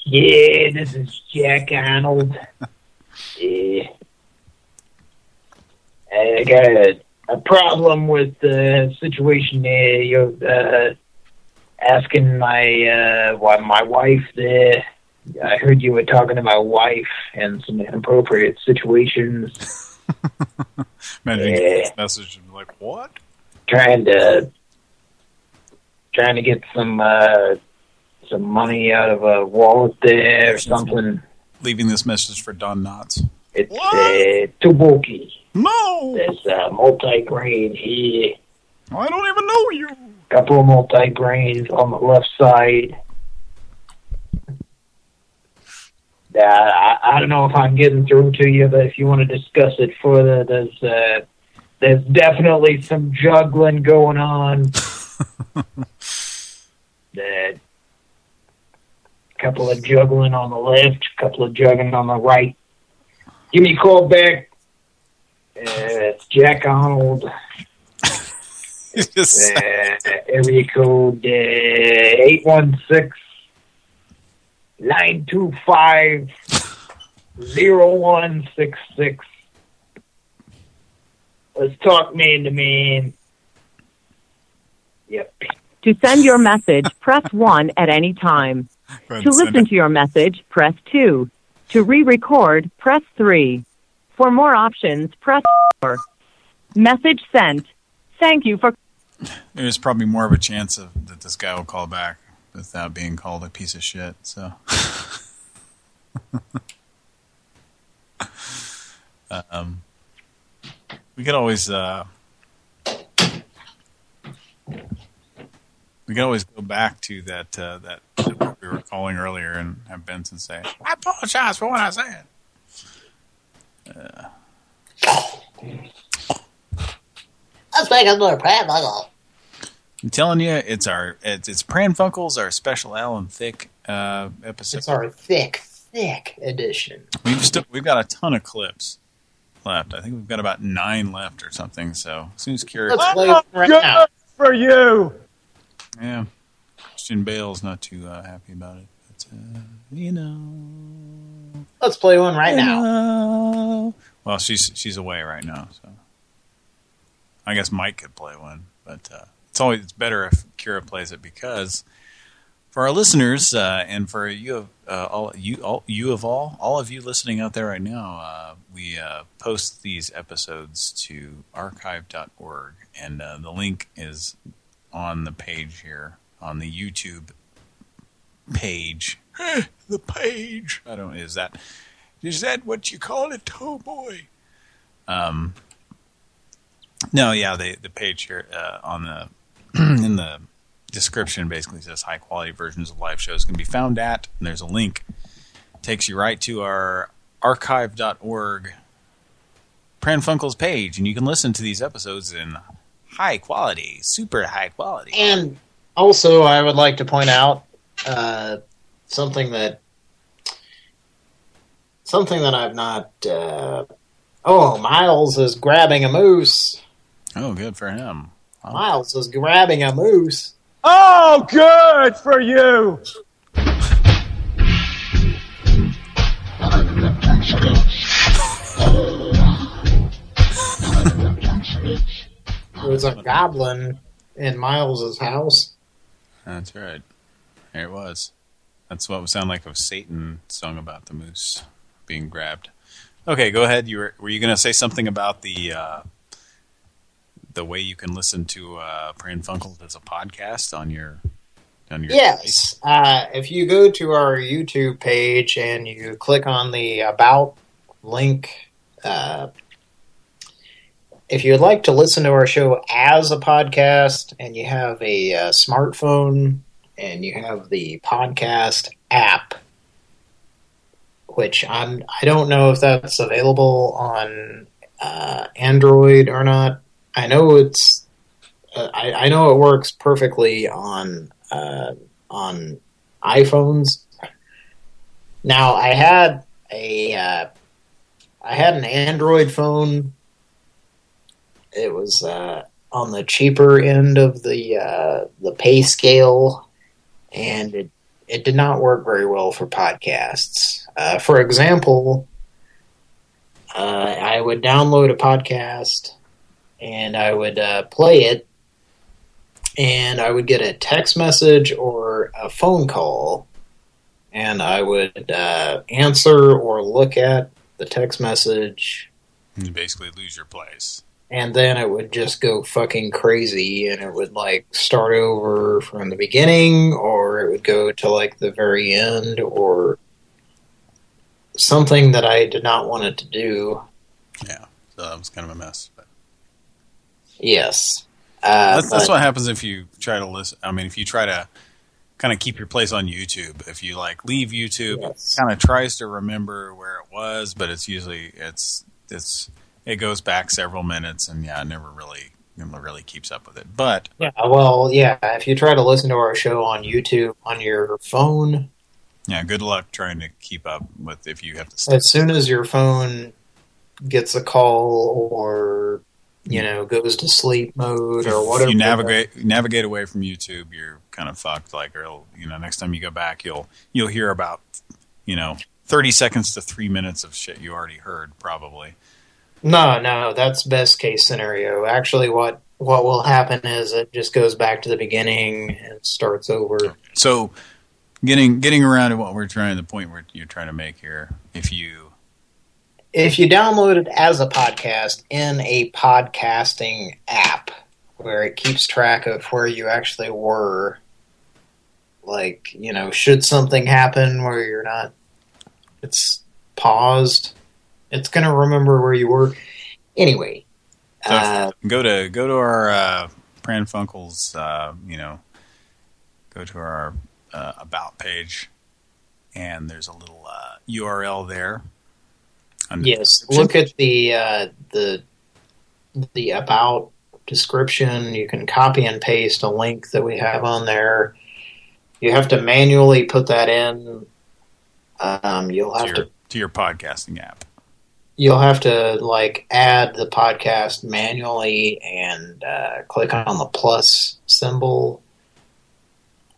Yeah, this is Jack Arnold. yeah. I got a, a problem with the situation there. You're uh, asking my uh, why my wife there. I heard you were talking to my wife in some inappropriate situations. Imagine Yeah. getting this message and like, what? trying to trying to get some uh, some money out of a wallet there or something. Leaving this message for Don Knotts. It's uh, too bulky. No. There's uh, multi-grain here. I don't even know you. Couple of multi-grains on the left side. Uh, I, I don't know if I'm getting through to you, but if you want to discuss it further, there's uh, there's definitely some juggling going on. that couple of juggling on the left, couple of juggling on the right. Give me a call back. Uh, it's Jack Arnold. It's, uh, area code uh, 816 925 0166. Let's talk man to man. Yep. To send your message, press 1 at any time. To listen to your message, press 2. To re-record, press 3. For more options, press 4. Message sent. Thank you for There's probably more of a chance of that this guy will call back without being called a piece of shit. So, um, we could always uh, We can always go back to that uh, that, that we were calling earlier and have Benson say, "I apologize for what I said." Uh, Let's make another prank. I'm telling you, it's our it's, it's Pran Funkels, our special Alan Thicke uh, episode. It's our thick, thick edition. We've still we've got a ton of clips left. I think we've got about nine left or something. So as soon as Kira, Let's play it right now. for you. yeah, Christian Bale's not too uh, happy about it. But uh, you know, Let's play one right now. now. Well, she's she's away right now, so I guess Mike could play one. But uh, it's always it's better if Kira plays it because for our listeners uh, and for you of uh, all you all you of all all of you listening out there right now, uh, we uh, post these episodes to archive.org, and uh, the link is on the page here on the YouTube page. the page. I don't. Is that is that what you call it, oh boy? Um. No, yeah, the the page here uh, on the in the description basically says high quality versions of live shows can be found at, and there's a link takes you right to our archive.org Pran Funkels page, and you can listen to these episodes in high quality, super high quality. And also, I would like to point out uh, something that something that I've not. Uh, oh, Miles is grabbing a moose. Oh, good for him. Miles is grabbing a moose. Oh, good for you. There's a goblin in Miles's house. That's right. There it was. That's what would sound like if Satan sung about the moose being grabbed. Okay, go ahead. You were were you going to say something about the uh, the way you can listen to uh, Pran as a podcast on your on your Yes. Uh, if you go to our YouTube page and you click on the About link, uh, if you'd like to listen to our show as a podcast and you have a uh, smartphone and you have the podcast app, which I'm I don't know if that's available on uh, Android or not. I know it's uh, I, I know it works perfectly on uh, on iPhones. Now I had a uh, I had an Android phone. It was uh, on the cheaper end of the uh, the pay scale, and it it did not work very well for podcasts. Uh, for example, uh, I would download a podcast and I would uh, play it, and I would get a text message or a phone call, and I would uh, answer or look at the text message, You basically lose your place. And then it would just go fucking crazy, and it would like start over from the beginning, or it would go to like the very end, or something that I did not want it to do. Yeah, so that was kind of a mess. But Yes. Uh, that's, that's what happens if you try to listen. I mean, if you try to kind of keep your place on YouTube, if you like leave YouTube, it kind of tries to remember where it was, but it's usually it's it's it goes back several minutes, and yeah, it never really never really keeps up with it. But Yeah, well, yeah, if you try to listen to our show on YouTube on your phone, yeah, good luck trying to keep up with if you have to. as soon as your phone gets a call or, you know, goes to sleep mode or if whatever. you navigate navigate away from YouTube, you're kind of fucked. Like, or you know, next time you go back, you'll you'll hear about you know thirty seconds to three minutes of shit you already heard, probably. No, no, that's best case scenario. Actually, what what will happen is it just goes back to the beginning and starts over. So, getting getting around to what we're trying, the point where you're trying to make here, if you If you download it as a podcast in a podcasting app where it keeps track of where you actually were, like, you know, should something happen where you're not, it's paused, it's going to remember where you were. Anyway, so uh, go to go to our uh, Pran Funkels, uh, you know, go to our uh, about page, and there's a little uh, URL there. Yes, description. look at the uh, the the about description. You can copy and paste a link that we have on there. You have to manually put that in. Um, you'll to have your, to to your podcasting app. You'll have to like add the podcast manually and uh, click on the plus symbol.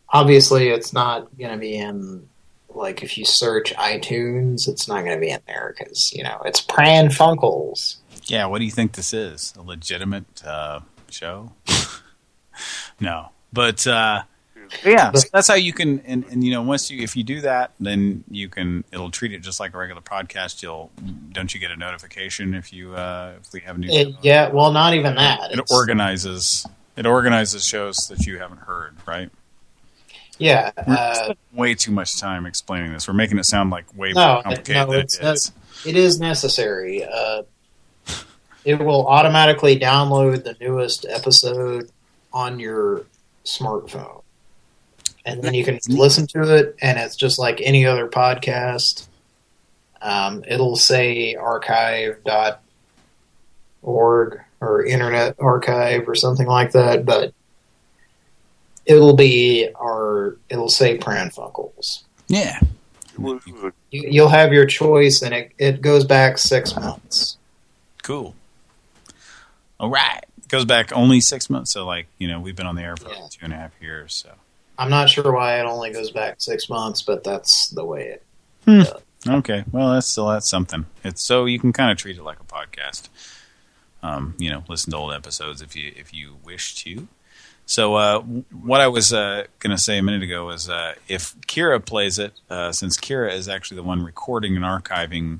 Obviously, it's not going to be in like if you search iTunes, it's not going to be in there because you know it's Pran Funkels. Yeah, what do you think this is? A legitimate uh, show? no, but uh, yeah, so that's how you can. And, and you know, once you if you do that, then you can. It'll treat it just like a regular podcast. You'll don't you get a notification if you uh, if we have a new It- yeah, well, not even that. It It's- organizes it organizes shows that you haven't heard, right? yeah, We're uh, way too much time explaining this. We're making it sound like way no, more complicated no, it's it is. it is necessary. Uh, it will automatically download the newest episode on your smartphone, and then you can listen to it. And it's just like any other podcast. Um, it'll say archive.org or Internet Archive or something like that, but it'll be our it'll say Pran Yeah. You, you'll have your choice, and it it goes back six months. Cool. All right. Goes back only six months. So, like, you know, we've been on the air for like two and a half years. So, I'm not sure why it only goes back six months, but that's the way it. okay. Well, that's still that's something. It's so you can kind of treat it like a podcast. Um, you know, listen to old episodes if you if you wish to. So, uh, what I was uh, going to say a minute ago was uh, if Kira plays it, uh, since Kira is actually the one recording and archiving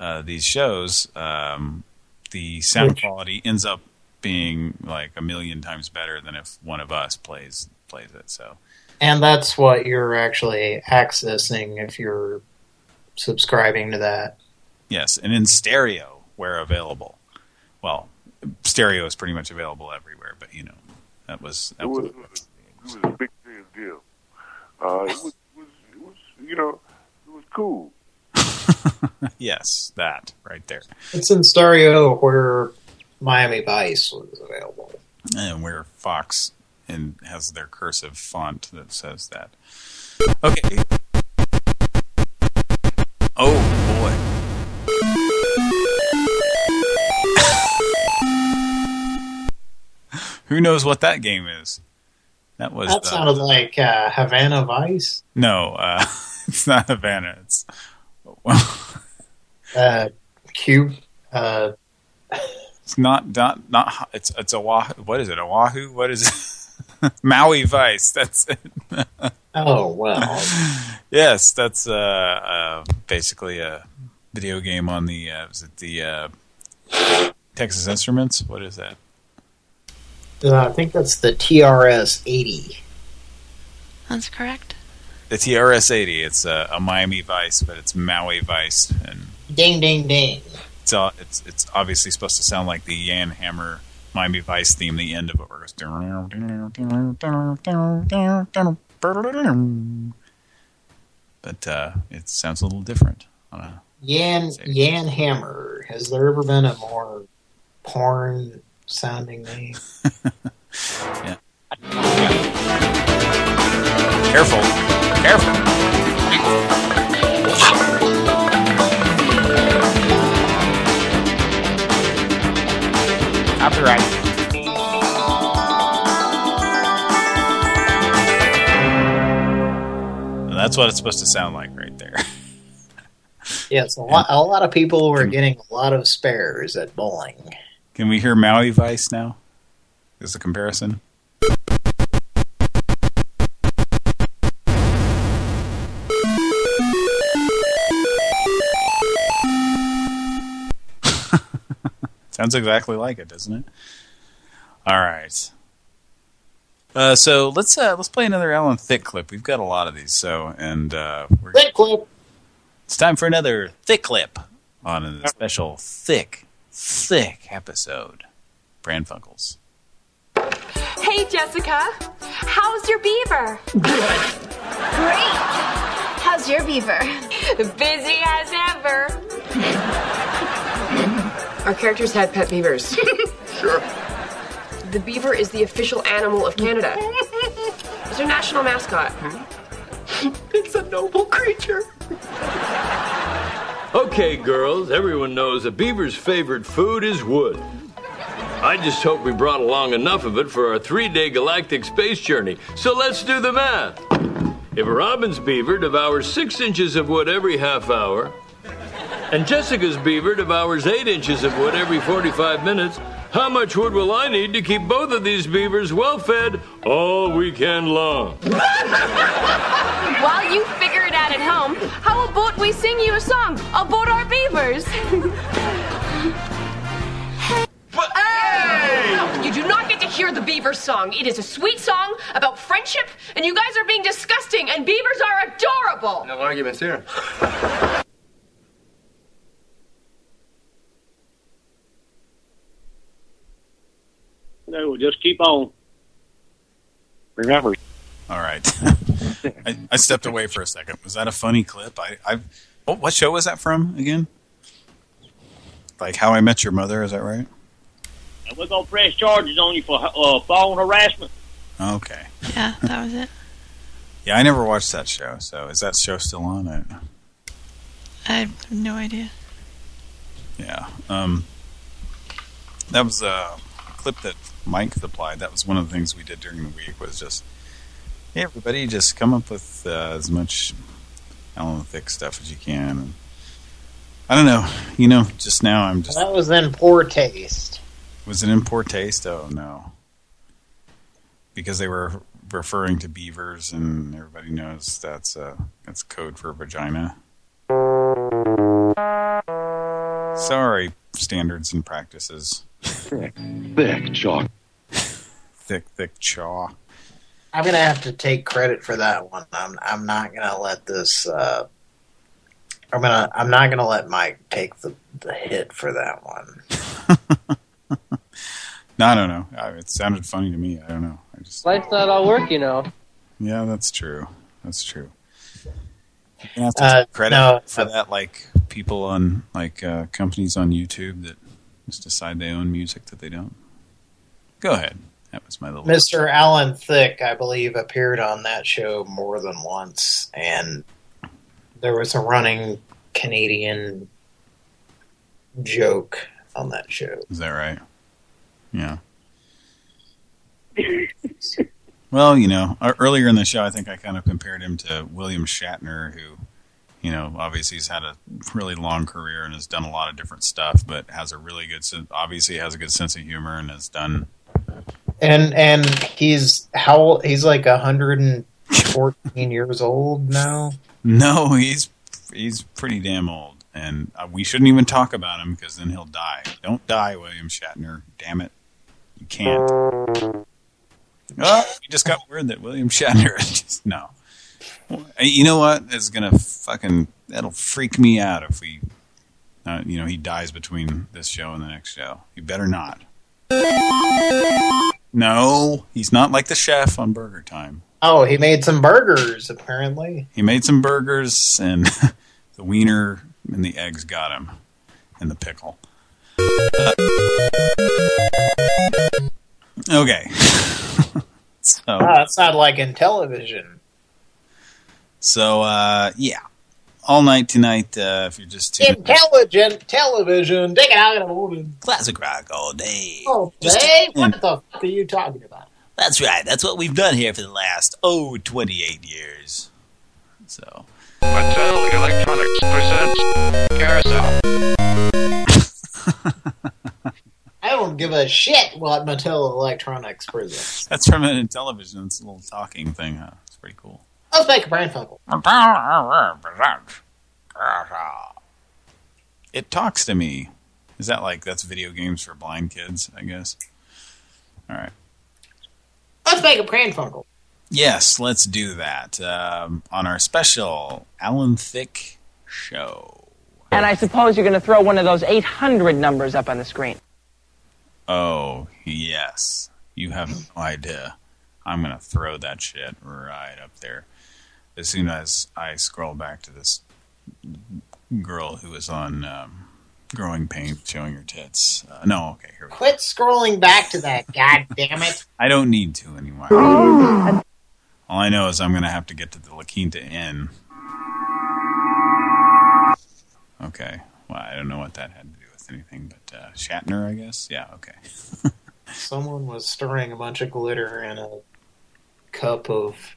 uh, these shows, um, the sound quality ends up being like a million times better than if one of us plays plays it. So, And that's what you're actually accessing if you're subscribing to that. yes, and in stereo where available. Well, stereo is pretty much available everywhere, but you know, that was that It was, was it was a big deal. deal. Uh, it was, it was, it was, you know, it was cool. yes, that right there. It's in stereo where Miami Vice was available. and where Fox and has their cursive font that says that. Okay. Oh boy. Who knows what that game is? That was That the- sounded like uh, Havana Vice. no. Uh, it's not Havana. It's Uh, Cube. Uh, it's not not not. It's it's Oahu. What is it? Oahu? What is it? Maui Vice. That's it. oh well. Yes, that's uh, uh, basically a video game on the uh, is it the uh, Texas Instruments? What is that? Uh, I think that's the TRS 80. That's correct. The TRS-80. It's a, a Miami Vice, but it's Maui Vice, and Ding, ding, ding. it's all, it's it's obviously supposed to sound like the Jan Hammer Miami Vice theme. The end of it where it goes. But uh, it sounds a little different. On a, Jan Jan Hammer. Has there ever been a more porn sounding name? yeah. Careful. Careful. Copyright. That's what it's supposed to sound like right there. Yes, a lot, a lot of people were getting a lot of spares at bowling. Can we hear Maui Vice now? Is the comparison? Sounds exactly like it, doesn't it? All right. Uh, so let's uh, let's play another Alan Thicke clip. We've got a lot of these, so and uh, we're Thick clip. it's time for another thick clip on a special thick, thick episode. Pran Funkels. Hey, Jessica. How's your beaver? Great. How's your beaver? Busy as ever. Our characters had pet beavers. Sure. The beaver is the official animal of Canada. It's their national mascot. Hmm? It's a noble creature. Okay, girls, everyone knows a beaver's favorite food is wood. I just hope we brought along enough of it for our three day galactic space journey. So let's do the math. If a Robin's beaver devours six inches of wood every half hour, and Jessica's beaver devours eight inches of wood every 45 minutes, how much wood will I need to keep both of these beavers well fed all weekend long? While you figure it out at home, how about we sing you a song about our beavers? Uh, hey! You do not get to hear the beaver song. It is a sweet song about friendship, and you guys are being disgusting, and beavers are adorable. No arguments here. No, we'll just keep on. Remember. All right. I, I stepped away for a second. Was that a funny clip? I, I what, what show was that from again? Like How I Met Your Mother, is that right? And we're going to press charges on you for uh, phone harassment. Okay. Yeah, that was it. Yeah, I never watched that show. So is that show still on? I. I have no idea. Yeah. Um, that was a clip that Mike supplied. That was one of the things we did during the week was just, hey, everybody, just come up with uh, as much Alan Thicke stuff as you can. And I don't know. You know, just now I'm just... That was in poor taste. Was it in poor taste? Oh, no. Because they were referring to beavers, and everybody knows that's uh, that's code for vagina. Sorry, standards and practices. Thick, thick chalk. thick, thick chaw. I'm gonna have to take credit for that one. I'm I'm not gonna let this. Uh, I'm gonna I'm not gonna let Mike take the the hit for that one. No, I don't know. It sounded funny to me. I don't know. I just Life's not all work, you know. yeah, that's true. That's true. You're gonna have to Uh, take credit no, for that, like people on like uh, companies on YouTube that just decide they own music that they don't. Go ahead. That was my little. Mr. Alan Thicke, I believe, appeared on that show more than once, and there was a running Canadian joke on that show. Is that right? Yeah. Well, you know, earlier in the show, I think I kind of compared him to William Shatner, who, you know, obviously he's had a really long career and has done a lot of different stuff, but has a really good, sen- obviously has a good sense of humor and has done, And and he's how old? He's like 114 years old now. no, he's, he's pretty damn old. And uh, we shouldn't even talk about him because then he'll die. Don't die, William Shatner. Damn it. You can't. Oh, we just got word that William Shatner is just, no. You know what? It's gonna fucking that'll freak me out if we, uh, you know, he dies between this show and the next show. You better not. No, he's not like the chef on Burger Time. Oh, he made some burgers apparently. He made some burgers and the wiener and the eggs got him, and the pickle. Uh, okay. so. Ah, it's not like in television. So, uh, yeah. All night tonight, uh, if you're just tuning Intelligent television. Dig it out of the morning. Classic rock all day. Oh, Just hey, tune in. what the fuck are you talking about? That's right. That's what we've done here for the last, oh, 28 years. So. Mattel Electronics presents Carousel. I don't give a shit what Mattel Electronics presents. That's from an television. It's a little talking thing, huh? It's pretty cool. Let's make a brand fuckle. It talks to me. Is that like, that's video games for blind kids, I guess? All right. Let's make a brand fuckle. Yes, let's do that. Um, on our special Alan Thicke show. And I suppose you're going to throw one of those 800 numbers up on the screen. Oh, yes. You have no idea. I'm going to throw that shit right up there. As soon as I scroll back to this girl who was on um, Growing Pain showing her tits. Uh, no, okay, here we go. Quit scrolling back to that, god damn it. I don't need to anymore. All I know is I'm going to have to get to the La Quinta Inn. Okay. Well, I don't know what that had to do with anything, but uh, Shatner, I guess? Yeah, okay. Someone was stirring a bunch of glitter in a cup of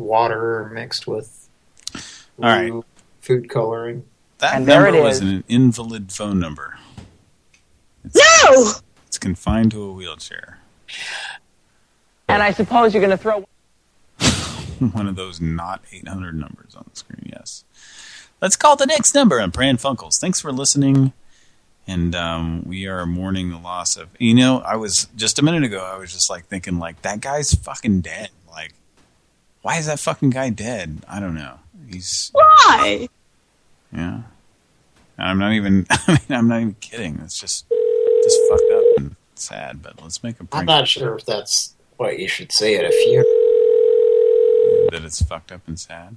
water mixed with All right. food coloring. That And there number it was is. an invalid phone number. No! It's confined to a wheelchair. And I suppose you're going to throw. One of those not 800 numbers on the screen, yes. Let's call the next number on Pran Funkels. Thanks for listening. And um, we are mourning the loss of... You know, I was... Just a minute ago, I was just like thinking, like, that guy's fucking dead. Like, why is that fucking guy dead? I don't know. He's... Why? Yeah. I'm not even... I mean, I'm not even kidding. It's just... Just fucked up and sad. But let's make a I'm not sure if that's what you should say at a funeral. that it's fucked up and sad.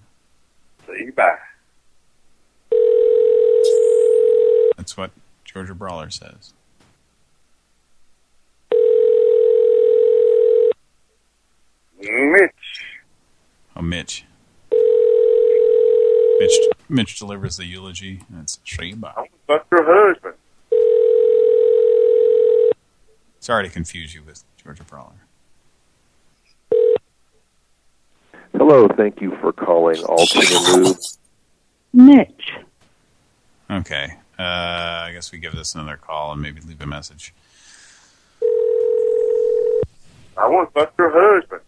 See you bye. That's what Georgia Brawler says. Mitch. Oh, Mitch. Mitch Mitch delivers the eulogy, and it's Sheba. That's your husband. Sorry to confuse you with Georgia Brawler. Hello, thank you for calling Alton and Lube. Mitch. Okay. Uh, I guess we give this another call and maybe leave a message. I want to fuck your husband.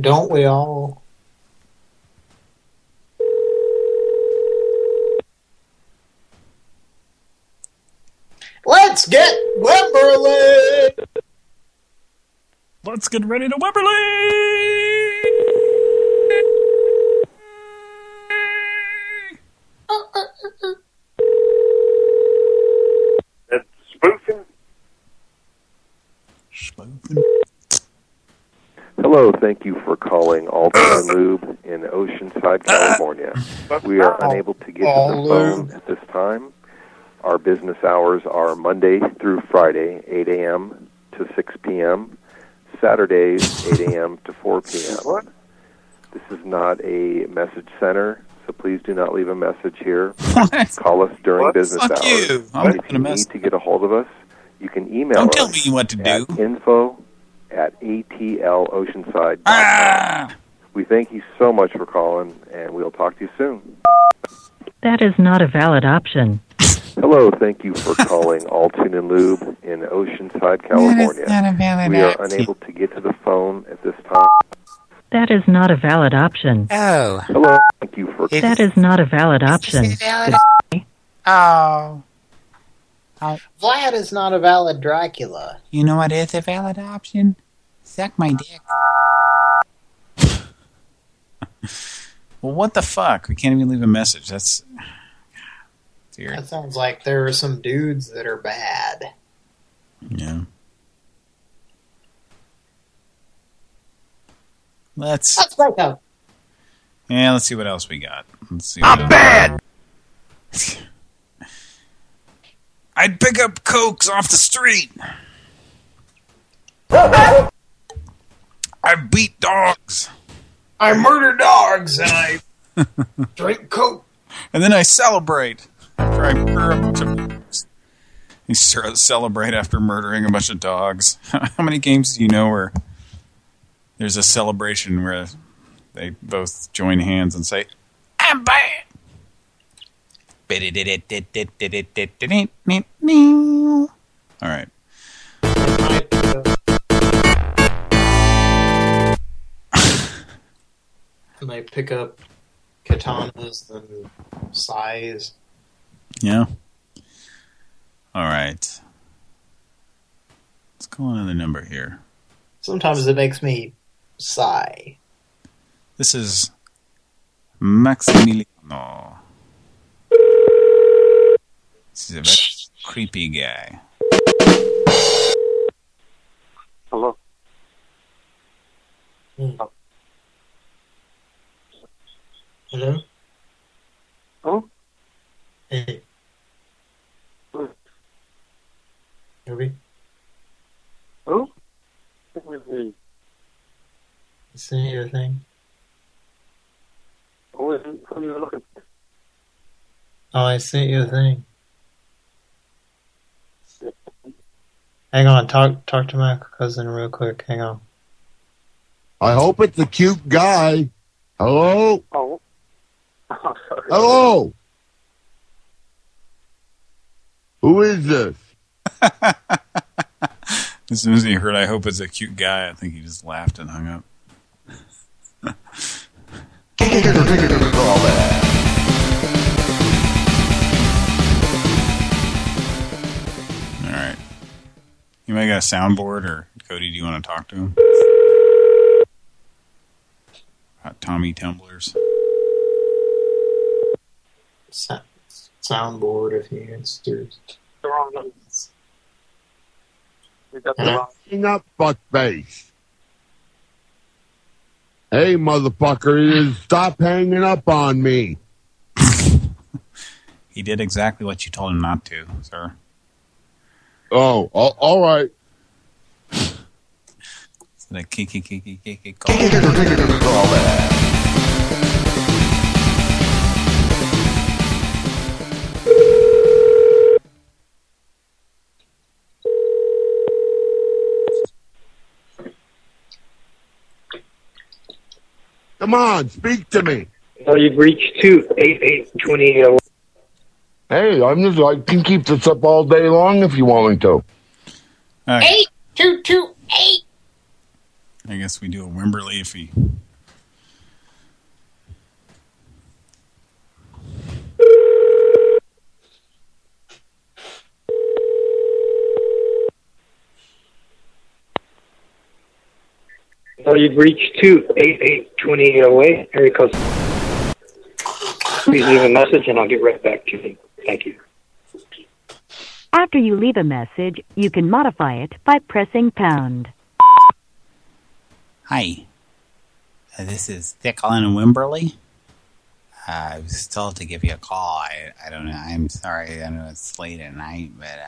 Don't we all? Let's get Wimberley! Let's get ready to Wimberley! Uh, uh, uh, That's spoofing. Hello, thank you for calling Alton and Lube in Oceanside, California. We are unable to get to the phone at this time. Our business hours are Monday through Friday, 8 a.m. to 6 p.m., Saturdays, 8 a.m. to 4 p.m. This is not a message center, so please do not leave a message here. Call us during What? business Fuck hours. you. I'm if you a need to get a hold of us, you can email Don't us tell me what to do. at info at atloceanside. Ah! We thank you so much for calling, and we'll talk to you soon. That is not a valid option. Hello, thank you for calling Alton and Lube in Oceanside, California. That is not a valid we are unable to get to the phone at this time. That is not a valid option. Oh. Hello, thank you for That is not a valid option. valid Oh. Vlad is not a valid Dracula. You know what is a valid option? Suck my dick. well, what the fuck? We can't even leave a message. That's... Dear. That sounds like there are some dudes that are bad. Yeah. Let's... Let's break up. Yeah, let's see what else we got. Let's see. I'm bad. I'd pick up cokes off the street. I beat dogs. I murder dogs and I drink coke. And then I celebrate after I murder a bunch of dogs. You celebrate after murdering a bunch of dogs. How many games do you know where there's a celebration where they both join hands and say, I'm bad. All right. And they pick up katanas and size. Yeah. All right. Let's call another number here. Sometimes it makes me sigh. This is Maximiliano. This is a very creepy guy. Hello. Hmm. Hello? Oh? Hey. Toby? Oh? Send you a thing. Oh, is it from you looking? Oh, I sent you a thing. Hang on, talk talk to my cousin real quick. Hang on. I hope it's a cute guy. Hello? Oh. Hello? Who is this? As soon as he heard, I hope it's a cute guy, I think he just laughed and hung up. All right. You might got a soundboard, or Cody, do you want to talk to him? About Tommy Tumblers. Sa- soundboard if he answers. The wrong number. We got the Huh? wrong. Hang up, fuckface. Hey, motherfucker, you stop hanging up on me. He did exactly what you told him not to, sir. Oh, all, all right. So the kiki kiki kiki call. Come on, speak to me. Well, you've reached two eight eight twenty. Uh, Hey, I'm just, I can keep this up all day long if you want me to. Eight two two eight. I guess we do a Wimberley if he. Well, you've reached two eight eight twenty away. Area code. Please leave a message, and I'll get right back to you. Thank you. After you leave a message, you can modify it by pressing pound. Hi. Uh, this is Thicklin and Wimberley. Uh, I was told to give you a call. I I don't know. I'm sorry. I know it's late at night, but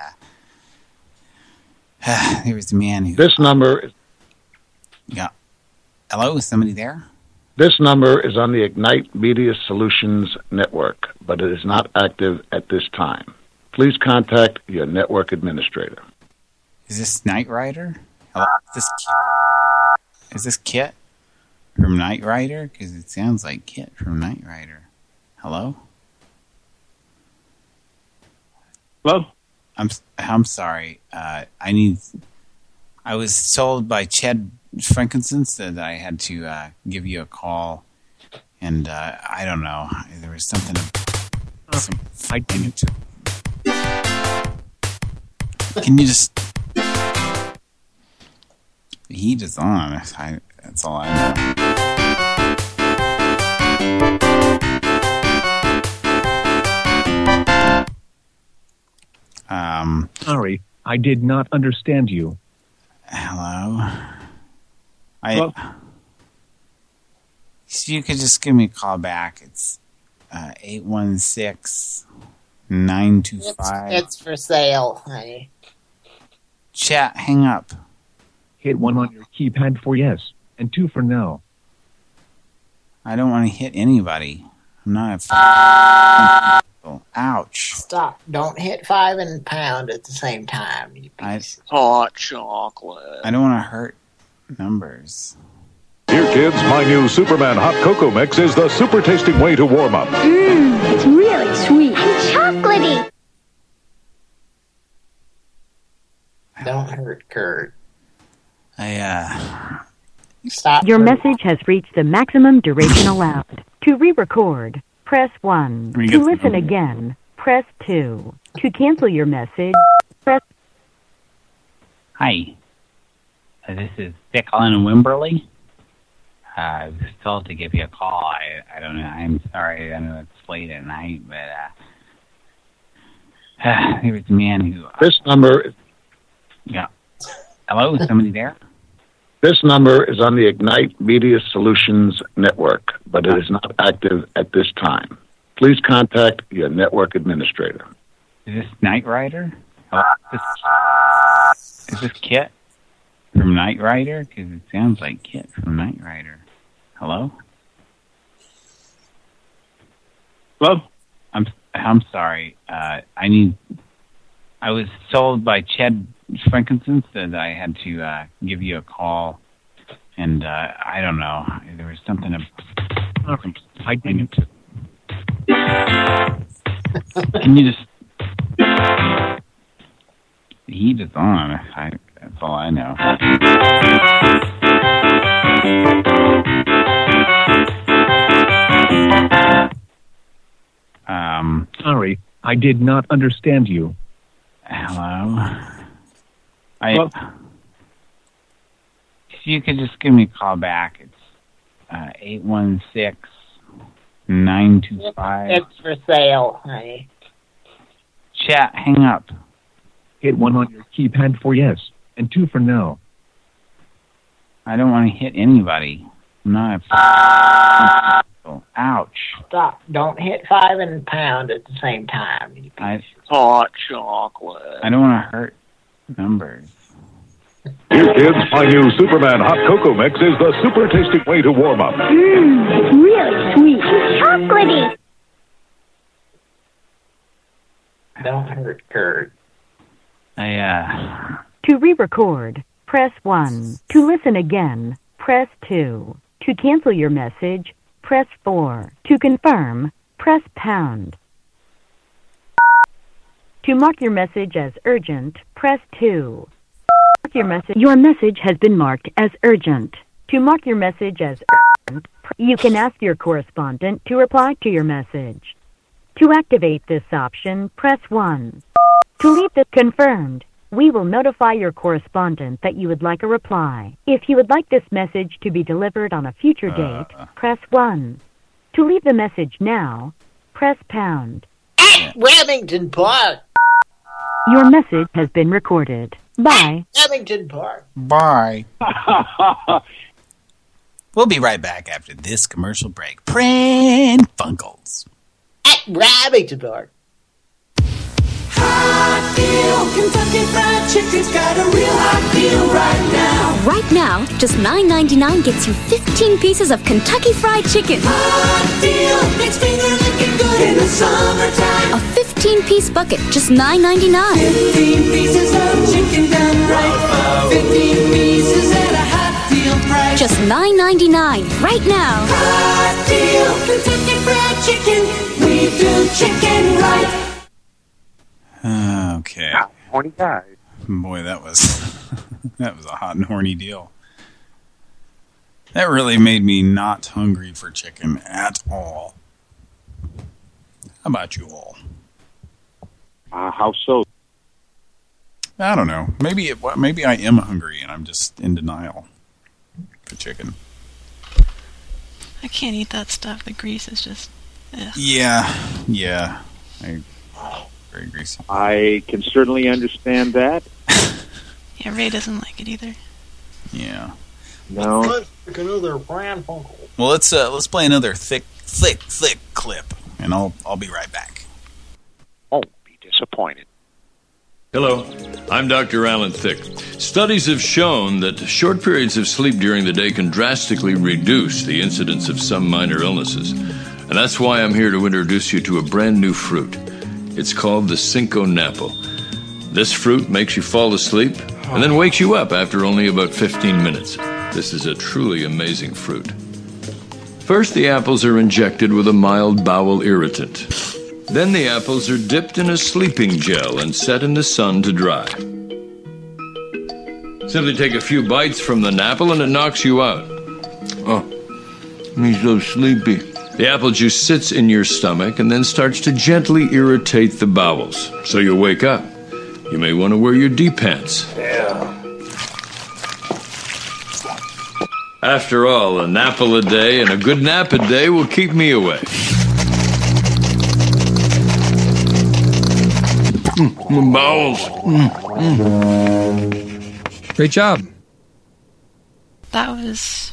uh, there was a man who. This number, Yeah. Hello, is somebody there? this number is on the Ignite Media Solutions network, but it is not active at this time. Please contact your network administrator. Is this Knight Rider? Hello? Is this Kit? Is this Kit from Knight Rider? Because it sounds like Kit from Knight Rider. Hello? Hello? I'm I'm sorry. Uh, I need. I was told by Chad Frankincense that I had to uh, give you a call, and uh, I don't know. There was something, some fighting. Into, can you just? The heat is on. I, that's all I know. Um, Sorry, I did not understand you. hello. I. Hello? So you could just give me a call back. It's uh, eight one six nine two It's, it's for sale, honey. Chat. Hang up. Hit one on your keypad for yes, and two for no. I don't want to hit anybody. I'm not a a. f- Ouch. Stop. Don't hit five and pound at the same time. You I hot chocolate. I don't want to hurt numbers. Dear kids, my new Superman Hot Cocoa Mix is the super tasting way to warm up. Mmm, it's really sweet and chocolatey. Don't hurt Kurt. I uh. Stop. Your message has reached the maximum duration allowed. To re-record, press 1. me To listen number. again, press 2. To cancel your message, press... Hi. Uh, this is Thicklin and Wimberley. Uh, I was told to give you a call. I I don't know. I'm sorry. I know it's late at night, but uh. there was a man who. This number, Yeah. Hello, is somebody there? this number is on the Ignite Media Solutions Network, but it is not active at this time. Please contact your network administrator. Is this Knight Rider? Hello? Is this, is this Kit from Knight Rider? Because it sounds like Kit from Knight Rider. Hello? Hello? I'm I'm sorry. Uh, I need. I was told by Chad Frankinson that I had to uh, give you a call, and uh, I don't know. There was something. Ab- I didn't. Can you just? The heat is on. I, that's all I know. Um. Sorry, I did not understand you. Hello. I. if you could just give me a call back, it's uh, eight one six nine two five. It's for sale, honey. Chat. Hang up. Hit one on your keypad for yes, and two for no. I don't want to hit anybody. I'm not a. Ouch. Stop. Don't hit five and pound at the same time. I Hot chocolate. I don't want to hurt numbers. Here, kids, my new Superman Hot Cocoa Mix is the super tasty way to warm up. Mmm, really sweet. Chocolatey. Don't hurt Kurt. I uh. To re-record, press 1. To listen again, press 2. To cancel your message, press 4. To confirm, press pound. To mark your message as urgent, press 2. Mark your message. Your message has been marked as urgent. To mark your message as urgent, you can ask your correspondent to reply to your message. To activate this option, press 1. To leave the confirmed, we will notify your correspondent that you would like a reply. If you would like this message to be delivered on a future uh. date, press 1. To leave the message now, press pound. At Remington Park. Your message has been recorded. Bye. Remington Park. Bye. we'll be right back after this commercial break. Pran Funkels. At Remington Park. Kentucky Fried Chicken's got a real hot deal right now. Right now, just $9.99 gets you 15 pieces of Kentucky Fried Chicken. Hot deal, makes finger looking good in the summertime. A 15 piece bucket, just $9.99. 15 pieces of chicken done right. 15 pieces at a hot deal price. Just $9.99 right now. Hot deal, Kentucky Fried Chicken. We do chicken right. Okay. Horny guys. Boy, that was that was a hot and horny deal. That really made me not hungry for chicken at all. How about you all? Uh, how so? I don't know. Maybe it, maybe I am hungry and I'm just in denial for chicken. I can't eat that stuff. The grease is just. Ugh. Yeah, yeah. I very greasy. I can certainly understand that. Yeah, Ray doesn't like it either. Yeah. No. Another Pran Funkel. Well, let's uh, let's play another thick, thick, thick clip, and I'll I'll be right back. Won't be Disappointed. Hello, I'm Dr. Alan Thicke. Studies have shown that short periods of sleep during the day can drastically reduce the incidence of some minor illnesses. And that's why I'm here to introduce you to a brand new fruit. It's called the Cinco Napple. This fruit makes you fall asleep and then wakes you up after only about 15 minutes. This is a truly amazing fruit. First, the apples are injected with a mild bowel irritant. Then the apples are dipped in a sleeping gel and set in the sun to dry. Simply take a few bites from the apple and it knocks you out. Oh, me so sleepy. The apple juice sits in your stomach and then starts to gently irritate the bowels. So you wake up. You may want to wear your D pants. Yeah. After all, an apple a day and a good nap a day will keep me away. Mm, my balls. Mm, mm. Great job. That was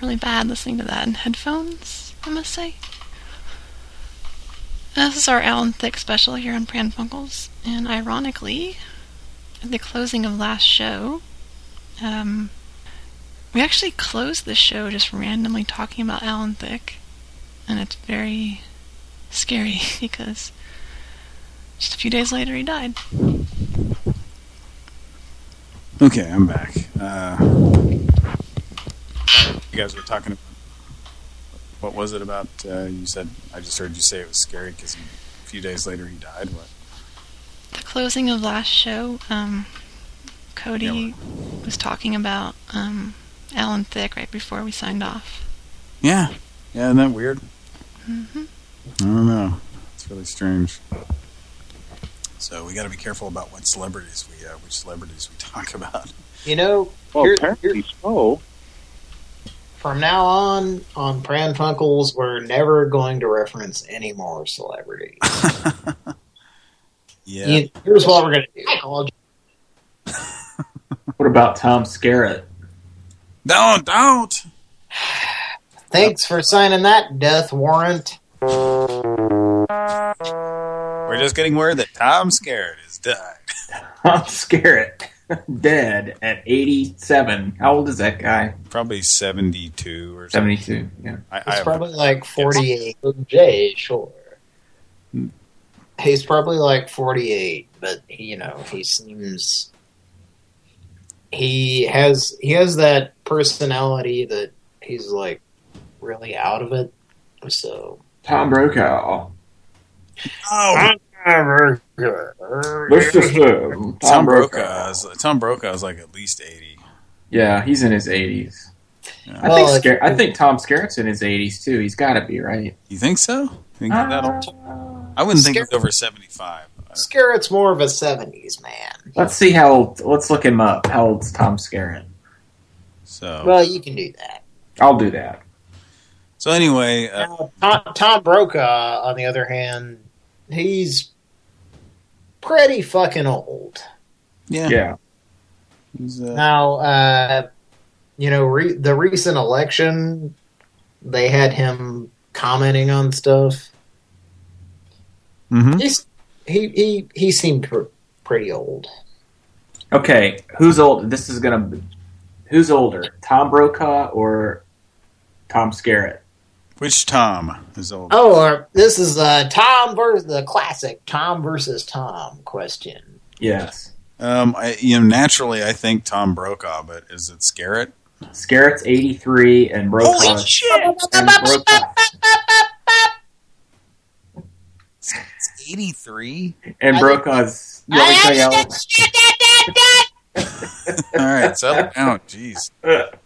really bad listening to that in headphones, I must say. This is our Alan Thicke special here on Pran Funkels, and ironically, at the closing of last show, um, we actually closed the show just randomly talking about Alan Thicke, and it's very scary because just a few days later he died. Okay, I'm back. Uh, you guys were talking about what was it about? Uh, you said I just heard you say it was scary because a few days later he died. What? The closing of last show, um, Cody was talking about um, Alan Thicke right before we signed off. Yeah, yeah, isn't that weird? hmm I don't know. It's really strange. So we got to be careful about what celebrities we, uh, which celebrities we talk about. You know, Well, here- apparently so. From now on, on Pran Funkels, we're never going to reference any more celebrities. Yeah. You- here's what we're going to do. I called What about Tom Skerritt? Don't, don't. Thanks for signing that death warrant. We're just getting word that Tom Skerritt has died. Tom Skerritt, dead at 87. How old is that guy? Probably 72 or something. 72, yeah. I, I He's have- probably like 48. Jay, sure. He's probably like 48, but he, you know, he seems he has he has that personality that he's like really out of it. So Tom Brokaw. Oh, Let's just uh, Tom, Tom Brokaw. Brokaw is Tom Brokaw is like at least 80. Yeah, he's in his 80s. I, Well, think if- Sker- I think Tom Skerritt's in his 80s too. He's got to be, right? You think so? Think he's that old? I wouldn't think he's over 75. Scarrett's more of a 70s man. Let's see how old. Let's look him up. How old's Tom Skerritt? So, Well, you can do that. I'll do that. so anyway, uh, Tom, Tom Brokaw, on the other hand, he's pretty fucking old. yeah. Yeah. Uh, Now, uh, you know, re the recent election, they had him commenting on stuff. mhm. He's he he he seemed pr pretty old. Okay, who's old? This is gonna. Who's older, Tom Brokaw or Tom Skerritt? Which Tom is old? Oh, uh, this is uh, Tom versus the classic Tom versus Tom question. Yes. Um, I, you know, naturally, I think Tom Brokaw, but is it Scarrett? Skerritt's 83 and Brokaw. Holy shit! And Brokaw, It's 83. and Brokaw's. You want me to tell you how old? All right, settle down. Jeez.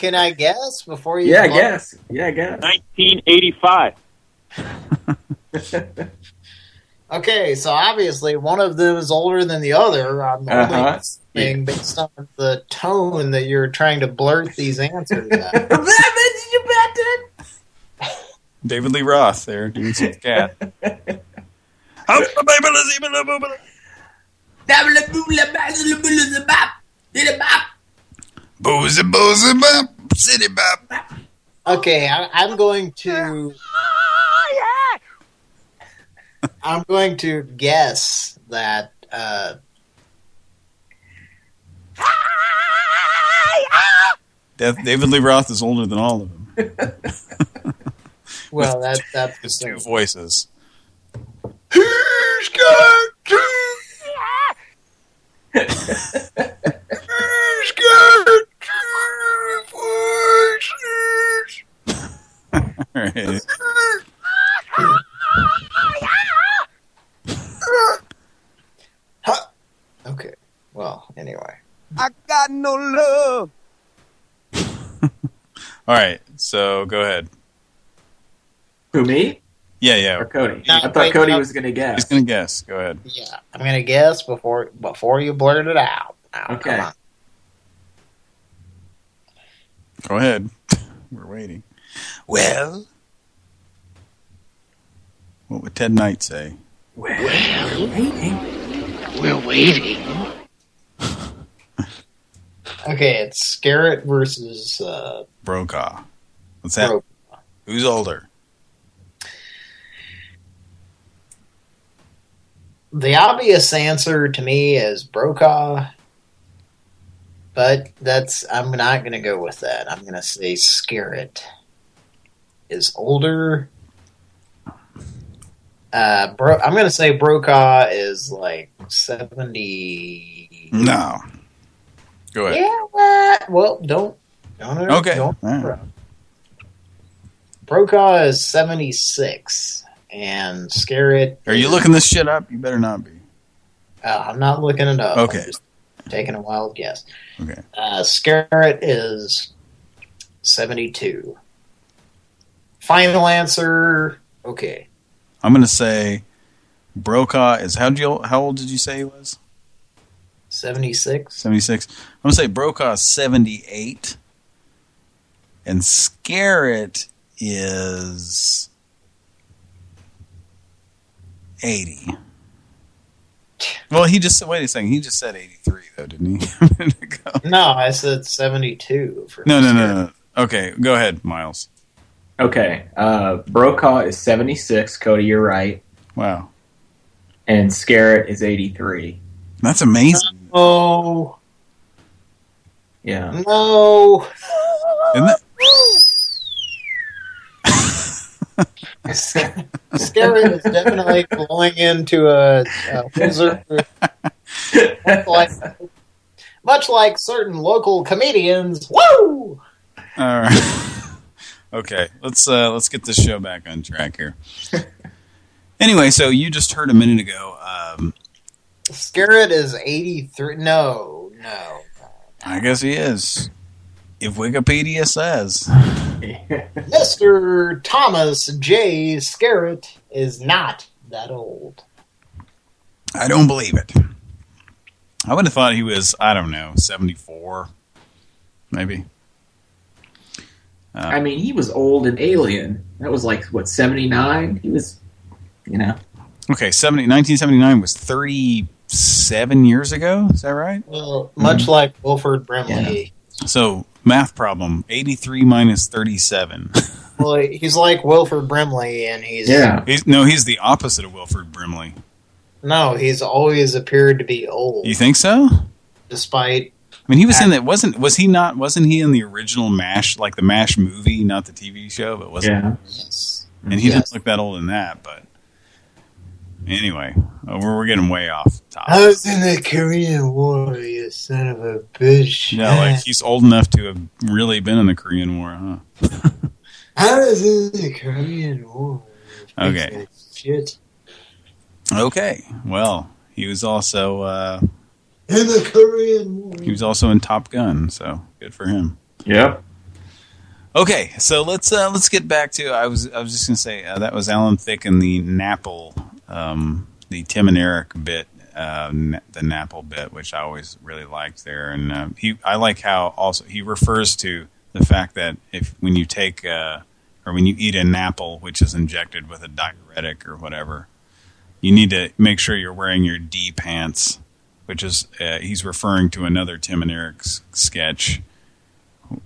Can I guess before you? Yeah, I guess. Yeah, I guess. 1985. Okay, so obviously one of them is older than the other. I'm only Uh-huh. saying based on the tone that you're trying to blurt these answers out. David Lee Roth there doing some cat. Boozy, boozy, bop, city bop. Okay, I, I'm going to. I'm going to guess that. Uh, Death- David Lee Roth is older than all of them. well, that that's His two voices. He's got two. He's got two voices. All right. Okay. Well, anyway. I got no love. All right, so go ahead. Who, me? Yeah, yeah. Or Cody? No, I thought wait, Cody no. was going to guess. He's gonna guess. Go ahead. Yeah, I'm gonna guess before before you blurt it out. Now, Okay. Come on. Go ahead. We're waiting. Well, what would Ted Knight say? Well, we're waiting. We're waiting. Okay, it's Scarrett versus uh, Brokaw. What's that? Brokaw. Who's older? The obvious answer to me is Brokaw, but that's I'm not going to go with that. I'm going to say Scarrett is older. Uh, bro, I'm going to say Brokaw is like 70. No. Go ahead. Yeah, what? Well, don't. don't Okay. Don't, All right. Brokaw is 76, and Scarrett. Are you looking this shit up? You better not be. Uh, I'm not looking it up. I'm Okay. just taking a wild guess. Okay. Uh, Scarrett is 72. Final answer. Okay. I'm going to say Brokaw is how you how old did you say he was? 76. 76. I'm going to say Brokaw is 78 and Scarrett is 80. Well, he just wait a second. He just said 83 though, didn't he? A minute ago. No, I said 72. For no, no, no, no. Okay, go ahead, Miles. Okay. Uh, Brokaw is 76. Cody, you're right. Wow. And Scarrett is 83. That's amazing. Oh. Yeah. No. Isn't that Scarrett is definitely going into a, a wizard. much, like, much like certain local comedians. Woo! All right. okay, let's uh, let's get this show back on track here. anyway, so you just heard a minute ago. Um, Scarrett is 83. No, no. I guess he is. If Wikipedia says. Mr. Thomas J. Scarrett is not that old. I don't believe it. I would have thought he was, I don't know, 74, maybe. Uh, I mean, he was old in Alien. That was like, what, 79? He was, you know. Okay, 70, 1979 was 37 years ago, is that right? Well, much mm-hmm. like Wilford Brimley. So, math problem, 83 minus 37. Well, he's like Wilford Brimley, and he's... He's, no, he's the opposite of Wilford Brimley. No, he's always appeared to be old, You think so? despite... I mean, he was in that. Wasn't was he not? Wasn't he in the original Mash, like the Mash movie, not the TV show? But wasn't. Yeah. Yes. And he Yes. didn't look that old in that. But anyway, uh, we're we're getting way off topic. I was in the Korean War, you son of a bitch. Yeah, like he's old enough to have really been in the Korean War, huh? I was in the Korean War. Okay. Shit. Okay. Well, he was also uh, In the Korean War. he was also in Top Gun, so good for him. Yep. Okay, so let's uh, let's get back to I was I was just gonna say uh, that was Alan Thicke and the Napple, um, the Tim and Eric bit, uh, the Napple bit, which I always really liked there, and uh, he I like how also he refers to the fact that if when you take uh, or when you eat a Napple, which is injected with a diuretic or whatever, you need to make sure you're wearing your D pants, which is uh, he's referring to another Tim and Eric sketch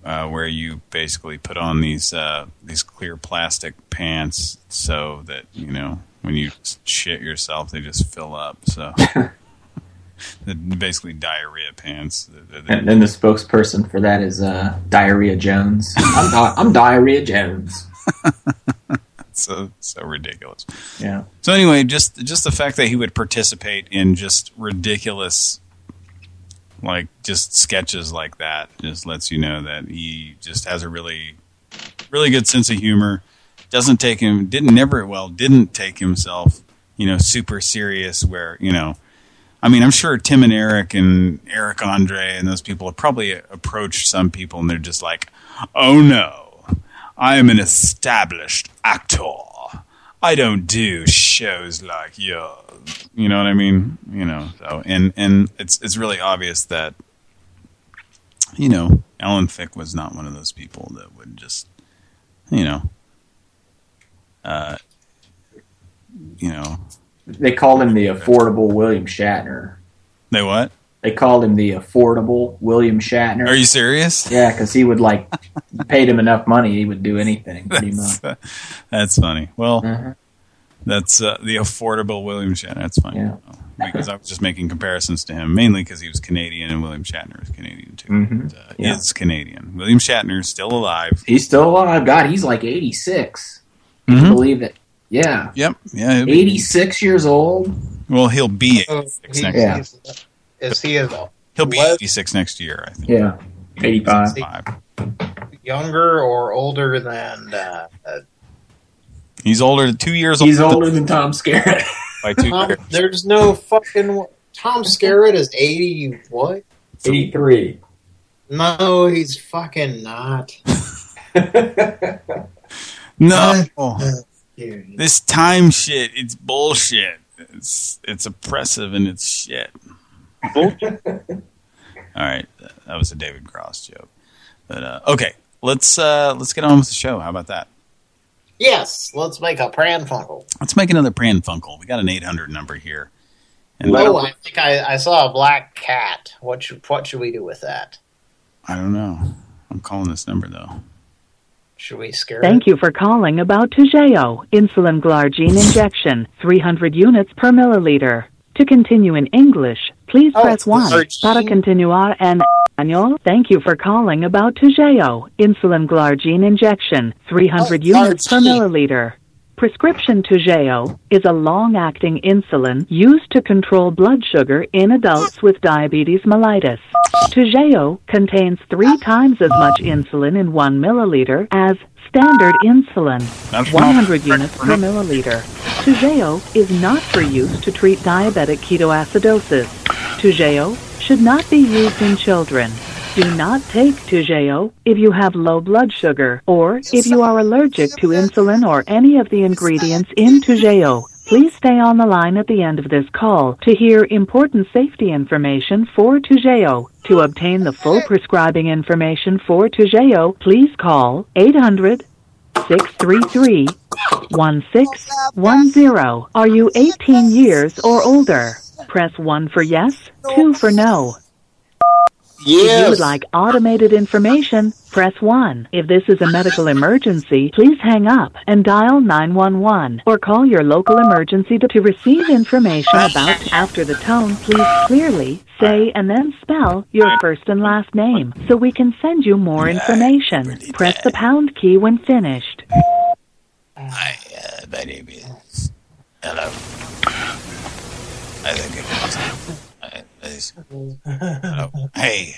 uh, where you basically put on these uh, these clear plastic pants so that you know when you shit yourself they just fill up. So basically diarrhea pants. They're- they're- And then the spokesperson for that is uh, Diarrhea Jones. I'm, di I'm Diarrhea Jones. so so ridiculous. Yeah. So anyway, just just the fact that he would participate in just ridiculous, like just sketches like that, just lets you know that he just has a really, really good sense of humor. Doesn't take him, didn't never well, didn't take himself, you know, super serious. Where you know, I mean, I'm sure Tim and Eric and Eric Andre and those people have probably approached some people and they're just like, oh no, I am an established actor. I don't do shows like yours. You know what I mean? You know, so and and it's it's really obvious that you know Alan Thicke was not one of those people that would just you know uh you know They called him the affordable William Shatner. They what? They called him the affordable William Shatner. Are you serious? Yeah, because he would like paid him enough money, he would do anything pretty much. That's, that's funny. Well, Mm-hmm. That's uh, the affordable William Shatner. That's funny. Because I was just making comparisons to him, mainly because he was Canadian and William Shatner is Canadian too. Mhm. Uh, Yeah. Is Canadian. William Shatner is still alive. He's still alive. God, he's like 86. Can you Mhm. believe it? Yeah. Yep. Yeah. he'll be- 86 years old. Well, he'll be Oh, 86 he- next Yeah. year. Is he a He'll be les- 86 next year, I think. Yeah. 85. younger or older than uh, uh, He's older, than two years old. He's older. older than Tom Skerritt. by two Tom, years. there's no fucking Tom Skerritt is 80 what? 83. No, he's fucking not. No. This time shit, it's bullshit. It's it's oppressive and it's shit. All right, that was a David Cross joke. But uh, okay, let's uh, let's get on with the show. How about that? Yes, let's make a Pran Funkel. Let's make another Pran Funkel. We got an 800 number here. And oh, I think I, I saw a black cat. What should what should we do with that? I don't know. I'm calling this number though. Should we scare Thank you for calling about Toujeo insulin glargine injection, 300 units per milliliter. To continue in English, please Oh, press it's 1. Glargine. Para continuar en español, thank you for calling about Toujeo insulin glargine injection, 300 Oh, units per milliliter. Prescription Toujeo is a long-acting insulin used to control blood sugar in adults with diabetes mellitus. Toujeo contains three times as much insulin in one milliliter as standard insulin, That's 100 units per milliliter. Toujeo is not for use to treat diabetic ketoacidosis. Toujeo should not be used in children. Do not take Toujeo if you have low blood sugar or if you are allergic to insulin or any of the ingredients in Toujeo. Please stay on the line at the end of this call to hear important safety information for Toujeo. To obtain the full prescribing information for Toujeo, please call 800 633 1610. Are you 18 years or older? Press 1 for yes, 2 for no. If you would like automated information, press 1. If this is a medical emergency, please hang up and dial 911 or call your local emergency to, to receive information about after the tone. Please clearly say and then spell your first and last name so we can send you more information. Press the pound key when finished. Hi, uh, my name is. Hello. I think it was. Is- Hey.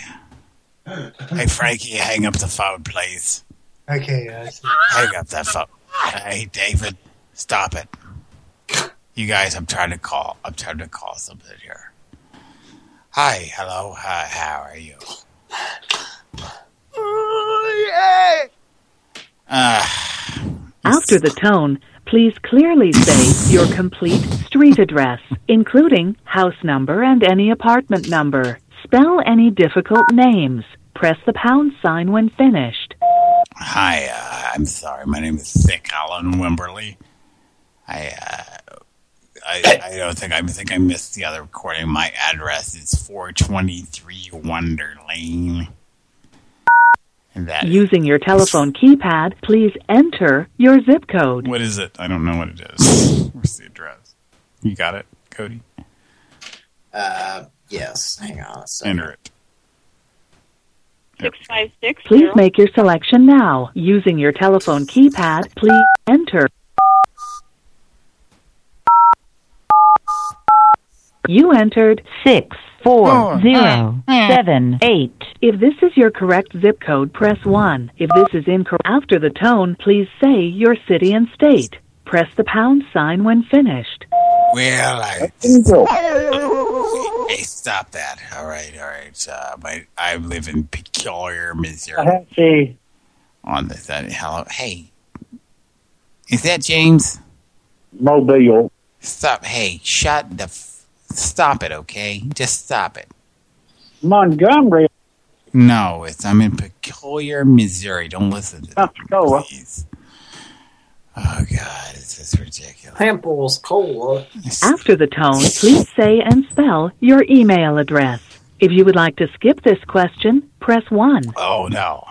Hey, Frankie, hang up the phone, please. Okay, I see. Hang up that phone. Hey, David, stop it. You guys, I'm trying to call. I'm trying to call something here. Hi, hello. Hi, how are you? Ah. After the tone, please clearly say your complete street address, including house number and any apartment number. Spell any difficult names. Press the pound sign when finished. Hi, uh, I'm sorry. My name is Thick Alan Wimberly. I, uh, I, I don't think I think I missed the other recording. My address is 423 Wonder Lane. And that Using your telephone keypad, please enter your zip code. what is it? I don't know what it is. Where's the address? You got it, Cody? Uh, yes. Hang on a. Enter it. Six five six Please zero. make your selection now. Using your telephone keypad, please enter. You entered six four zero seven eight. If this is your correct zip code, press one. If this is incorrect after the tone, please say your city and state. Press the pound sign when finished. Well, I... Hey, stop that. All right, all right. Uh, my, I live in Peculiar, Missouri. See, On the that, hello, hey, is that James? Mobile. Stop. Hey, shut the. F stop it, okay? Just stop it. Montgomery. No, it's I'm in Peculiar, Missouri. Don't listen to that, please. Oh, God, this is ridiculous. Pimples Cola. After the tone, please say and spell your email address. If you would like to skip this question, press 1. Oh, no.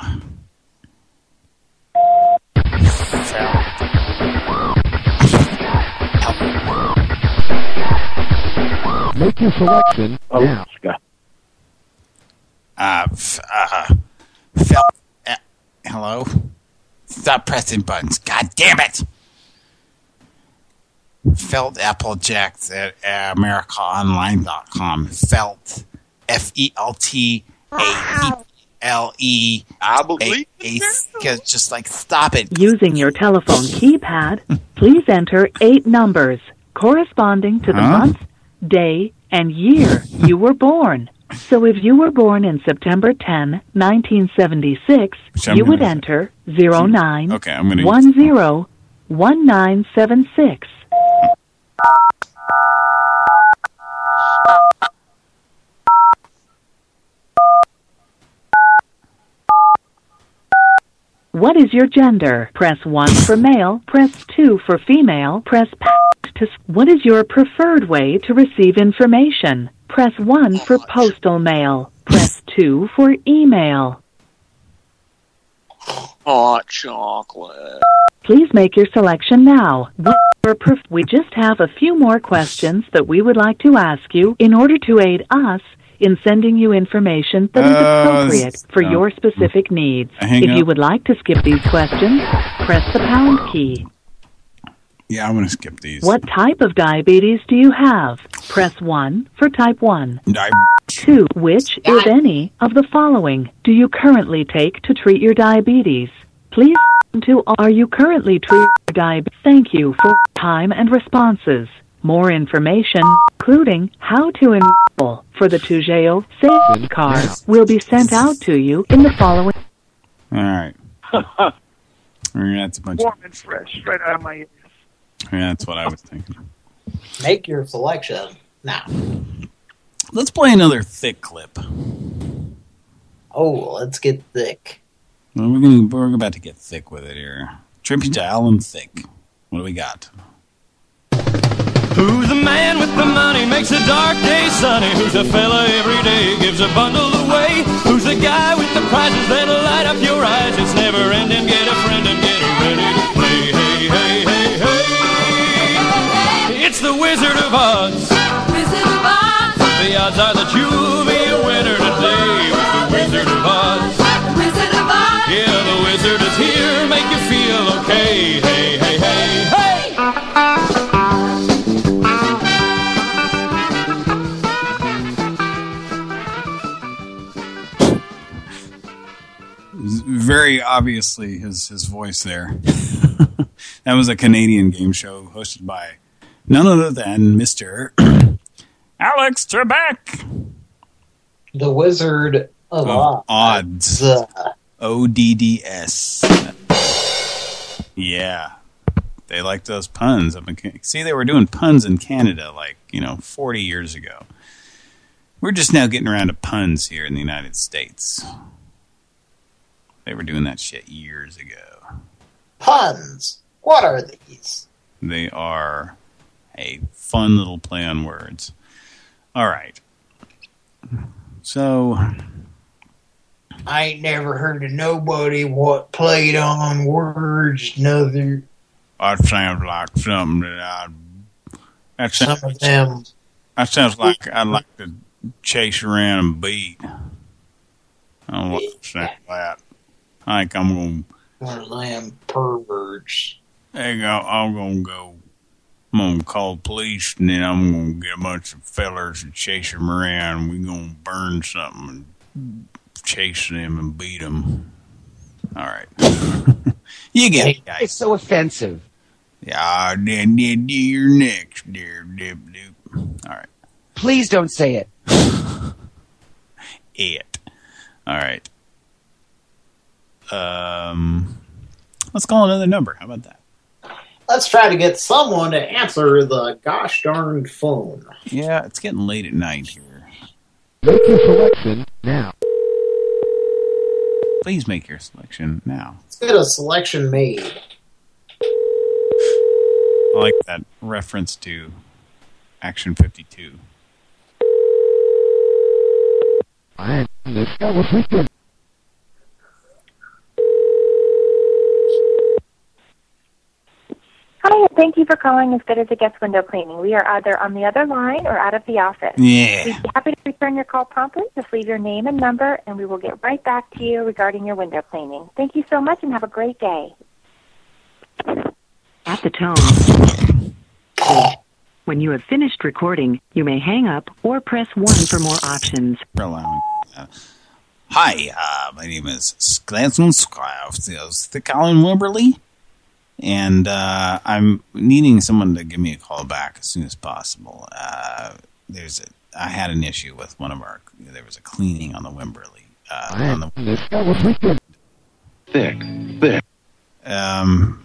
Make your selection now. Uh, f- uh, fel- uh, hello? Stop pressing buttons. God damn it! Felt Applejacks at AmericaOnline.com. Felt. F-E-L-T A-P-L-E. I believe Just like, stop it. Using your telephone keypad, please enter eight numbers corresponding to the Huh? month, day, and year you were born. So if you were born in September 10, 1976, Which you would enter 09 Okay, I'm gonna- 10 1976. What is your gender? Press 1 for male, press 2 for female, press to What is your preferred way to receive information? Press 1 for postal mail, press 2 for email. Hot chocolate. Please make your selection now. We are pref- We just have a few more questions that we would like to ask you in order to aid us in sending you information that is Uh, appropriate for uh, your specific needs. hang If you would like to skip these questions, press the pound key. Yeah, I'm going to skip these. What type of diabetes do you have? Press 1 for type 1. Di- 2. Which, if any, of the following do you currently take to treat your diabetes? Please to are you currently treating diabetes? Thank you for time and responses. More information, including how to enroll for the Toujeo Safety Card, will be sent out to you in the following. All right. that's a gonna bunch of, Warm and fresh, right out of my ears. yeah, that's what I was thinking. Make your selection now. Let's play another thick clip. Oh, let's get thick. Well, we're gonna we're about to get thick with it here. Tribute to Alan Thicke. What do we got? Who's the man with the money makes a dark day sunny? Who's the fella every day gives a bundle away? Who's the guy with the prizes that'll light up your eyes? It's never ending. Get a friend and get ready to play. Hey, hey, hey, hey. It's the Wizard of Odds. Wizard of Odds. The odds are that you'll be a winner today with the Wizard of Odds. Wizard of Odds. Yeah, the wizard is here, make you feel okay. Hey, Very obviously his his voice there. that was a Canadian game show hosted by none other than Mr. Alex Trebek. The Wizard of Oz. odds. O D D S. Yeah. They like those puns. up in Ca- See, they were doing puns in Canada like, you know, 40 years ago. We're just now getting around to puns here in the United States. They were doing that shit years ago. Puns. What are these? They are a fun little play on words. All right. So, I ain't never heard of nobody what played on words, another that sounds like something that I... That sounds, some of them. that sounds like I'd like to chase around and beat. I don't like say that. I think I'm going to... One of them perverts. Hey, go, I'm gonna go. I'm gonna call the police, and then I'm gonna get a bunch of fellers and chase them around. We gonna burn something and chase them and beat them. All right, you get it. It's so offensive. Yeah, then then you're next, dear dip doop. All right, Please don't say it. it. All right. Um, let's call another number. How about that? Let's try to get someone to answer the gosh darn phone. Yeah, it's getting late at night here. Make your selection now. Please make your selection now. Let's get a selection made. I like that reference to Action 52. Hi, and thank you for calling as good as it gets window cleaning. We are either on the other line or out of the office. Yeah. We'd be happy to return your call promptly. Just leave your name and number, and we will get right back to you regarding your window cleaning. Thank you so much, and have a great day. At the tone. When you have finished recording, you may hang up or press 1 for more options. For allowing. Uh, hi, uh, my name is Sklanson Skraft. This is the Colin Wimberly. And uh, I'm needing someone to give me a call back as soon as possible. Uh, there's a, I had an issue with one of our, there was a cleaning on the Wimberly. Uh, on the, Thick, thick. um,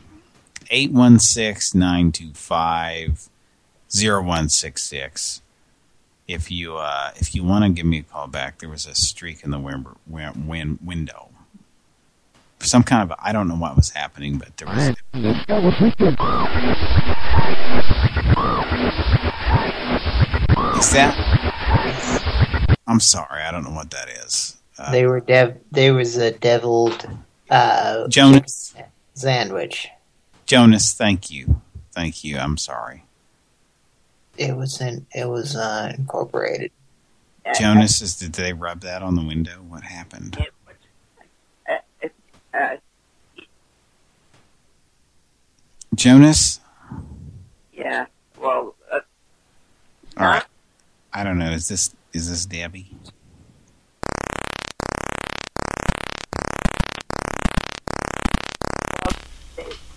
816-925-0166. If you uh, if you want to give me a call back, there was a streak in the win win window. Some kind of I don't know what was happening, but there was. Is that? I'm sorry, I don't know what that is. Uh, They were dev. There was a deviled uh, Jonas. sandwich. Jonas, thank you, thank you. I'm sorry, It was in. It was uh, incorporated. Jonas. Is did they rub that on the window? What happened? Uh, Jonas. yeah. Well, uh, All right. I don't know. Is this is this Debbie?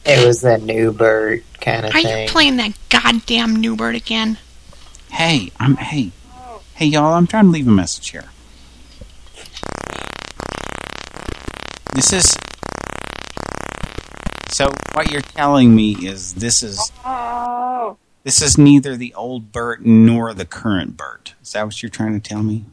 It was the new bird kind of Are thing. you playing that goddamn Newbert again? Hey, I'm hey, hey y'all. I'm trying to leave a message here. This is so. What you're telling me is this is oh, this is neither the old Bert nor the current Bert. Is that what you're trying to tell me?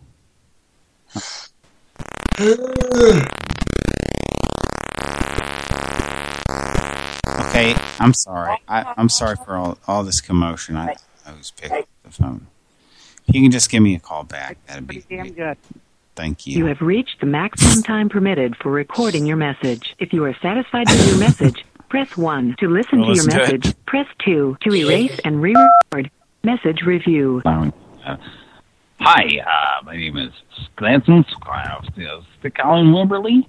Okay, I'm sorry. I, I'm sorry for all all this commotion. I I was picking up the phone. If you can just give me a call back, that'd be Damn good. Thank You you. have reached the maximum time permitted for recording your message. If you are satisfied with your message, press 1. To listen Well, to your listen to it. message, press 2. To erase and re-record, message review. Uh, hi, uh, my name is Glanson Skraus. This is the Colin Wimberly.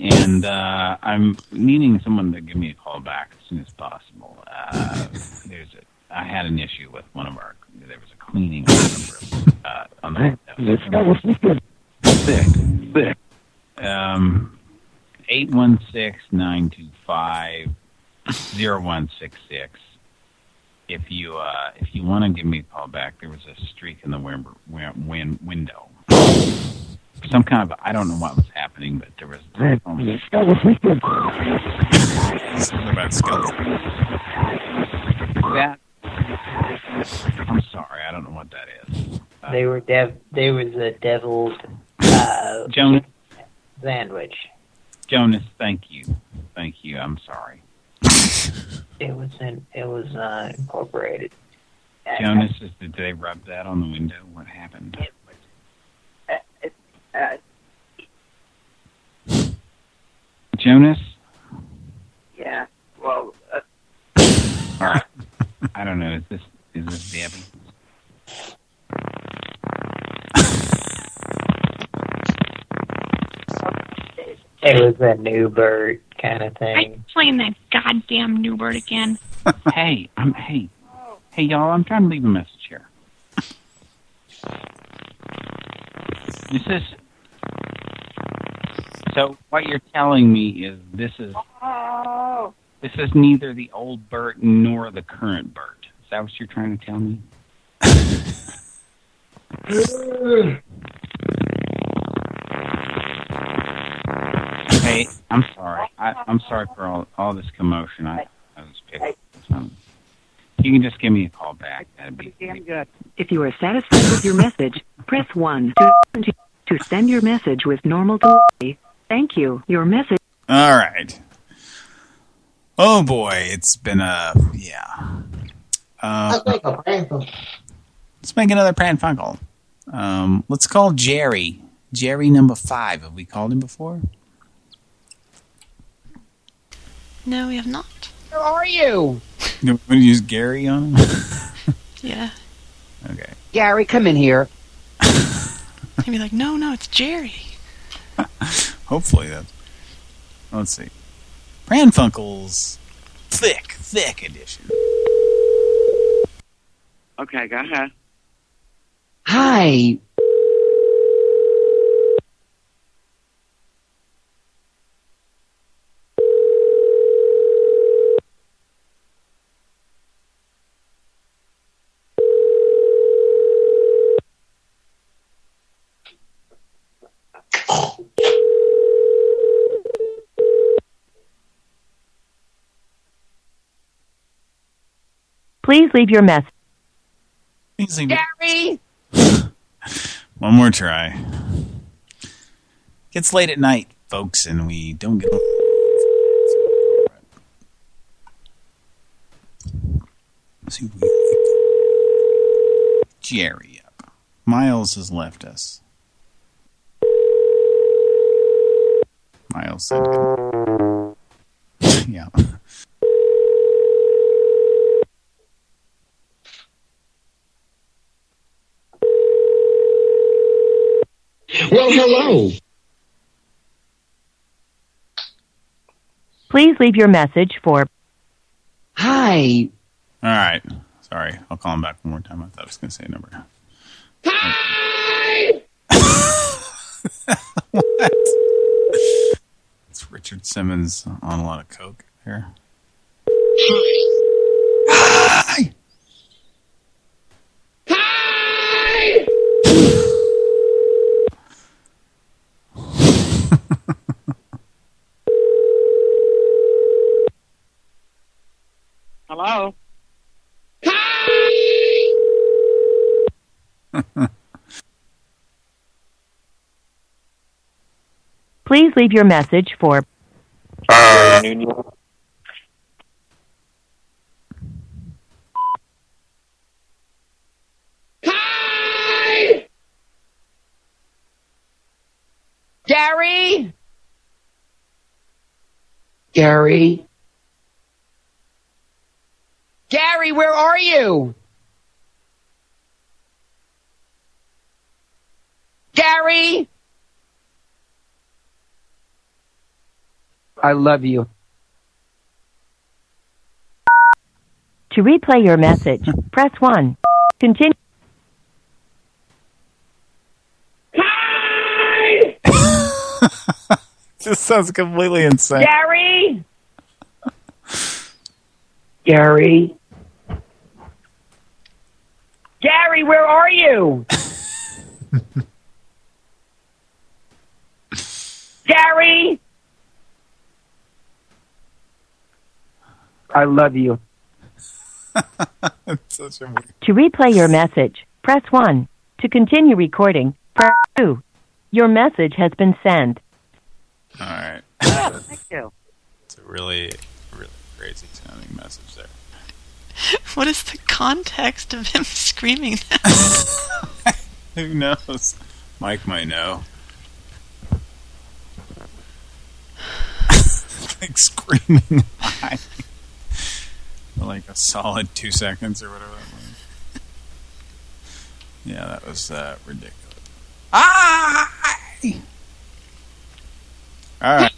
And uh, I'm needing someone to give me a call back as soon as possible. Uh, there's a, I had an issue with one of our, there was a cleaning on the, uh, on the Thick, thick. um, 816-925-0166. If you uh, if you want to give me a call back, there was a streak in the win, win, win window. Some kind of I don't know what was happening, but there was. That I'm sorry, I don't know what that is. They were dev. There was a deviled uh, Jonas, sandwich. Jonas, thank you, thank you. I'm sorry, It was in. It was uh, incorporated. Jonas. Is, did they rub that on the window? What happened? uh, Jonas. yeah. Well, uh, All right. I don't know. Is this is this Debbie? It was a new bird kind of Are you thing. playing that goddamn Newbert again? hey, I'm hey, hey y'all. I'm trying to leave a message here. This is so. What you're telling me is this is oh, this is neither the old Bert nor the current Bert. Is that what you're trying to tell me? I'm sorry. I, I'm sorry for all all this commotion. I, I was picking up the phone. You can just give me a call back, that'd be Damn good. If you are satisfied with your message, press 1. To, to, to send your message with normal delivery, thank you. Your message. All right. Oh boy, it's been a yeah. Uh, Let's make a prank phone. let's make another Pran Funkel. Um, let's call Jerry. Jerry number five. Have we called him before? No, we have not. Where are you? You want to use Gary on him? Yeah. okay. Gary, come in here. He'd be like, no, no, it's Jerry. Hopefully that's... Let's see. Pran Funkels. Thick, thick edition. Okay, go ahead. Hi. Please leave your message. Please Gary! One more try. Gets late at night, folks, and we don't get... See if we Jerry up. Miles has left us. Miles said... yeah. Well, hello. Please leave your message for Hi. All right. Sorry. I'll call him back one more time. I thought I was going to say a number. Hi! what? It's Richard Simmons on a lot of coke here. Hi. Hi! Hello? Please leave your message for uh, Hi! Gary! Gary? Gary, where are you? Gary? I love you. to replay your message. Press 1. Continue. This sounds completely insane. Gary? Gary? Gary, where are you? Gary? I love you. Such a. To replay your message, press 1. To continue recording, press 2. Your message has been sent. All right. Thank you. It's a really, really crazy sounding message there. What is the context of him screaming that? Who knows? Mike might know. like screaming. For like a solid two seconds or whatever that was. Yeah, that was uh, ridiculous. Hi! All right.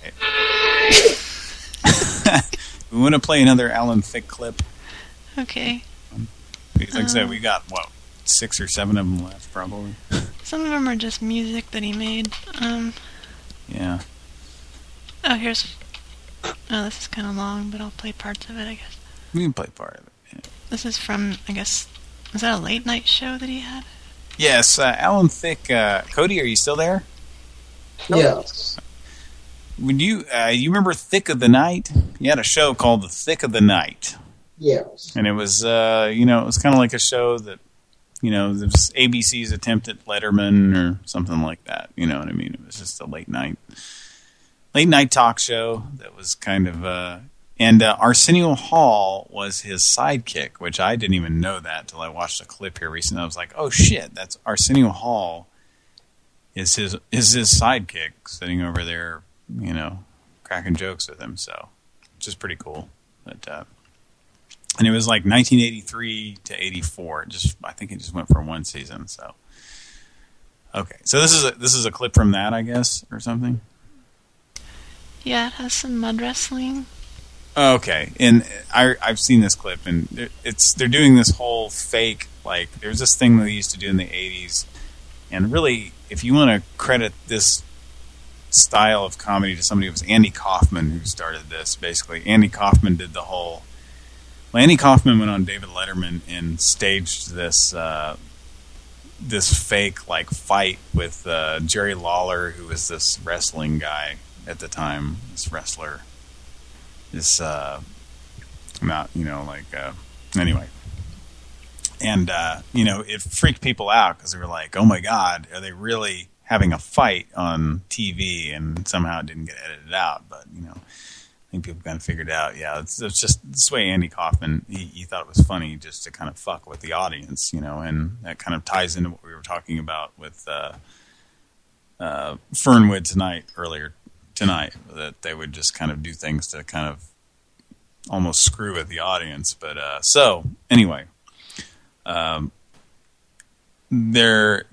we want to play another Alan Thicke clip. Okay. Because like I said, Um, we got, what, six or seven of them left, probably. Some of them are just music that he made. Um, Yeah. oh, here's... Oh, this is kind of long, but I'll play parts of it, I guess. We can play part of it. This is from, I guess... Was that a late night show that he had? Yes, uh, Alan Thicke. Uh, Cody, are you still there? Yes. Would you uh, you remember Thicke of the Night? You had a show called The Thicke of the Night, Yes. and it was uh, you know it was kind of like a show that you know it was ABC's attempt at Letterman or something like that. You know what I mean? It was just a late night late night talk show that was kind of uh, And uh, Arsenio Hall was his sidekick, which I didn't even know that till I watched a clip here recently. I was like, oh shit, that's Arsenio Hall is his is his sidekick sitting over there, you know, cracking jokes with him. So, which is pretty cool. But uh, and it was like 1983 to 84. It just I think it just went for one season. So, okay, so this is a, this is a clip from that, I guess, or something. Yeah, it has some mud wrestling. Okay, and I I've seen this clip, and it's they're doing this whole fake like there's this thing that they used to do in the '80s, and really, if you want to credit this style of comedy to somebody, it was Andy Kaufman who started this. Basically, Andy Kaufman did the whole. Well, Andy Kaufman went on David Letterman and staged this uh, this fake like fight with uh, Jerry Lawler, who was this wrestling guy at the time, this wrestler this uh not you know like uh anyway and uh you know it freaked people out because they were like oh my god are they really having a fight on TV and somehow it didn't get edited out but you know I think people kind of figured out yeah it's, it's just this way Andy Kaufman he, he thought it was funny just to kind of fuck with the audience you know and that kind of ties into what we were talking about with uh uh Fernwood tonight earlier tonight that they would just kind of do things to kind of almost screw with the audience. But uh, so anyway, um, there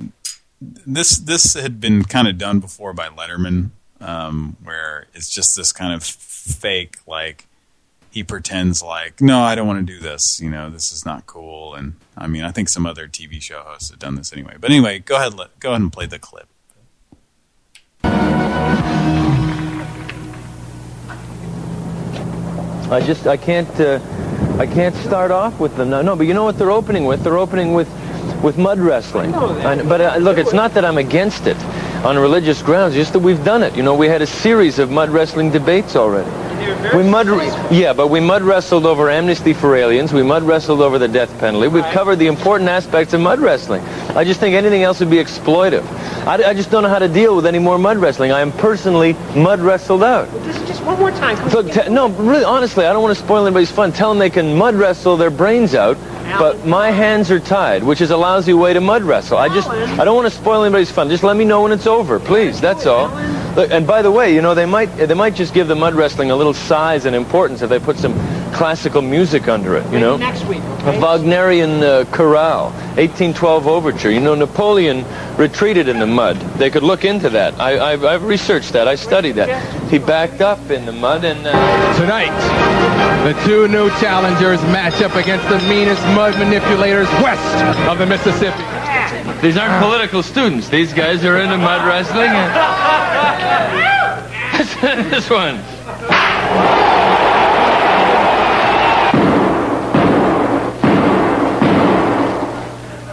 this this had been kind of done before by Letterman, um, where it's just this kind of fake like he pretends like no, I don't want to do this. You know, this is not cool. And I mean, I think some other TV show hosts have done this anyway. But anyway, go ahead, let, go ahead and play the clip. I just I can't uh, I can't start off with them. No, no, but you know what they're opening with? They're opening with with mud wrestling. And, but uh, look, it's not that I'm against it on religious grounds. Just that we've done it. You know, we had a series of mud wrestling debates already. We mud, yeah, but we mud wrestled over amnesty for aliens. We mud wrestled over the death penalty. We've covered the important aspects of mud wrestling. I just think anything else would be exploitive. I, I just don't know how to deal with any more mud wrestling. I am personally mud wrestled out. Just, just one more time. Come Look, no, really, honestly, I don't want to spoil anybody's fun. Tell them they can mud wrestle their brains out, but my hands are tied, which is a lousy way to mud wrestle. I just, I don't want to spoil anybody's fun. Just let me know when it's over, please. That's all. Look, and by the way, you know, they might, they might just give the mud wrestling a little size and importance if they put some classical music under it. You know, next week. a Wagnerian uh, chorale, 1812 overture. You know, Napoleon retreated in the mud. They could look into that. I, I've, I've researched that. I studied that. He backed up in the mud and. Uh, Tonight, the two new challengers match up against the meanest mud manipulators west of the Mississippi. These aren't political students. These guys are into mud wrestling. And... this one.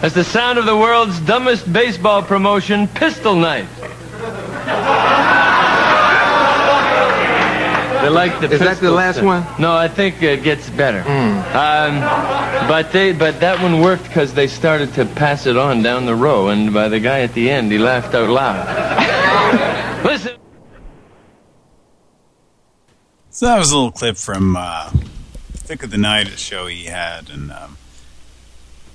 That's the sound of the world's dumbest baseball promotion, Pistol Knife. They like the Is that the last stuff. one? No, I think it gets better. Um, but they, but that one worked because they started to pass it on down the row, and by the guy at the end, he laughed out loud. Listen. So that was a little clip from uh, Thicke of the Night, a show he had, and um,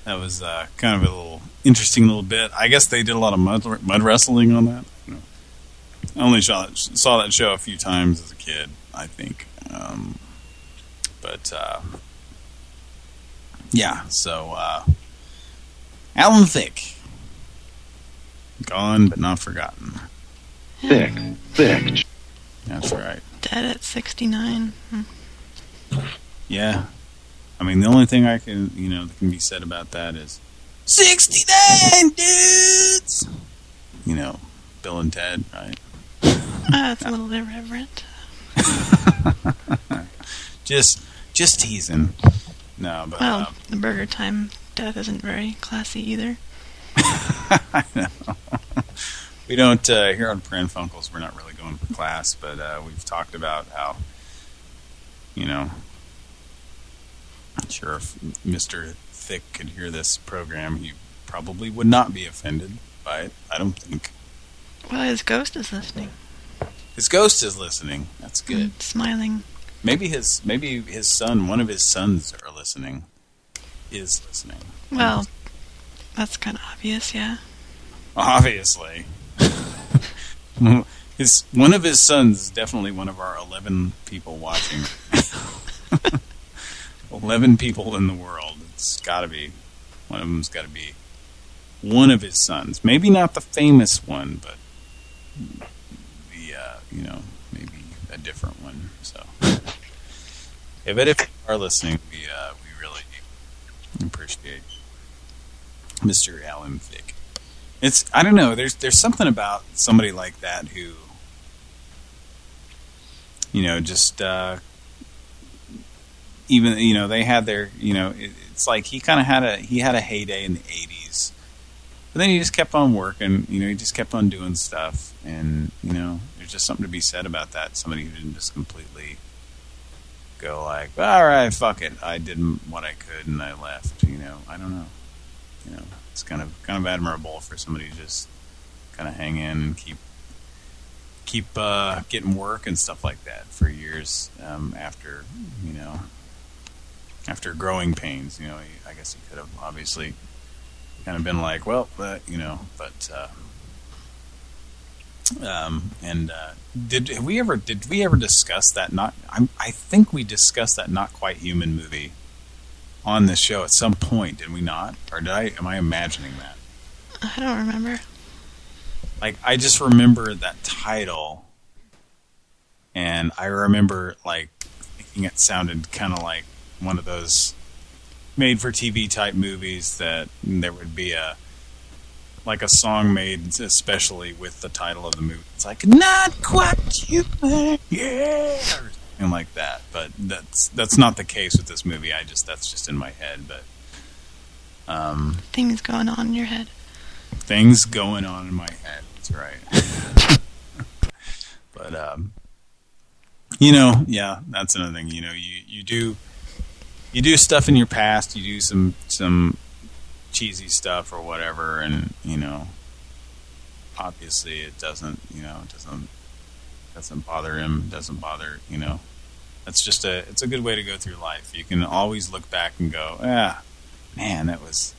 that was uh, kind of a little interesting little bit. I guess they did a lot of mud, mud wrestling on that. I, know. I only saw that, saw that show a few times as a kid, I think. Um, but uh, yeah, so uh, Alan Thicke, gone but not forgotten. Thick, thick. That's right. Dead at 69. Hmm. Yeah. I mean, the only thing I can, you know, that can be said about that is 69 dudes. You know, Bill and Ted, right? Uh, it's a little irreverent. just, just teasing. No, but Well, uh, the Burger Time death isn't very classy either. I know. we don't uh, here on Pran Funkels. We're not really going for class, but uh, we've talked about how, you know, sure if Mr. Thicke could hear this program, he probably would not be offended by it. I don't think. Well, his ghost is listening. His ghost is listening. That's good. and Smiling Maybe his maybe his son, one of his sons, are listening. Is listening. Well, that's kind of obvious, yeah. Obviously. his one of his sons is definitely one of our 11 people watching. 11 people in the world. It's got to be one of them's got to be one of his sons. Maybe not the famous one, but the uh, you know, maybe a different one. So Yeah, but if you are listening, we uh, we really appreciate Mr. Alan Thicke. It's I don't know. There's there's something about somebody like that who, you know, just uh, even you know they had their you know it, it's like he kind of had a he had a heyday in the '80s, but then he just kept on working. You know, he just kept on doing stuff, and you know, there's just something to be said about that. Somebody who didn't just completely go like, all right, fuck it, I did what I could and I left. You know, I don't know. You know, it's kind of kind of admirable for somebody to just kind of hang in and keep keep uh, getting work and stuff like that for years um, after you know after growing pains. You know, he, I guess he could have obviously kind of been like, well, you know, but. Uh, um, and uh, did have we ever did we ever discuss that? Not I'm, I think we discussed that not quite human movie on this show at some point, did we not? Or did I? Am I imagining that? I don't remember. Like I just remember that title, and I remember like thinking it sounded kind of like one of those made-for-TV type movies that there would be a like a song made especially with the title of the movie. It's like not quite human, yeah, or something like that. But that's that's not the case with this movie. I just that's just in my head. But um, Things going on in your head. things going on in my head. That's right. but um, you know, yeah, that's another thing. You know, you you do you do stuff in your past. You do some some cheesy stuff or whatever, and you know, obviously it doesn't. You know, it doesn't doesn't bother him. Doesn't bother you know. That's just a it's a good way to go through life. You can always look back and go, ah, man, that was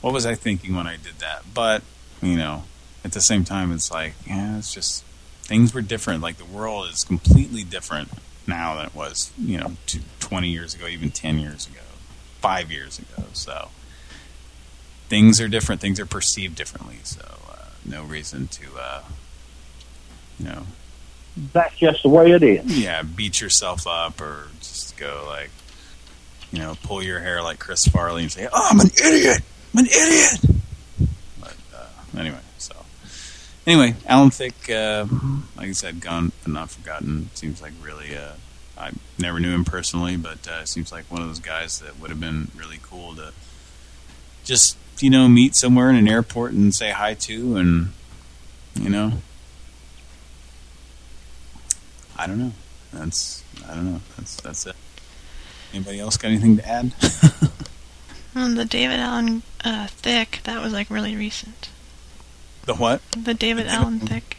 what was I thinking when I did that? But you know, at the same time, it's like, yeah, it's just things were different. Like the world is completely different now than it was, you know, two, 20 years ago, even 10 years ago, five years ago. So things are different. Things are perceived differently. So uh, no reason to, uh, you know, That's just the way it is. yeah, beat yourself up or just go like, you know, pull your hair like Chris Farley and say, "Oh, I'm an idiot. I'm an idiot." But uh, anyway, so anyway, Alan Thicke, uh, like I said, gone but not forgotten. Seems like really, uh, I never knew him personally, but uh, seems like one of those guys that would have been really cool to just you know meet somewhere in an airport and say hi to, and you know. I don't know. That's I don't know. That's that's it. Anybody else got anything to add? Um, the David Allen uh, Thicke, that was like really recent. the what? The David Allen Thicke.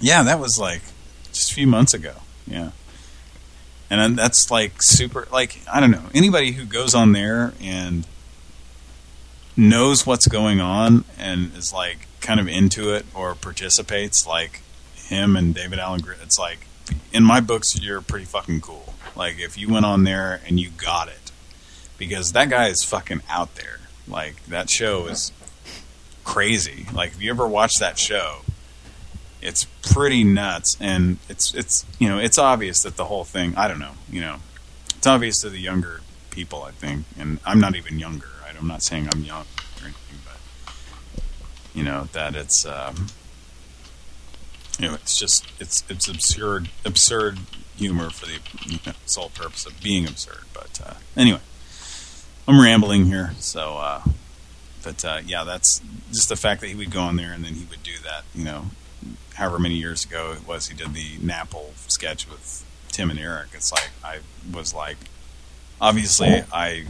Yeah, that was like just a few months ago. Yeah. And that's like super like I don't know. Anybody who goes on there and knows what's going on and is like kind of into it or participates like him and David Alan Gr- it's like in my books you're pretty fucking cool. Like if you went on there and you got it because that guy is fucking out there. Like that show is crazy. Like if you ever watch that show, it's pretty nuts and it's it's you know, it's obvious that the whole thing, I don't know, you know. It's obvious to the younger people, I think, and I'm not even younger. I'm not saying I'm young or anything, but you know, that it's um you know, it's just it's it's absurd absurd humor for the you know, sole purpose of being absurd. But uh, anyway, I'm rambling here. So, uh, but uh, yeah, that's just the fact that he would go on there and then he would do that. You know, however many years ago it was, he did the Napple sketch with Tim and Eric. It's like I was like, obviously, I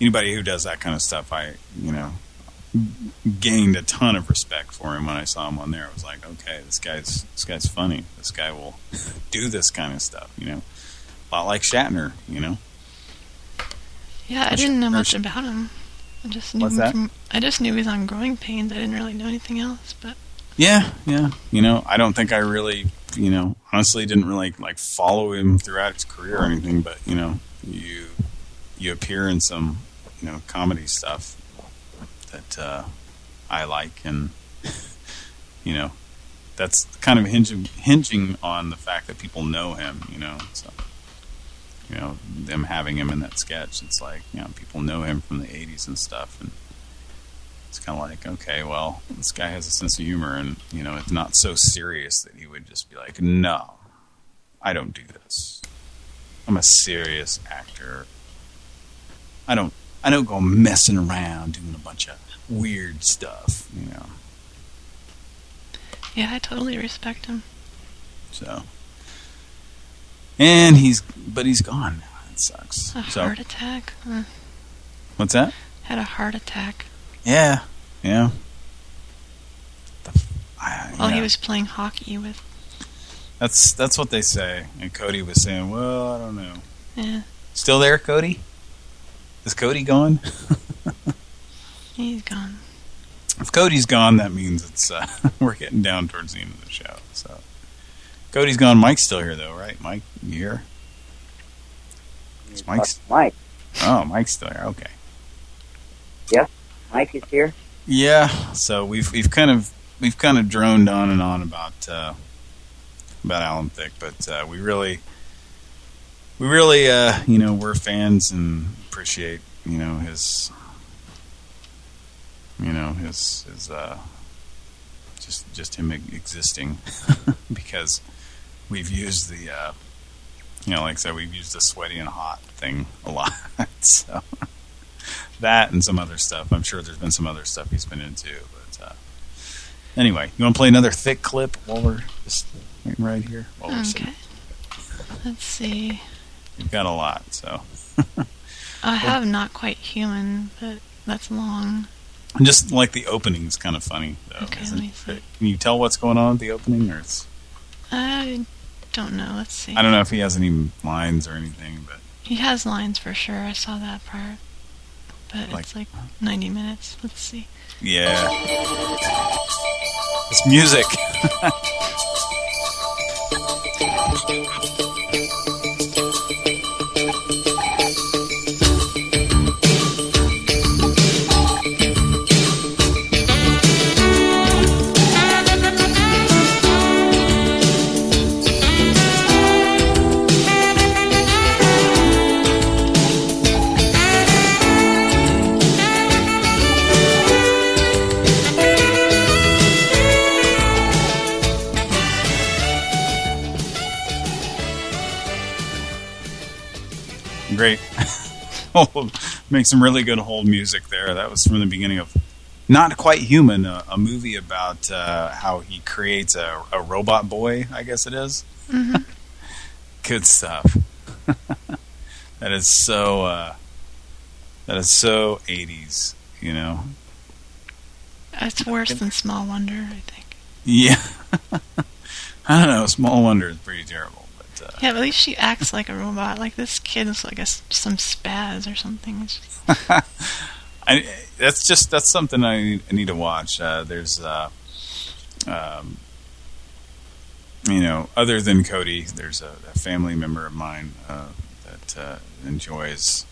anybody who does that kind of stuff, I you know gained a ton of respect for him when I saw him on there. I was like, okay, this guy's this guy's funny. This guy will do this kind of stuff, you know. a lot like Shatner, you know. Yeah, I Or didn't know much about him. I just knew What's him that? from. I just knew he was on Growing Pains. I didn't really know anything else. But Yeah, yeah. You know, I don't think I really, you know, honestly didn't really like follow him throughout his career or anything, but you know, you you appear in some, you know, comedy stuff that uh I like and you know, that's kind of hinging hinging on the fact that people know him, you know. So you know, them having him in that sketch, it's like, you know, people know him from the 80s and stuff and it's kind of like, okay, well, this guy has a sense of humor, and you know, it's not so serious that he would just be like, no, I don't do this. I'm a serious actor. I don't, I don't go messing around doing a bunch of weird stuff, you know. yeah, I totally respect him. So, and he's, but he's gone now. It sucks. A so, heart attack. What's that? had a heart attack Yeah, yeah. The f- I- while yeah. he was playing hockey with. That's that's what they say. And Cody was saying, well, I don't know. Yeah, Still there, Cody? Is Cody gone? he's gone. if Cody's gone, that means it's uh, we're getting down towards the end of the show. So Cody's gone. Mike's still here, though, right? Mike, you here? Is Mike's? Mike. Oh, Mike's still here. Okay. Yes, Mike is here. Yeah. So we've we've kind of we've kind of droned on and on about uh, about Alan Thicke, but uh, we really we really uh, you know we're fans and appreciate you know his you know his his uh, just just him existing because we've used the uh, you know like I said we've used the sweaty and hot thing a lot so that and some other stuff I'm sure there's been some other stuff he's been into but uh, anyway you want to play another Thicke clip while we're just right here while we're sitting Okay. Let's see. we've got a lot so I have not quite human, but that's long. And just like the opening is kind of funny though Okay, isn't let me it? can you tell what's going on at the opening or it's I don't know. Let's see. I don't know if he has any lines or anything but He has lines for sure. I saw that part. But Like- it's like 90 minutes. Let's see. Yeah. It's music. Great. Make some really good hold music there. That was from the beginning of Not Quite Human, a, a movie about uh, how he creates a, a robot boy, I guess it is. Mhm. Good stuff. that is so uh, that is so 80s, you know. It's worse than Small Wonder, I think. Yeah. I don't know, Small Wonder is pretty terrible. Yeah, but at least she acts like a robot. Like this kid is like a, some spaz or something. I, that's just that's something I need, I need to watch. Uh, there's, uh, um, you know, other than Cody, there's a, a family member of mine uh, that uh, enjoys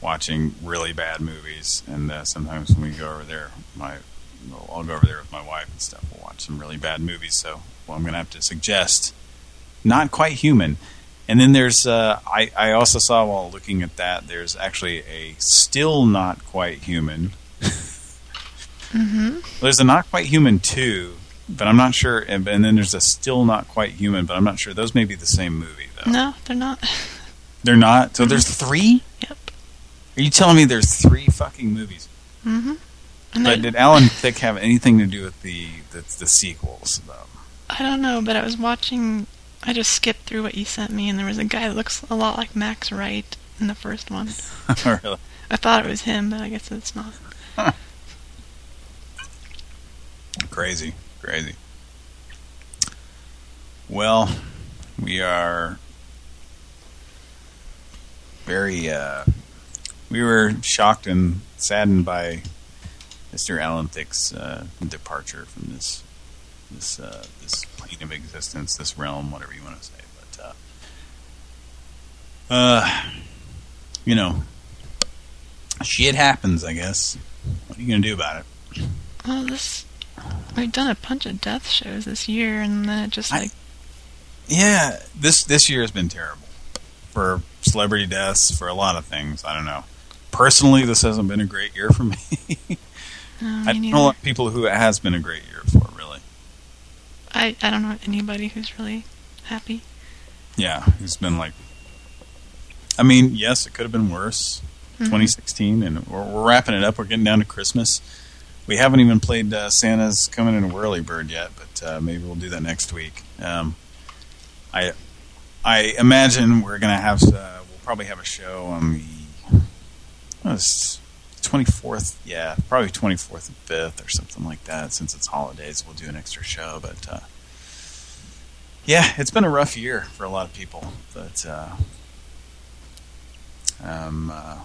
watching really bad movies, and uh, sometimes when we go over there, my I'll go over there with my wife and stuff. We'll watch some really bad movies. So, well, I'm going to have to suggest not quite human. And then there's, uh, I, I also saw while looking at that, there's actually a still not quite human. mm-hmm. There's a not quite human too, but I'm not sure. And, and then there's a still not quite human, but I'm not sure. Those may be the same movie, though. No, they're not. They're not? So there's three? Yep. Are you telling me there's three fucking movies? Mm-hmm. And But did Alan Thicke have anything to do with the the, the sequels, though? I don't know, but I was watching. I just skipped through what you sent me, and there was a guy that looks a lot like Max Wright in the first one. really? I thought it was him, but I guess it's not. Crazy, crazy. Well, we are very, uh, we were shocked and saddened by Mr. Alan Thicke's uh, departure from this this uh, this plane of existence, this realm, whatever you want to say. But uh, uh, you know, shit happens. I guess. What are you gonna do about it? Well, this we've done a bunch of death shows this year, and then it just like Yeah, this this year has been terrible for celebrity deaths, for a lot of things. I don't know. Personally, this hasn't been a great year for me. no, I don't know people who it has been a great year for. I I don't know anybody who's really happy. Yeah, it's been like. I mean, yes, it could have been worse. Mhm. 2016, and we're, we're wrapping it up. We're getting down to Christmas. We haven't even played uh, Santa's Coming in a Whirly Bird yet, but uh, maybe we'll do that next week. Um, I I imagine we're gonna have uh, we'll probably have a show on the it's 24th, yeah, probably 24th and 5th or something like that. Since it's holidays, we'll do an extra show. But uh, yeah, it's been a rough year for a lot of people, but. Uh, um, uh,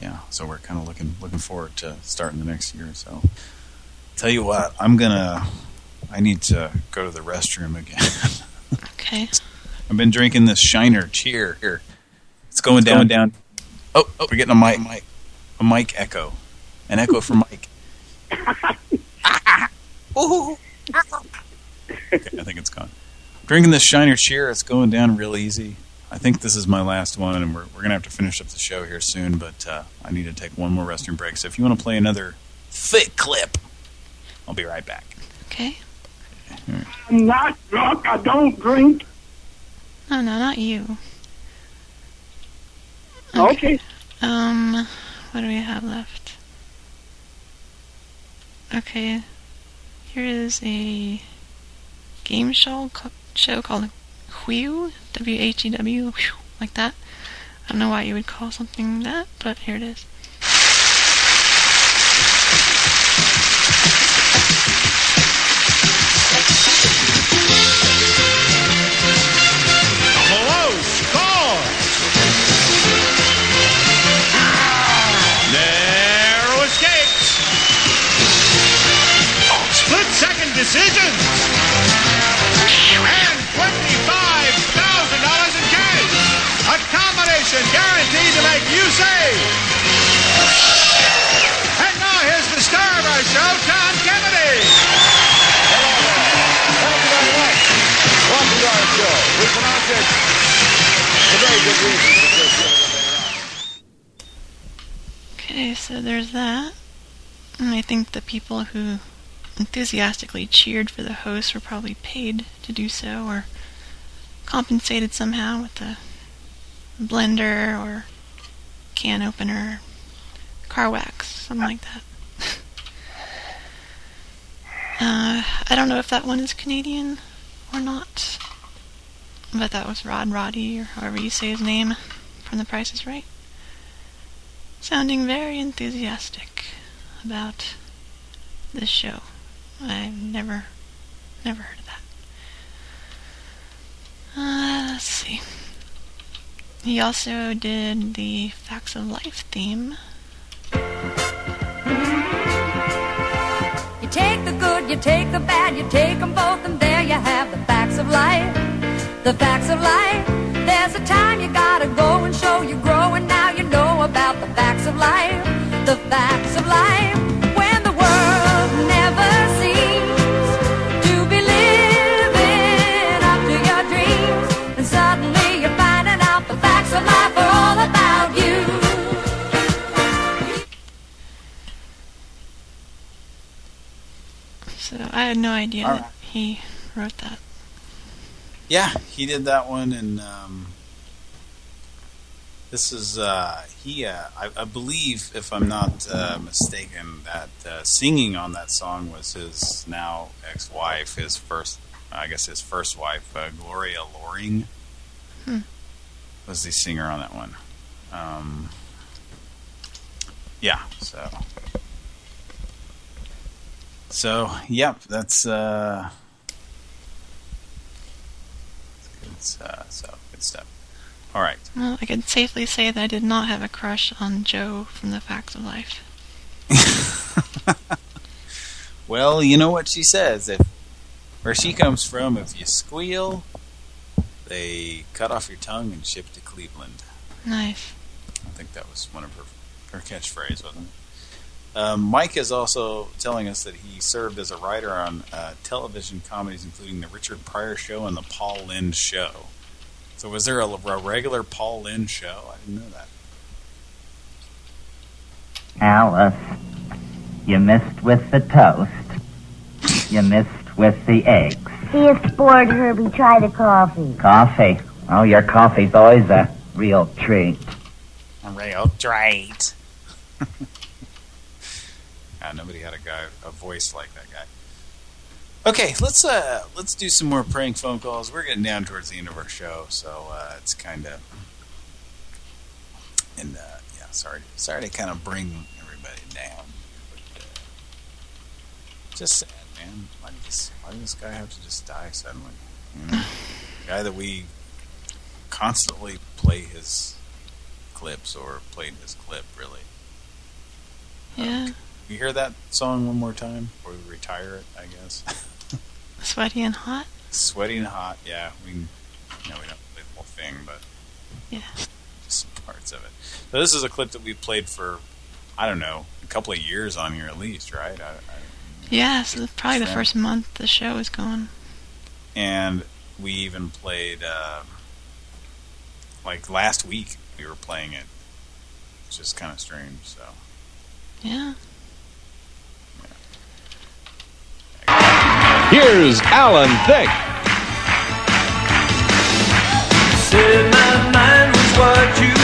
yeah, so we're kind of looking looking forward to starting the next year. So, tell you what, I'm gonna, I need to go to the restroom again. Okay. I've been drinking this Shiner Cheer. Here, it's going down, down. Oh, oh, we're getting a mic, mic, a mic echo, an echo from Mike. Ooh. Okay, I think it's gone. Drinking this Shiner Cheer, it's going down real easy. I think this is my last one, and we're we're gonna have to finish up the show here soon. But uh, I need to take one more restroom break. So if you want to play another Thicke clip, I'll be right back. Okay. I'm not drunk. I don't drink. No, no, not you. Okay. Um, what do we have left? Okay, here is a game show show called Whew, W-H-E-W, like that. I don't know why you would call something that, but here it is. Okay, so there's that. And I think the people who enthusiastically cheered for the host were probably paid to do so or compensated somehow with a blender or can opener, car wax, something like that. uh, I don't know if that one is Canadian or not, but that was Rod Roddy or however you say his name from The Price is Right sounding very enthusiastic about this show. I've never, never heard of that. Uh, let's see. He also did the Facts of Life theme. You take the good, you take the bad, you take them both, and there you have the facts of life. The facts of life. There's a time you gotta go and show you grow, and now you know about the facts of life. The facts of life. When the world never seems to be living up to your dreams, and suddenly you're finding out the facts of life are all about you. So I had no idea All that he wrote that. Yeah, he did that one, and um, this is uh, he. Uh, I, I believe, if I'm not uh, mistaken, that uh, singing on that song was his now ex-wife, his first, I guess, his first wife, uh, Gloria Loring, Hmm. was the singer on that one. Um, yeah, so. So, yep, that's uh it's, uh, so good stuff. All right. Well, I can safely say that I did not have a crush on Jo from The Facts of Life. Well, you know what she says. If where she comes from, if you squeal, they cut off your tongue and ship to Cleveland. Nice. I think that was one of her her catchphrase, wasn't it? Um, Mike is also telling us that he served as a writer on uh, television comedies, including the Richard Pryor Show and the Paul Lynde Show. So, was there a, a regular Paul Lynde show? I didn't know that. Alice, you missed with the toast. You missed with the eggs. See if bored, Herbie. Try the coffee. Coffee. Oh, your coffee's always a real treat. A real treat. Ah, nobody had a guy a voice like that guy. Okay, let's uh let's do some more prank phone calls. We're getting down towards the end of our show, so uh, it's kind of and uh, yeah, sorry, sorry to kind of bring everybody down, but uh, just sad, man. Why did this why did this guy have to just die suddenly? You know, the guy that we constantly play his clips or played his clip, really. Yeah. You hear that song one more time before we retire it, I guess. Sweaty and hot? Sweaty and hot, yeah. We, you know, we don't play the whole thing, but Yeah. just some parts of it. So this is a clip that we played for, I don't know, a couple of years on here at least, right? I, I, Yeah, so probably the first month the show was going. and we even played, uh, like last week we were playing it. It's just kind of strange, so. Yeah. Here's Alan Thicke. Said my mind was what you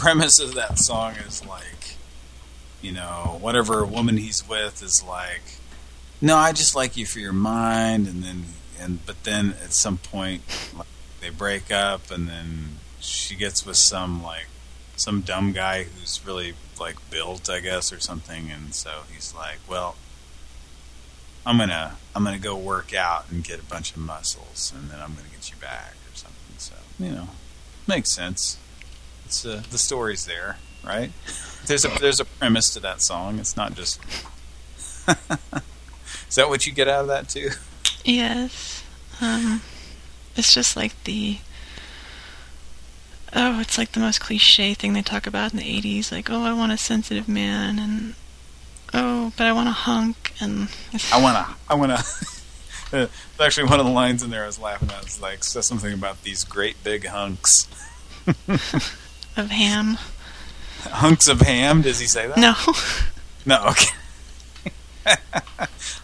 premise of that song is like, you know, whatever woman he's with is like, no, I just like you for your mind, and then and but then at some point like, they break up, and then she gets with some like some dumb guy who's really like built, I guess, or something, and so he's like, well. I'm gonna I'm gonna go work out and get a bunch of muscles, and then I'm gonna get you back or something. So you know, makes sense. It's uh, the story's there, right? There's a there's a premise to that song. It's not just. Is that what you get out of that too? Yes. Um, it's just like the. Oh, it's like the most cliche thing they talk about in the 80s. Like, oh, I want a sensitive man, and. Oh, but I want a hunk, and. I wanna I wanna. It's actually one of the lines in there I was laughing at. It's like says something about these great big hunks. of ham. hunks of ham. Does he say that? No. No. Okay.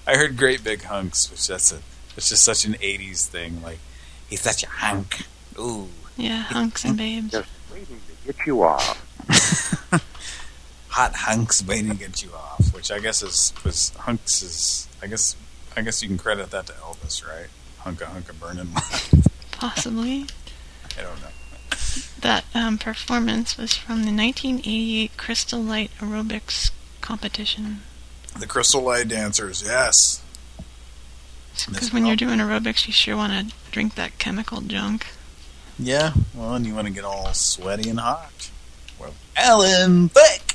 I heard great big hunks, which that's a it's just such an '80s thing. Like he's such a hunk. Ooh. Yeah, hunks and babes. Just waiting to get you off. hot hunks waiting to get you off, which I guess is was hunks is I guess I guess you can credit that to Elvis, right? Hunka hunka burning. Possibly. I don't know. That um, performance was from the 1988 Crystal Light Aerobics competition. The Crystal Light Dancers, yes. Because when you're doing aerobics, you sure want to drink that chemical junk. Yeah, well, and you want to get all sweaty and hot. Well, Alan Thicke.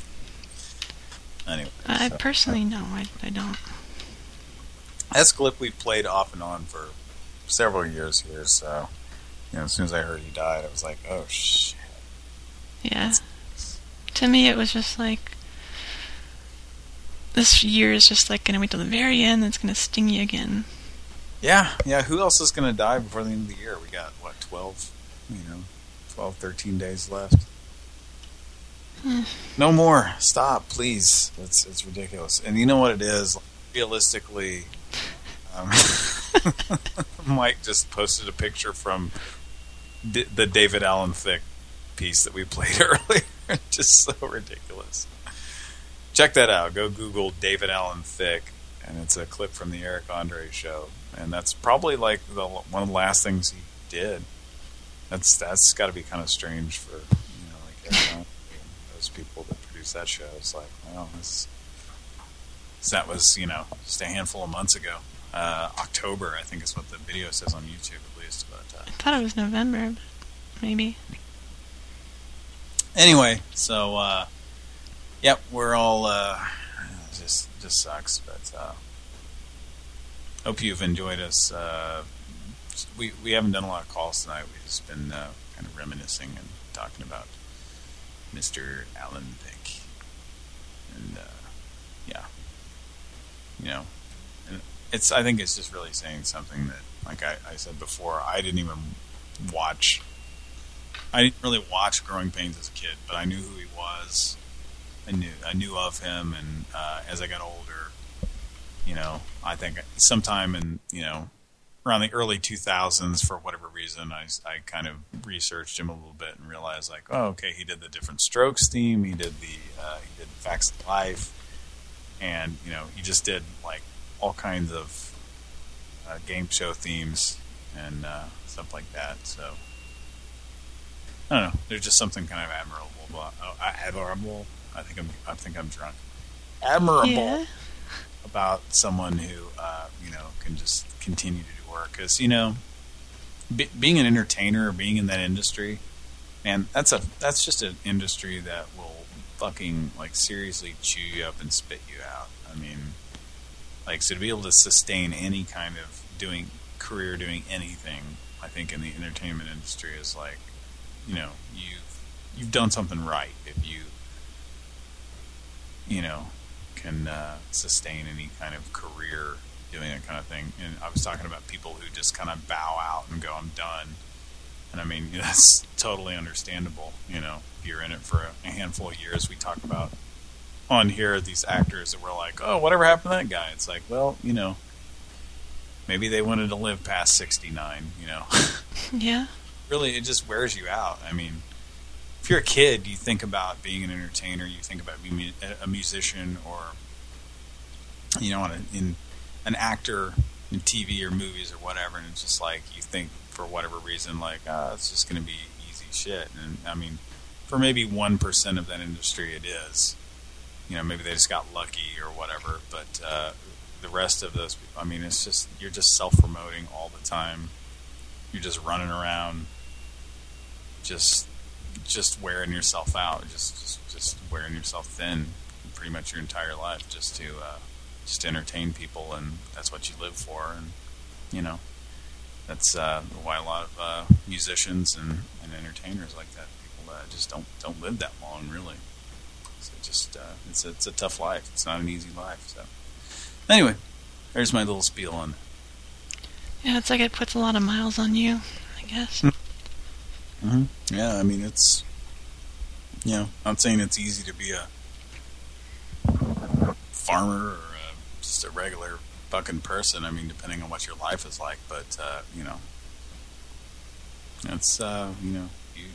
Anyway, Uh, I So, personally no, I, I don't. That's a clip we've played off and on for several years here. So, you know, as soon as I heard he died, I was like, oh shit. Yeah. To me, it was just like this year is just like gonna wait till the very end. It's gonna sting you again. Yeah, yeah. Who else is going to die before the end of the year? We got what 12, you know, 12, 13 days left. Hmm. No more. Stop, please. It's it's ridiculous. And you know what it is? Realistically, um, Mike just posted a picture from D the David Alan Thicke piece that we played earlier. just so ridiculous. Check that out. Go Google David Alan Thicke, and it's a clip from the Eric Andre show. And that's probably like the one of the last things he did. That's that's got to be kind of strange for you know like those people that produce that show. It's like, well, this that was you know just a handful of months ago. Uh, October, I think, is what the video says on YouTube at least. But uh, I thought it was November, maybe. anyway, so uh, yep, we're all uh, just just sucks, but uh, hope you've enjoyed us. Uh, we we haven't done a lot of calls tonight. We've just been uh, kind of reminiscing and talking about Mr. Alan Thicke, and uh, yeah, you know, and it's I think it's just really saying something that, like I, I said before, I didn't even watch I didn't really watch Growing Pains as a kid, but I knew who he was. I knew I knew of him, and uh, as I got older, you know, I think sometime in you know around the early 2000s, for whatever reason, I I kind of researched him a little bit and realized like, oh, okay, he did the Diff'rent Strokes theme, he did the uh, he did Facts of Life, and you know, he just did like all kinds of uh, game show themes and uh, stuff like that. So. I don't know. There's just something kind of admirable. About, oh, admirable. I think I'm. I think I'm drunk. Admirable Yeah. about someone who uh, you know can just continue to do work. Because you know, be, being an entertainer or being in that industry, man, that's a that's just an industry that will fucking like seriously chew you up and spit you out. I mean, like so to be able to sustain any kind of doing career doing anything, I think in the entertainment industry is like you know you've you've done something right if you you know can uh, sustain any kind of career doing that kind of thing. And I was talking about people who just kind of bow out and go, "I'm done." And I mean that's totally understandable. You know, if you're in it for a handful of years. We talk about on here these actors that were like, "Oh, whatever happened to that guy?" It's like, well, you know, maybe they wanted to live past 69. You know. Yeah. really it just wears you out. I mean, if you're a kid, you think about being an entertainer, you think about being a musician or you know, an, in an actor in TV or movies or whatever, and it's just like you think for whatever reason, like, ah, it's just going to be easy shit. And I mean, for maybe one percent of that industry, it is. You know, maybe they just got lucky or whatever, but uh, the rest of those, people. I mean, it's just you're just self-promoting all the time. You're just running around, just just wearing yourself out, just just, just wearing yourself thin, pretty much your entire life, just to uh, just to entertain people, and that's what you live for, and you know, that's uh, why a lot of uh, musicians and, and entertainers like that people uh, just don't don't live that long, really. So just uh, it's it's a tough life. It's not an easy life. So anyway, there's my little spiel on. Yeah, it's like it puts a lot of miles on you, I guess. Mm-hmm. Yeah, I mean it's you know, I'm not saying it's easy to be a farmer or uh just a regular fucking person. I mean, depending on what your life is like, but uh, you know, it's uh, you know, you,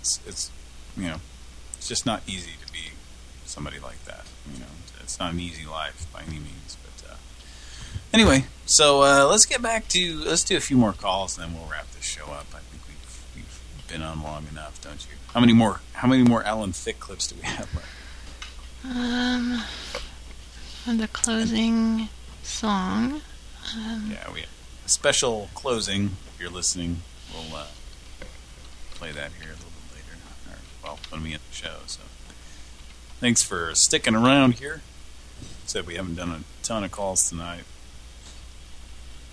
it's it's you know, it's just not easy to be somebody like that. You know, it's not an easy life by any means. But uh, anyway, so uh, let's get back to let's do a few more calls and then we'll wrap this show up. I think we've we've been on long enough, don't you? How many more? How many more Alan Thicke clips do we have left? Um, the closing song. Um, Yeah, we have a special closing. If you're listening, we'll uh, play that here a little bit later. Or, well, when we end the show. So, thanks for sticking around here. Said we haven't done a ton of calls tonight.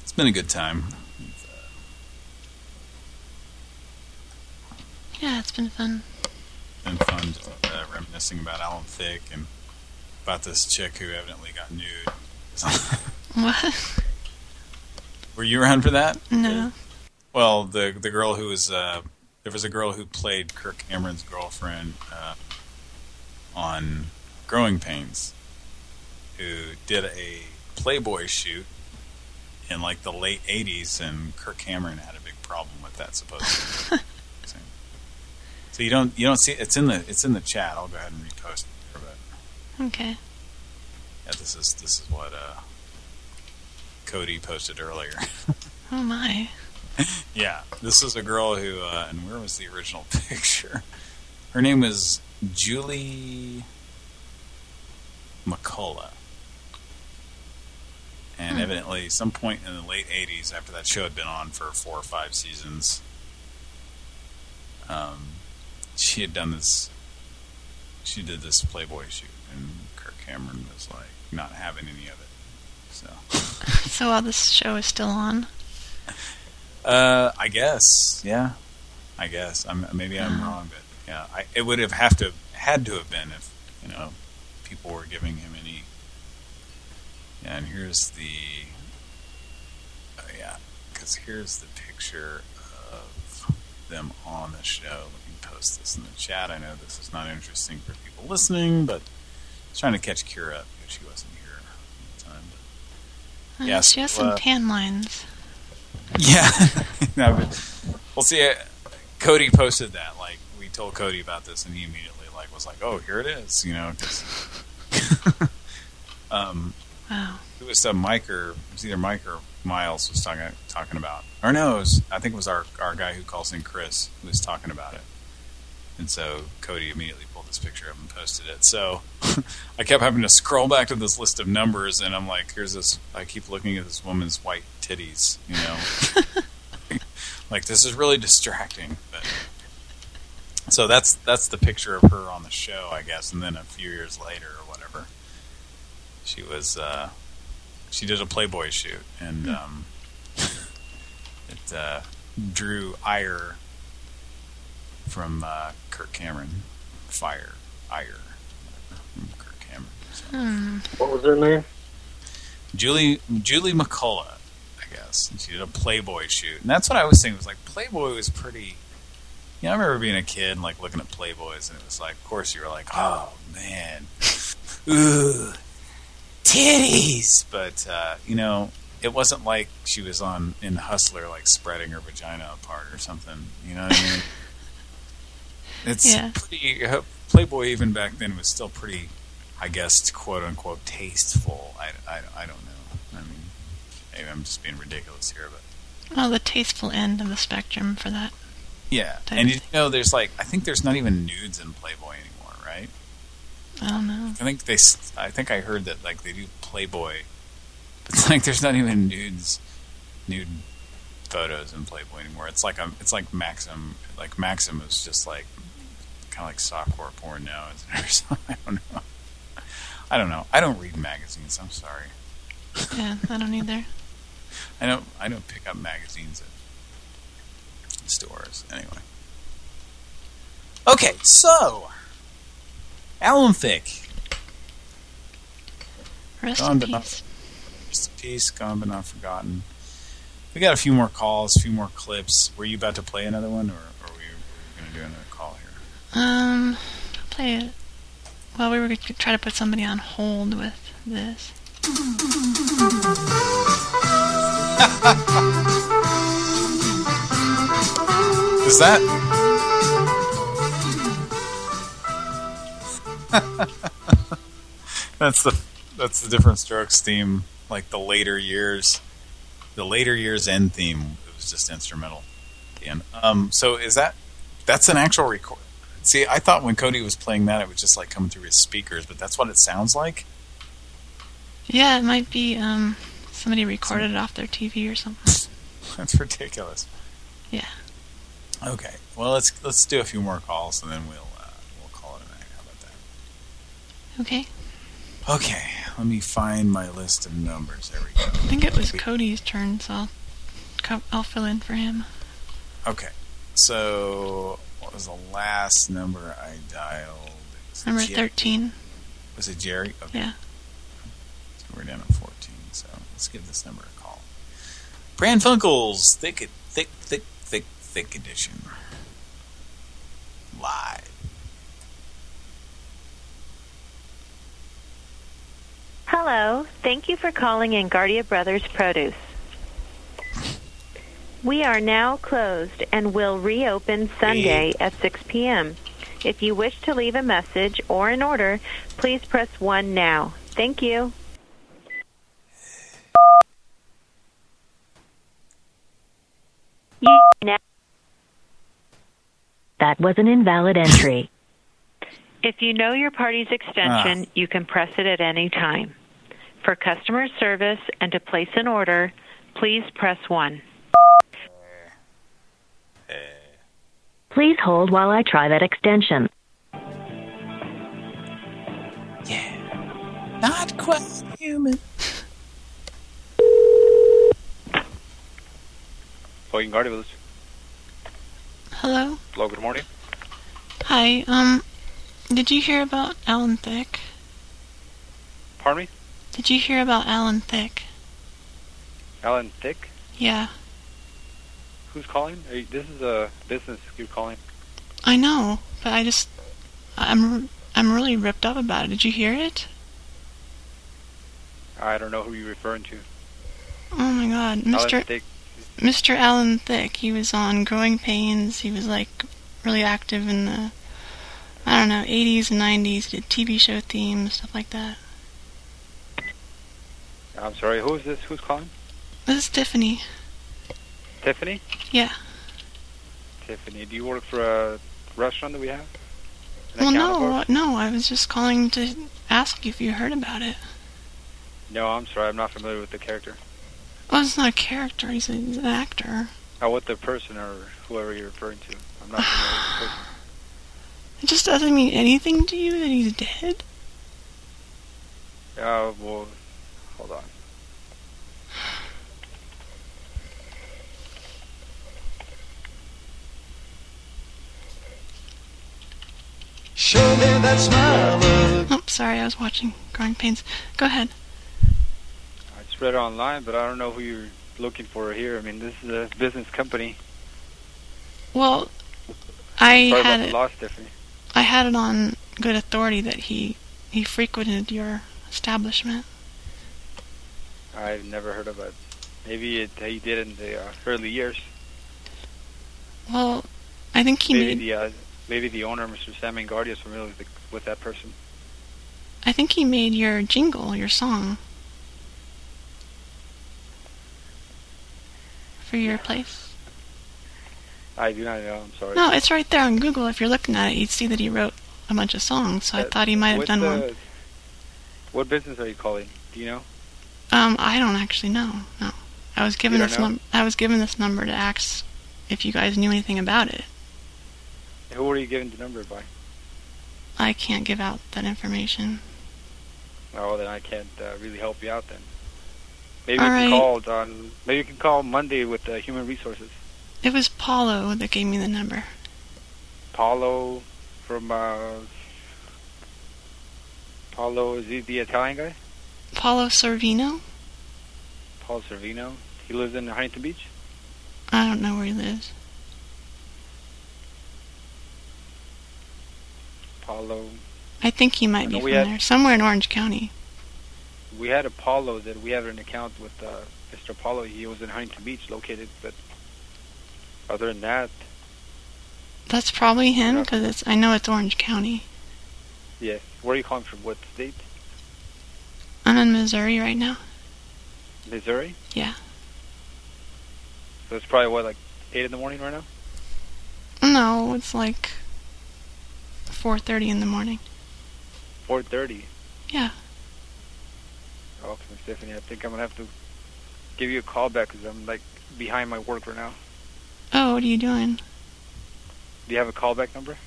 It's been a good time. Yeah, it's been fun. been fun just, uh, reminiscing about Alan Thicke and about this chick who evidently got nude. What? Were you around for that? No. Well, the the girl who was uh, there was a girl who played Kirk Cameron's girlfriend uh, on Growing Pains, who did a Playboy shoot in like the late '80s, and Kirk Cameron had a big problem with that supposedly. so, so you don't you don't see it's in the it's in the chat. I'll go ahead and repost it. But Okay. yeah, this is this is what uh, Cody posted earlier. Oh my. Yeah, this is a girl who, uh, and where was the original picture? Her name is Julie McCullough. And Hmm. evidently, some point in the late 80s, after that show had been on for four or five seasons, um, she had done this, she did this Playboy shoot, and Kirk Cameron was like, not having any of it. So, So while this show is still on, Uh, I guess, yeah. I guess. I'm maybe I'm Oh. wrong, but yeah, I, it would have have to had to have been if you know people were giving him. Yeah, and here's the. Oh yeah, because here's the picture of them on the show. Let me post this in the chat. I know this is not interesting for people listening, but I was trying to catch Kira up because she wasn't here at the time. But uh, Yeah, she has some uh, tan lines. Yeah. no, but well, see, uh, Cody posted that. Like, we told Cody about this, and he immediately like was like, "Oh, here it is," you know. 'cause- um, Wow. it was uh, Mike or it was either Mike or Miles was talking talking about, or no, it was, I think it was our our guy who calls in Chris who was talking about it. And so Cody immediately pulled this picture up and posted it. So I kept having to scroll back to this list of numbers, and I'm like, here's this. I keep looking at this woman's white titties, you know. like this is really distracting. But so that's that's the picture of her on the show, I guess. And then a few years later, or whatever, she was uh, she did a Playboy shoot, and um, it uh, drew ire from uh, Kirk Cameron, fire, ire from Kirk Cameron. So. Hmm. What was her name? Julie Julie McCullough, I guess. And she did a Playboy shoot, and that's what I was saying. Was like Playboy was pretty. You know, I remember being a kid and like looking at Playboys, and it was like, of course, you were like, oh man, ooh, titties. But uh, you know, it wasn't like she was on in Hustler, like spreading her vagina apart or something. You know what I mean? It's Yeah. pretty. uh, Playboy even back then was still pretty, I guess, quote unquote, tasteful. I, I, I don't know. I mean, maybe I'm just being ridiculous here, but Well, the tasteful end of the spectrum for that. yeah. And you know, there's like, I think there's not even nudes in Playboy? I don't know. I think they. s- I think I heard that like they do Playboy, but it's like there's not even nudes, nude photos in Playboy anymore. It's like a, it's like Maxim. Like Maxim is just like kind of like softcore porn now, isn't it? I don't know. I don't know. I don't read magazines. I'm sorry. Yeah, I don't either. I don't. I don't pick up magazines at stores anyway. Okay, so Alan Thicke. Rest Gone in but not- peace. Rest in peace, gone but not forgotten. We got a few more calls, a few more clips. Were you about to play another one, or, or were you, going to do another call here? Um, play it. Well, we were going to try to put somebody on hold with this. Is that? that's the that's the Diff'rent Strokes theme, like the later years, the later years end theme. It was just instrumental. And um, so is that that's an actual record? See, I thought when Cody was playing that, it was just like coming through his speakers, but that's what it sounds like. Yeah, it might be um somebody recorded it off their TV or something. That's ridiculous. Yeah. Okay, well let's let's do a few more calls and then we'll uh, we'll call it a night. How about that? Okay. Okay, let me find my list of numbers. There we go. I think it was Cody's turn, so I'll, I'll fill in for him. Okay. So, what was the last number I dialed? Number Jer- 13. Was it Jerry? Okay. Yeah. So we're down at 14, so let's give this number a call. Pran Funkels, thick, thick, thick, thick, thick edition. Live. Hello. Thank you for calling Engardia Brothers Produce. We are now closed and will reopen Sunday at 6 p.m. If you wish to leave a message or an order, please press 1 now. Thank you. You now- That was an invalid entry. If you know your party's extension, you can press it at any time. For customer service and to place an order, please press 1. Please hold while I try that extension. Yeah. Not quite human. Fucking Guardians. Hello? Hello, good morning. Hi, um, did you hear about Alan Thicke? Pardon me? Did you hear about Alan Thicke? Alan Thicke? Yeah, Who's calling? You, this is a business you're calling. I know, but I just, I'm, I'm really ripped up about it. Did you hear it? I don't know who you're referring to. Oh my god, Alan Mr. Thicke. Mr. Alan Thicke, he was on Growing Pains. He was like really active in the, I don't know, 80s and 90s. He did TV show themes, stuff like that. I'm sorry, who is this? Who's calling? This is Tiffany. Tiffany? Yeah. Tiffany, do you work for a restaurant that we have? An Well, no, no. I was just calling to ask you if you heard about it. No, I'm sorry, I'm not familiar with the character. Well, it's not a character. He's, he's an actor. Oh, what the person or whoever you're referring to. I'm not familiar with the person. It just doesn't mean anything to you that he's dead. Uh, well, hold on. Show me that smile. Oh, sorry. I was watching Growing Pains. Go ahead. I just read it online, but I don't know who you're looking for here. I mean, this is a business company. Well, I Sorry had about it. the loss, Tiffany. I had it on good authority that he he frequented your establishment. I've never heard of it. Maybe it, he did in the uh, early years. Well, I think he maybe made. the uh, maybe the owner, Mr. Sam Mangardi, is familiar with, the, with that person. I think he made your jingle, your song, for your place. I do not know. I'm sorry. No, it's right there on Google. If you're looking at it, you'd see that he wrote a bunch of songs. So I Uh, thought he might have done uh, one. What business are you calling? Do you know? Um, I don't actually know. No, I was given this num- I was given this number to ask if you guys knew anything about it. Who were you given the number by? I can't give out that information. Oh, then I can't uh, really help you out then. Maybe All you can right. call on. Maybe you can call Monday with uh, Human Resources. It was Paulo that gave me the number. Paulo from uh, Paulo is he the Italian guy? Paulo Sorvino? Paul Sorvino. He lives in Huntington Beach. I don't know where he lives. Paulo. I think he might be from had- there, somewhere in Orange County. We had a Paulo that we have an account with uh, Mr. Paulo. He was in Huntington Beach, located. But other than that, That's probably him because it's. I know it's Orange County. yeah. Where are you calling from? What state? I'm in Missouri right now. Missouri. Yeah. So it's probably what, like eight in the morning right now. No, it's like 4:30 in the morning. Four thirty. Yeah. Okay, Miss Stephanie. I think I'm gonna have to give you a call back because I'm like behind my work right now. Oh, what are you doing? Do you have a callback number?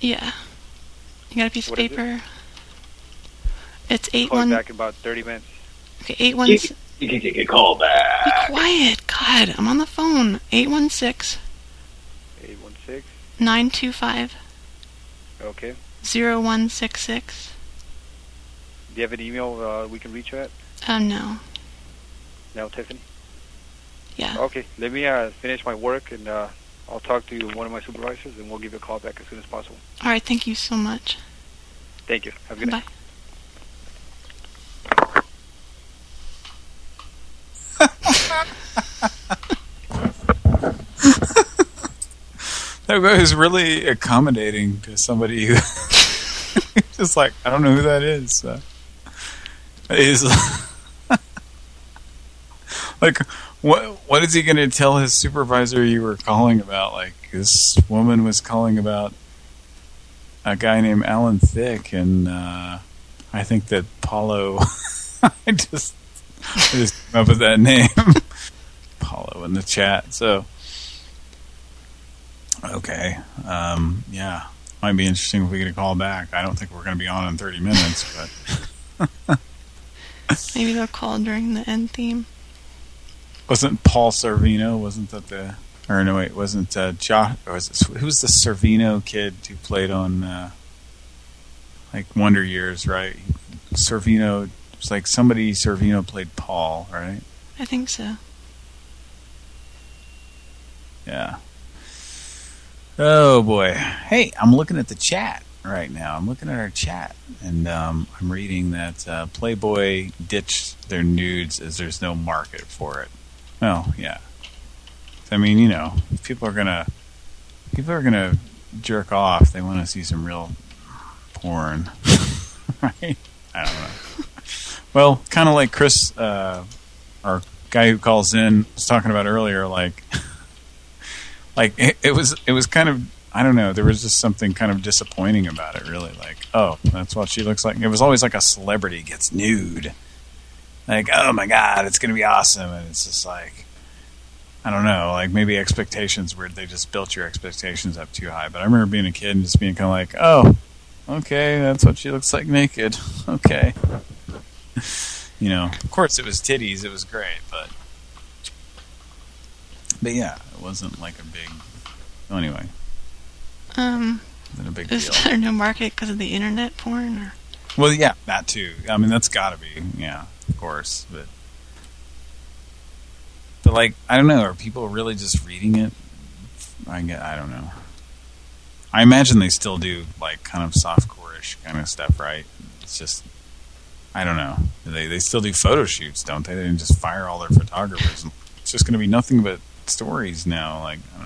Yeah. You got a piece What of is it? paper? It's eight Call you one. back in about 30 minutes. Okay, eight one. You- You can take a call back. Be quiet. God, I'm on the phone. Eight one six 816. nine two five Okay. zero one six six. Do you have an email uh, we can reach you at? Um, no. No, Tiffany? Yeah. Okay. Let me uh, finish my work and uh, I'll talk to one of my supervisors and we'll give you a call back as soon as possible. All right. Thank you so much. Thank you. Have a good Bye. night. That guy was really accommodating to somebody who just like I don't know who that is. So. He's like, what? What is he going to tell his supervisor you were calling about? Like this woman was calling about a guy named Alan Thicke, and uh, I think that Paulo. I just I just came up with that name, Paulo, in the chat. So. Okay. Um, yeah. Might be interesting if we get a call back. I don't think we're going to be on in 30 minutes, but Maybe they'll call during the end theme. Wasn't Paul Sorvino? Wasn't that the? Or no, wait, wasn't uh, Josh? Or was it, who was the Servino kid who played on uh, like Wonder Years? Right? Servino. It was like somebody Servino played Paul, right? I think so. Yeah. Oh boy. Hey, I'm looking at the chat right now. I'm looking at our chat, and um, I'm reading that uh, Playboy ditched their nudes as there's no market for it. Well, yeah. I mean, you know, people are gonna people are gonna jerk off. They want to see some real porn, right? I don't know. Well, kind of like Chris, uh, our guy who calls in, was talking about earlier. Like, like it, it was, it was kind of, I don't know. There was just something kind of disappointing about it. Really, like, oh, that's what she looks like. It was always like a celebrity gets nude. Like, oh my god, it's gonna be awesome, and it's just like, I don't know, like maybe expectations where they just built your expectations up too high. But I remember being a kid and just being kind of like, oh, okay, that's what she looks like naked. Okay. you know, of course it was titties, it was great, but but yeah, it wasn't like a big. Oh, anyway, Um, a big is deal. there no market because of the internet porn? Or Well, yeah, that too. I mean, that's got to be, yeah, of course, but but like, I don't know. Are people really just reading it? I get, I don't know. I imagine they still do like kind of softcore-ish kind of stuff, right? It's just, I don't know. They they still do photo shoots, don't they? They didn't just fire all their photographers. It's just going to be nothing but stories now. Like, I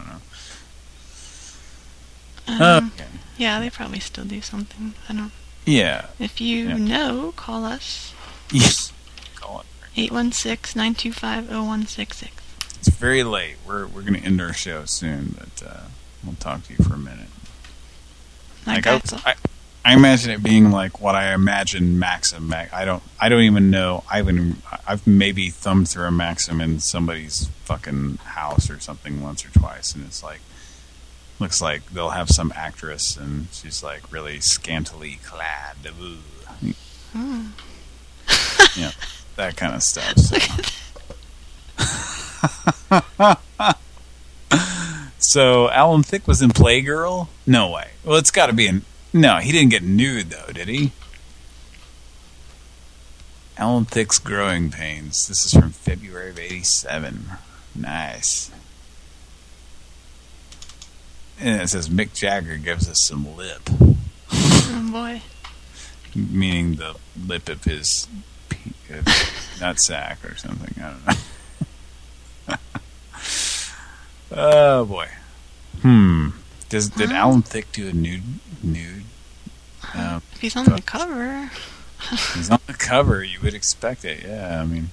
don't know. um, Okay. yeah, they probably still do something. I don't. Yeah. If you Yeah. know, call us. Yes. Call it. 816-925-0166. It's very late. We're we're going to end our show soon, but uh, we'll talk to you for a minute. I Like I, I, I imagine it being like what I imagine Maxim. Mac, I don't. I don't even know. I would. I've maybe thumbed through a Maxim in somebody's fucking house or something once or twice, and it's like looks like they'll have some actress and she's like really scantily clad. Ooh. Hmm. Yeah, that kind of stuff. So. so Alan Thicke was in Playgirl? No way. Well, it's got to be in. No, he didn't get nude though, did he? Alan Thicke's Growing Pains. This is from February of '87. Nice. And it says Mick Jagger gives us some lip, Oh boy. meaning the lip of his uh, nutsack or something. I don't know. oh boy. Hmm. Does did? Alan Thicke do a nude nude? Uh, he's on the cover. he's on the cover. You would expect it. Yeah. I mean,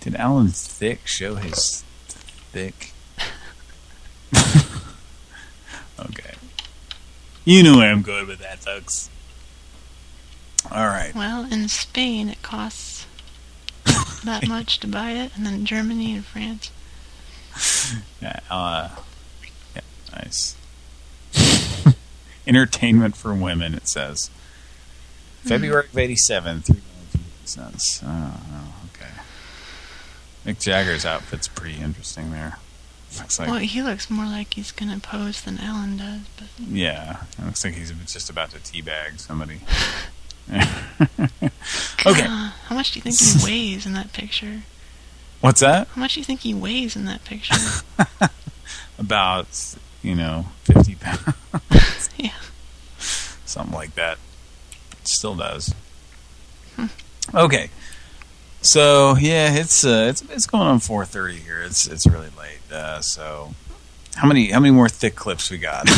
did Alan Thicke show his thick? okay. You know where I'm going with that, folks. All right. Well, in Spain it costs that much to buy it, and then Germany and France. Yeah, uh, yeah, nice. Entertainment for women, it says. February of 87, three cents. Oh, okay. Mick Jagger's outfit's pretty interesting there. Looks like, well, he looks more like he's gonna pose than Alan does, but yeah, it looks like he's just about to teabag somebody. okay. How much do you think he weighs in that picture? What's that? How much do you think he weighs in that picture? About, you know, 50 pounds. yeah. Something like that. Still does. Hmm. Okay. So yeah, it's uh, it's it's going on 4:30 here. It's it's really late. Uh, so how many how many more Thicke clips we got?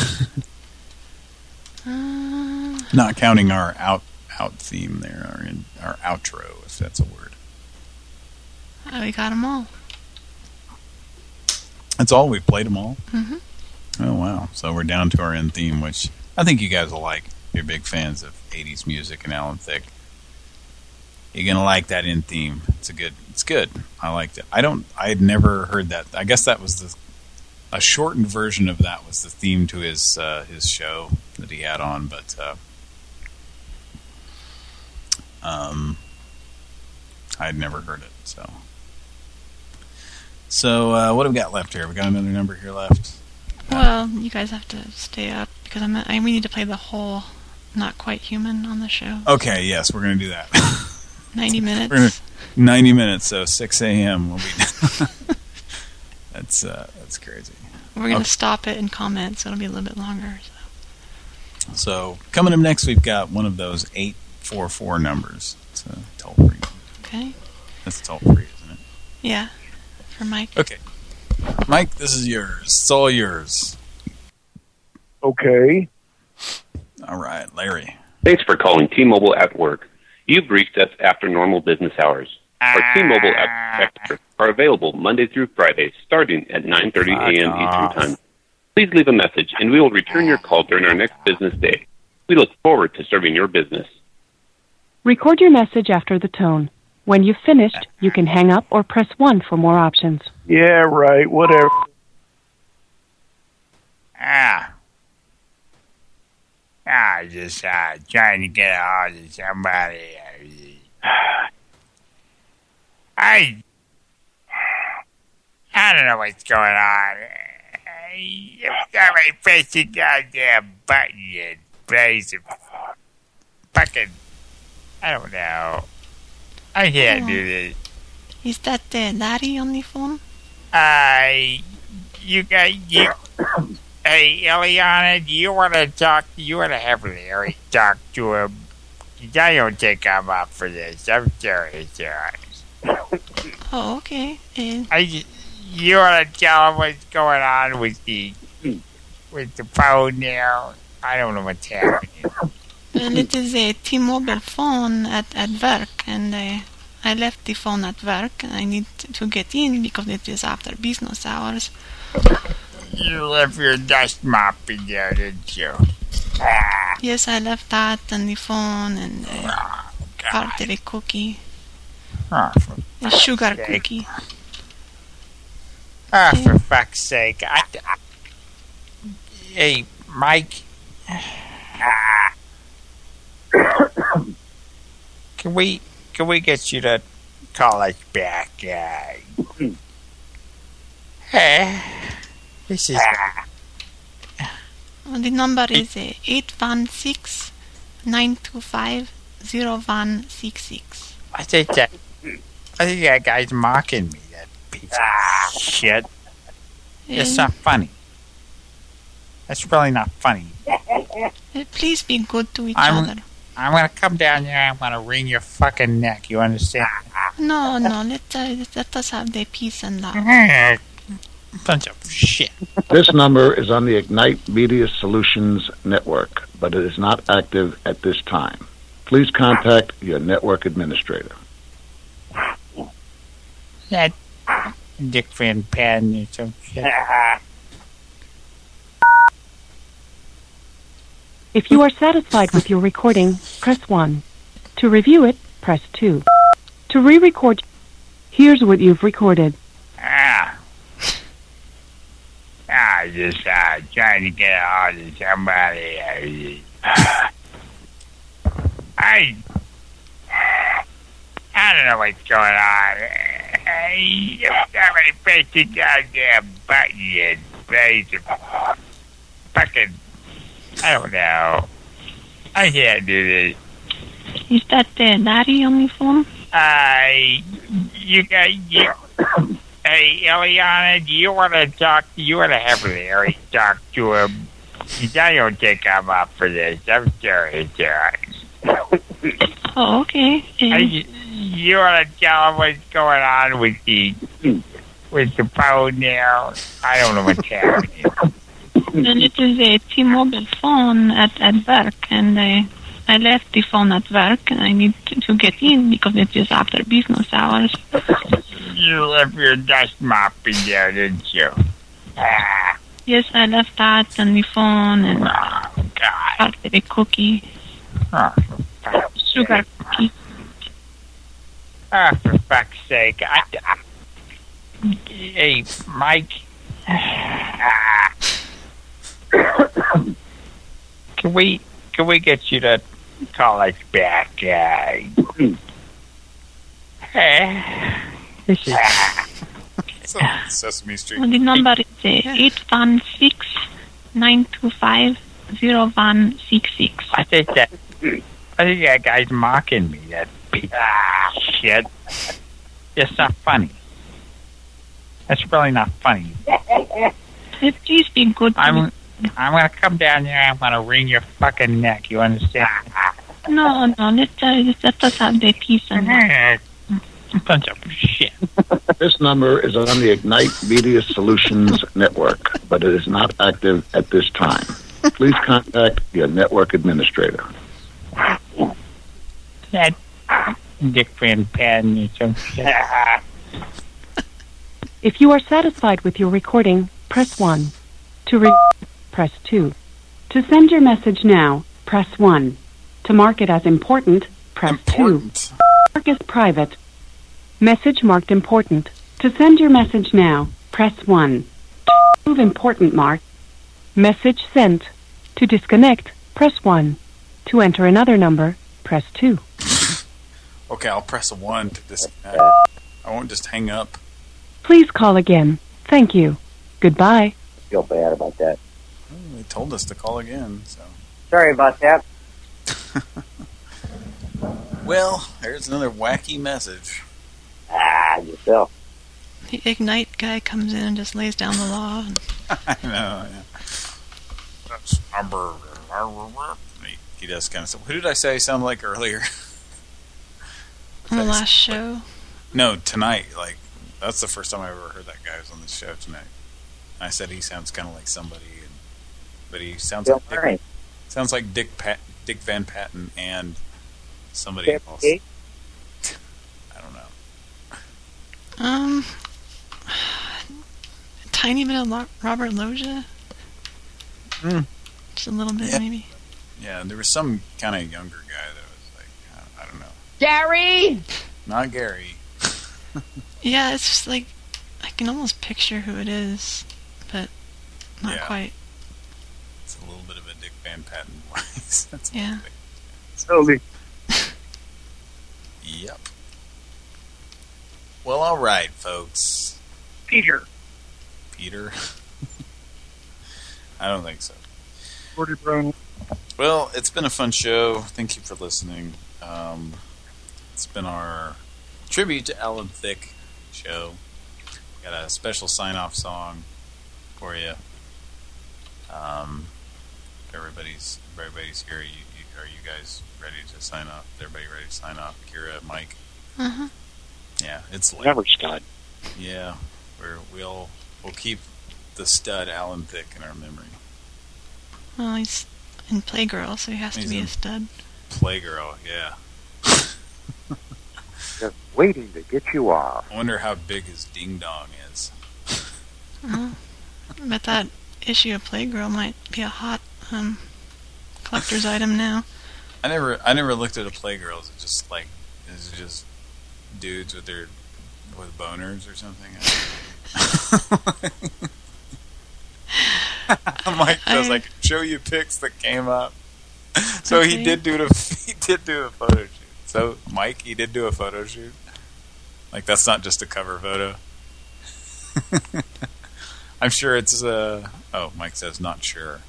Uh, Not counting our out out theme there, our in, our outro, if that's a word. oh, we got them all. That's all. We played them all. hmm Oh wow! So we're down to our end theme, which I think you guys will like. You're big fans of 80s music and Alan Thicke. You're gonna like that end theme. It's a good. It's good. I liked it. I don't. I had never heard that. I guess that was the a shortened version of that was the theme to his uh, his show that he had on, but uh, um, I had never heard it. So, so uh, what have we got left here? We got another number here left. Well, you guys have to stay up because I'm. I, we need to play the whole "Not Quite Human" on the show. Okay, yes, we're going to do that. 90 minutes. Gonna, 90 minutes, so 6 a.m. will be That's uh, that's crazy. We're gonna Okay. stop it and comment, so it'll be a little bit longer. So coming up next, we've got one of those 844 numbers. It's a toll free. Okay. That's toll free, isn't it? Yeah, for Mike. Okay. Mike, this is yours. It's all yours. Okay. All right, Larry. Thanks for calling T-Mobile at work. You've reached us after normal business hours. Our T-Mobile experts are available Monday through Friday, starting at 9:30 a.m. Ah, Eastern Time. Please leave a message, and we will return your call during our next business day. We look forward to serving your business. Record your message after the tone. When you've finished, you can hang up or press 1 for more options. Yeah, right. Whatever. Ah. Ah, just uh, trying to get a hold of somebody. I, I don't know what's going on. Every time I press the goddamn button, it plays a fucking, I don't know. I can't do this. Is that uh, Larry on the phone? I, you got you. Hey, Eliana, do you want to talk? You want to have Larry talk to him? I don't think I'm up for this. I'm serious. Oh, okay. Uh, I, you want to tell him what's going on with the with the phone now? I don't know what's happening. it is a T-Mobile phone at, at work, and uh, I left the phone at work, and I need to get in because it is after business hours. You left your dust mop in there, didn't you? Yes, I left that and the phone and uh, part of a cookie, Oh, for, a sugar sake. cookie. ah, for fuck's sake! I, I- hey, Mike. Can we can we get you to call us back? Uh, hey, this is Well, the number is uh, 816-925-0166. I think that I think that guy's mocking me. That piece of shit. It's not funny. That's really not funny. Uh, Please be good to each I'm other. I'm gonna come down there. I'm gonna wring your fucking neck. You understand? No, no, let, uh, let us have the peace and love. Bunch of shit. This number is on the Ignite Media Solutions network, but it is not active at this time. Please contact your network administrator. That Dick Van Patten or some shit. If you are satisfied with your recording, press 1. To review it, press 2. To re-record, here's what you've recorded. Ah. Ah, just uh, trying to get hold of somebody. I I don't know what's going on. I somebody press the goddamn button and plays fucking. I don't know. I can't do this. Is that uh, Daddy on the phone? I, you got you. Hey, Eliana, do you want to talk? do You want to have Larry talk to him? I don't think I'm up for this. I'm sorry, John. Oh, okay. I, you want to tell him what's going on with the with the phone now? I don't know what's happening. Well, it is a T-Mobile phone at, at work, and uh, I left the phone at work, and I need to, to get in because it is after business hours. You left your dust mopping there, didn't you? Ah, Yes, I left that and the phone and started a cookie, oh, sugar cookie. ah, for fuck's sake! I, I, hey, Mike. Ah. Can we can we get you to call us back? Uh, eh. Sesame Street. Well, the number is uh, eight one six nine two five zero one six six. I think that I think that guy's mocking me. That piece of shit. It's not funny. That's really not funny. Please be good. to I'm gonna come down there. I'm gonna wring your fucking neck. You understand? No, no, let, uh, let us have the peace and Bunch of shit. This number is on the Ignite Media Solutions Network, but it is not active at this time. Please contact your network administrator. That Dick Van Patten or some. If you are satisfied with your recording, press 1. To re- press 2. To send your message now, press 1. To mark it as important, press 2. Mark as private. Message marked important. To send your message now, press 1. To remove important mark. Message sent. To disconnect, press 1. To enter another number, press 2. Okay, I'll press one to disconnect. I won't just hang up. Please call again. Thank you. Goodbye. Feel bad about that. They told us to call again, so. Sorry about that. Well, there's another wacky message. Ah, yourself. The Ignite guy comes in and just lays down the law. And I know, yeah. That's number. He, he does kind of. Who did I say I sound like earlier? on the last show, No, tonight. Like that's the first time I ever heard that guy was on the show tonight. I said he sounds kind of like somebody, and, but he sounds Bill like Dick, Murray. sounds like Dick Pat, Dick Van Patten and somebody Jeff else. Gates? I don't know. um, tiny bit of Lo- Robert Loggia, Hmm. just a little bit Yeah. maybe. Yeah, there was some kind of younger guy that was like, I, I don't know, Gary. not Gary. Yeah, it's just like I can almost picture who it is, but not Yeah. quite. It's a little bit of a Dick Van Patten voice. That's all Yeah. it is. Slowly. Yep. Well, all right, folks. Peter. Peter. I don't think so. Gordy Brown. Well, it's been a fun show. Thank you for listening. Um, it's been our tribute to Alan Thicke show. Got a special sign-off song for you. Um, everybody's everybody's here. You, you, are you guys ready to sign off? Everybody ready to sign off? Kira, Mike. Uh huh. Yeah, it's late. Never stud. Yeah, we're we'll we'll keep the stud Alan Thicke in our memory. Well, he's in Playgirl, so he has to be a stud. Playgirl, yeah. Just waiting to get you off. I wonder how big his ding dong is. Uh, but that issue of Playgirl might be a hot um, collector's item now. I never I never looked at a Playgirl. It's just like is it just dudes with their with boners or something? Mike I- does like show you pics that came up. so he did do the he did do a photo shoot. So Mike, he did do a photo shoot. Like that's not just a cover photo. I'm sure it's uh oh Mike says not sure.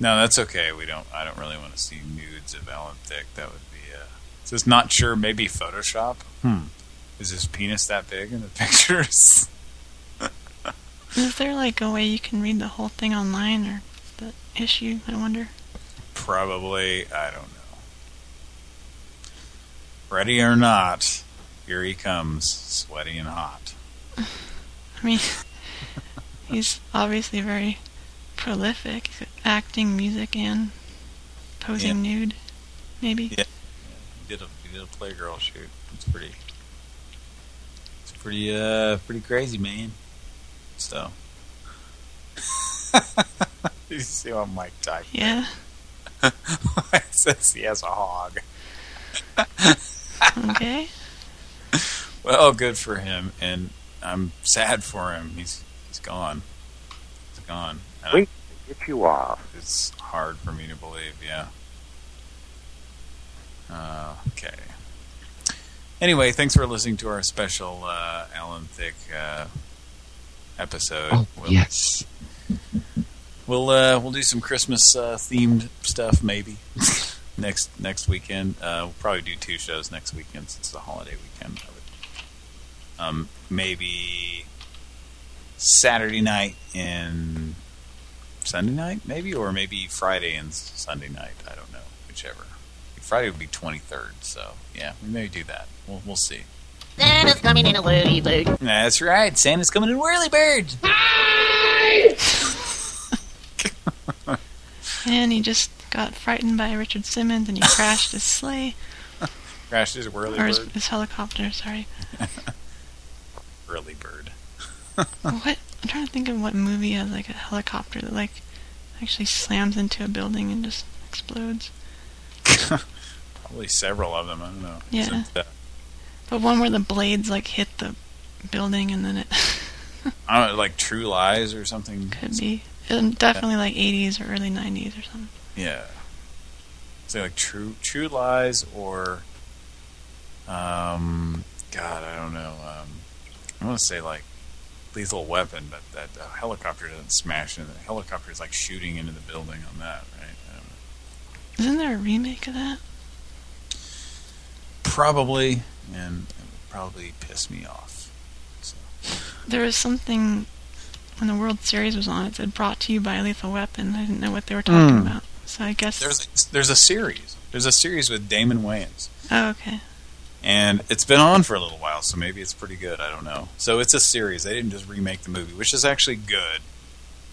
No, that's okay. We don't. I don't really want to see nudes of Alan Thicke. That would be. Uh, it says not sure. Maybe Photoshop. Hmm. Is his penis that big in the pictures? Is there like a way you can read the whole thing online or the issue? I wonder. Probably. I don't know. Ready or not, here he comes, sweaty and hot. I mean, he's obviously very prolific, acting, music, and posing nude. Maybe. Yeah. He did a he did a playgirl shoot. It's pretty. It's pretty uh pretty crazy, man. So. you see what Mike typed? Yeah. it says he has a hog. okay. Well, good for him, and I'm sad for him. He's he's gone. He's gone. And Wait, get you off. It's hard for me to believe. Yeah. Uh, okay. Anyway, thanks for listening to our special uh, Alan Thicke uh, episode. Oh, We'll- yes. We'll uh, we'll do some Christmas uh, themed stuff maybe next next weekend. Uh, we'll probably do two shows next weekend since it's the holiday weekend. I would, um, maybe Saturday night and Sunday night, maybe, or maybe Friday and Sunday night. I don't know, whichever. Friday would be 23rd, so yeah, we may do that. We'll we'll see. Santa's coming in a whirly bird. That's right. Santa's coming in a whirly bird. And he just got frightened by Richard Simmons and he crashed his sleigh. Crashed his whirly or his, bird. his helicopter, sorry. Whirly bird. what? I'm trying to think of what movie has like a helicopter that like actually slams into a building and just explodes. Probably several of them. I don't know. Yeah. But one where the blades like hit the building and then it I don't know, like True Lies or something. could be. Definitely like 80s or early 90s or something. Yeah. Say like True True Lies or um God, I don't know. Um I want to say like Lethal Weapon, but that uh, helicopter doesn't smash into the helicopter is like shooting into the building on that, right? I. Isn't there a remake of that? Probably, and it would probably piss me off. There was something when the World Series was on. It said brought to you by Lethal Weapon. I didn't know what they were talking Hmm. about. So I guess. There's a, there's a series. There's a series with Damon Wayans. Oh, okay. And it's been on for a little while, so maybe it's pretty good. I don't know. So it's a series. They didn't just remake the movie, which is actually good.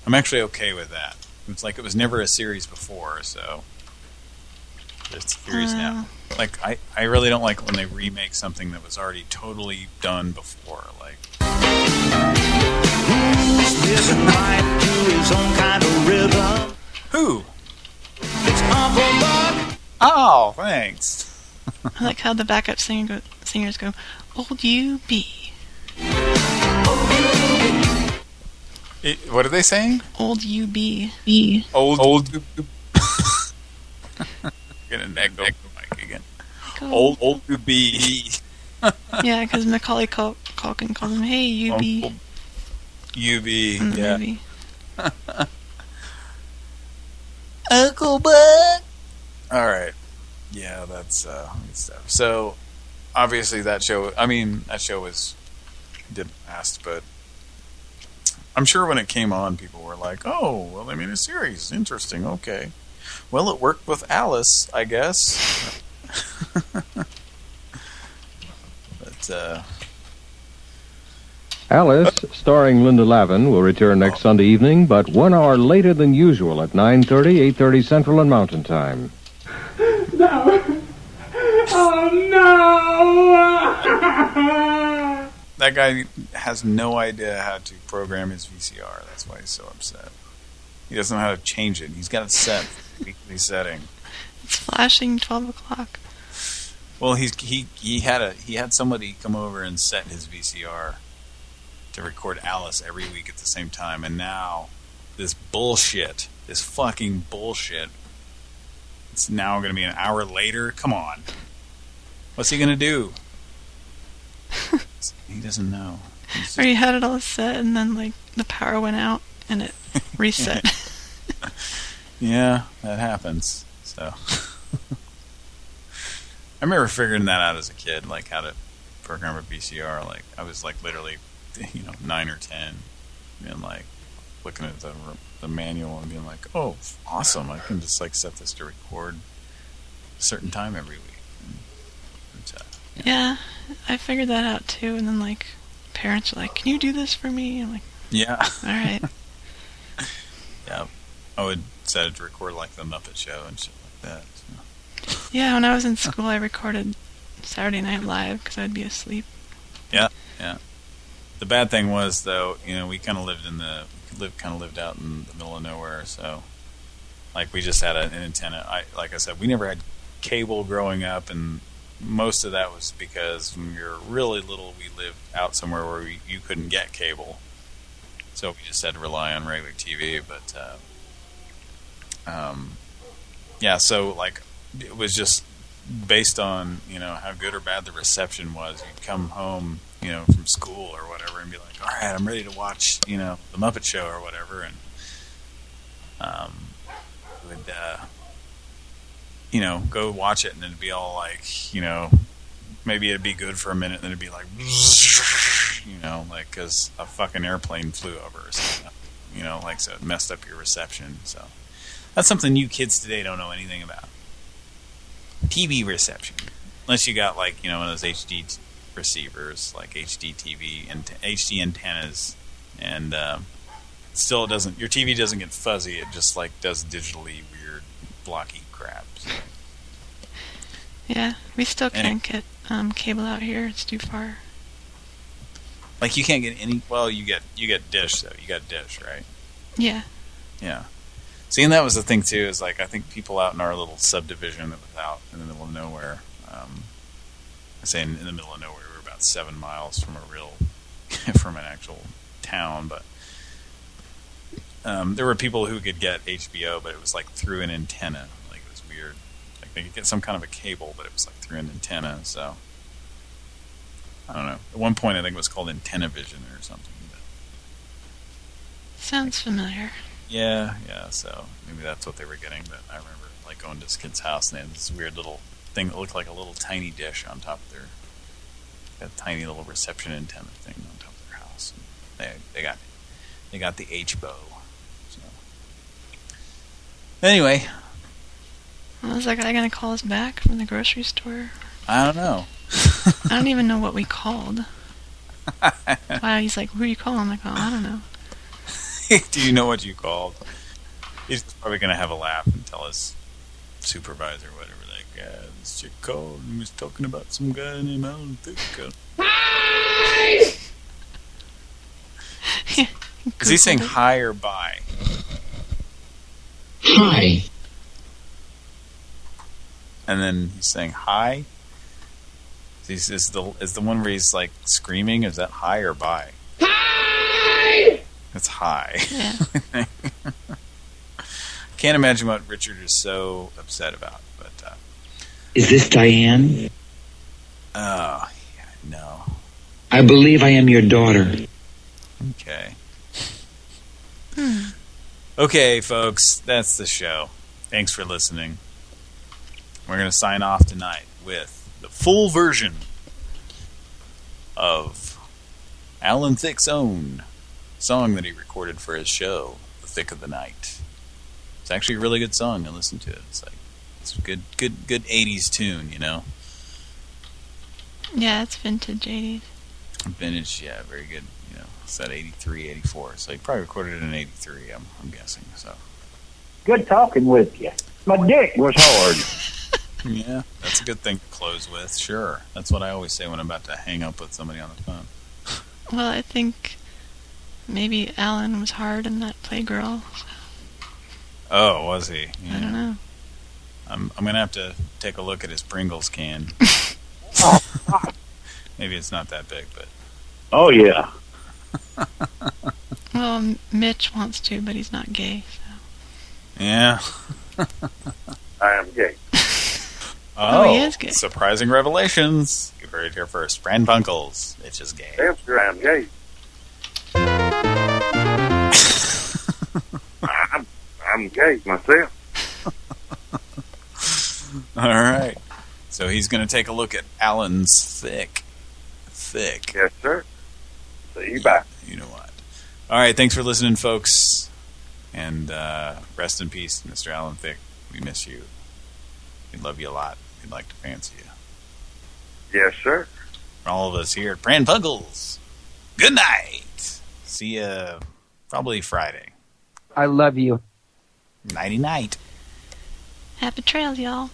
I'm actually okay with that. It's like it was never a series before, so it's a series now. Uh. Like I, I really don't like when they remake something that was already totally done before. Like Living life to his own kind of. Who? It's Uncle Buck. Oh, thanks. I like how the backup singer go, singers go, "Old you be, It, what are they saying? old you be, be." Old old. Get an echo mic again. Go. Old old to be. yeah, because Macaulay Cul- Culkin called him, "Hey, you be." Uncle um, UB, um, mm, yeah. movie. Uncle Buck. All right. Yeah, that's uh, good stuff. So, obviously, that show. I mean, that show was didn't last, but I'm sure when it came on, people were like, "Oh, well, they made a series. Interesting. Okay. Well, it worked with Alice, I guess." but uh, Alice, starring Linda Lavin, will return next Sunday evening, but one hour later than usual at 9.30, 8.30 Central and Mountain Time. No. Oh no! that guy has no idea how to program his VCR. That's why he's so upset. He doesn't know how to change it. He's got it set weekly setting. It's flashing twelve o'clock. Well, he's he he had a he had somebody come over and set his VCR to record Alice every week at the same time, and now this bullshit, this fucking bullshit, it's now going to be an hour later. Come on. What's he going to do? he doesn't know. Or you had it all set and then like the power went out and it reset. Yeah, that happens. So I remember figuring that out as a kid, like how to program a VCR. Like I was like literally, you know, nine or ten, and like looking at the the manual and being like, "Oh, awesome! I can just like set this to record a certain time every week." And uh, yeah, I figured that out too. And then like parents are like, "Can you do this for me?" I'm like, yeah. "All right." yeah, I would set it to record like the Muppet Show and shit like that. so. Yeah, when I was in school, I recorded Saturday Night Live because I'd be asleep. Yeah, yeah. The bad thing was though, you know, we kind of lived in the lived kind of lived out in the middle of nowhere, so like we just had an antenna. I like I said, we never had cable growing up, and most of that was because when we were really little, we lived out somewhere where we, you couldn't get cable, so we just had to rely on regular TV. But uh, um, yeah, so like it was just based on you know how good or bad the reception was. You'd come home, you know, from school or whatever, and be like, "All right, I'm ready to watch, you know, the Muppet Show or whatever," and um, would uh, you know go watch it, and it'd be all like, you know, maybe it'd be good for a minute, and then it'd be like, you know, like because a fucking airplane flew over or something, you know, like so it messed up your reception. So that's something you kids today don't know anything about. TV reception. Unless you got like, you know, one of those HD receivers, like HD TV and HD antennas, and um, still it doesn't, your TV doesn't get fuzzy, it just like does digitally weird blocky crap. So, Yeah, we still can't get um, cable out here. It's too far. like you can't get any, well you get, you get dish though, you got dish, right? Yeah. Yeah. See, and that was the thing too. Is like I think people out in our little subdivision that was out in the middle of nowhere. Um, I say in, in the middle of nowhere, we were about seven miles from a real, from an actual town. But um, there were people who could get HBO, but it was like through an antenna. Like it was weird. Like they could get some kind of a cable, but it was like through an antenna. So I don't know. At one point, I think it was called Antenna Vision or something. Sounds familiar. Yeah, yeah, so maybe that's what they were getting, but I remember like going to this kid's house and they had this weird little thing that looked like a little tiny dish on top of their that tiny little reception antenna thing on top of their house. And they they got they got the H bow. So anyway, I Was that guy gonna call us back from the grocery store? I don't know. I don't even know what we called. wow, he's like, who are you calling? I'm like, oh, I don't know. Do you know what you called? He's probably gonna have a laugh and tell his supervisor whatever, like, yeah, this chick called and was talking about some guy named Alan Thicke. Is he saying hi or bye? Hi. And then he's saying hi. Is, is the is the one where he's like screaming? Is that hi or bye? Hi. It's high. Yeah. Can't imagine what Richard is so upset about, but uh, Is this Diane? oh yeah, no. I believe I am your daughter. Okay. Okay, folks, that's the show. Thanks for listening. We're going to sign off tonight with the full version of Alan Thicke's own song that he recorded for his show, The Thicke of the Night. It's actually a really good song to listen to. It. It's like it's a good good good 80s tune, you know. Yeah, it's vintage 80s. Vintage, yeah, very good. You know, it's at 83, 84. So he probably recorded it in 83, I'm, I'm guessing. So Good talking with you. My dick was hard. Yeah, that's a good thing to close with. Sure. That's what I always say when I'm about to hang up with somebody on the phone. Well, I think maybe Alan was hard in that Playgirl. So. Oh, was he? Yeah. I don't know. I'm I'm gonna have to take a look at his Pringles can. maybe it's not that big, but. Oh yeah. well, Mitch wants to, but he's not gay. So. Yeah. I am gay. Oh, oh, he is gay. Surprising revelations. You heard it here first. Pran Funkels. It's just gay. Damn sure I gay. I'm, I'm gay myself. All right. So he's going to take a look at Alan's thick, thick. Yes, sir. See you back. You know what? All right. Thanks for listening, folks. And uh, rest in peace, Mr. Alan Thicke. We miss you. We love you a lot. We'd like to fancy you. Yes, sir. For all of us here at Pran Puggles, good night. See ya probably Friday. I love you. Nighty-night. Happy trails, y'all.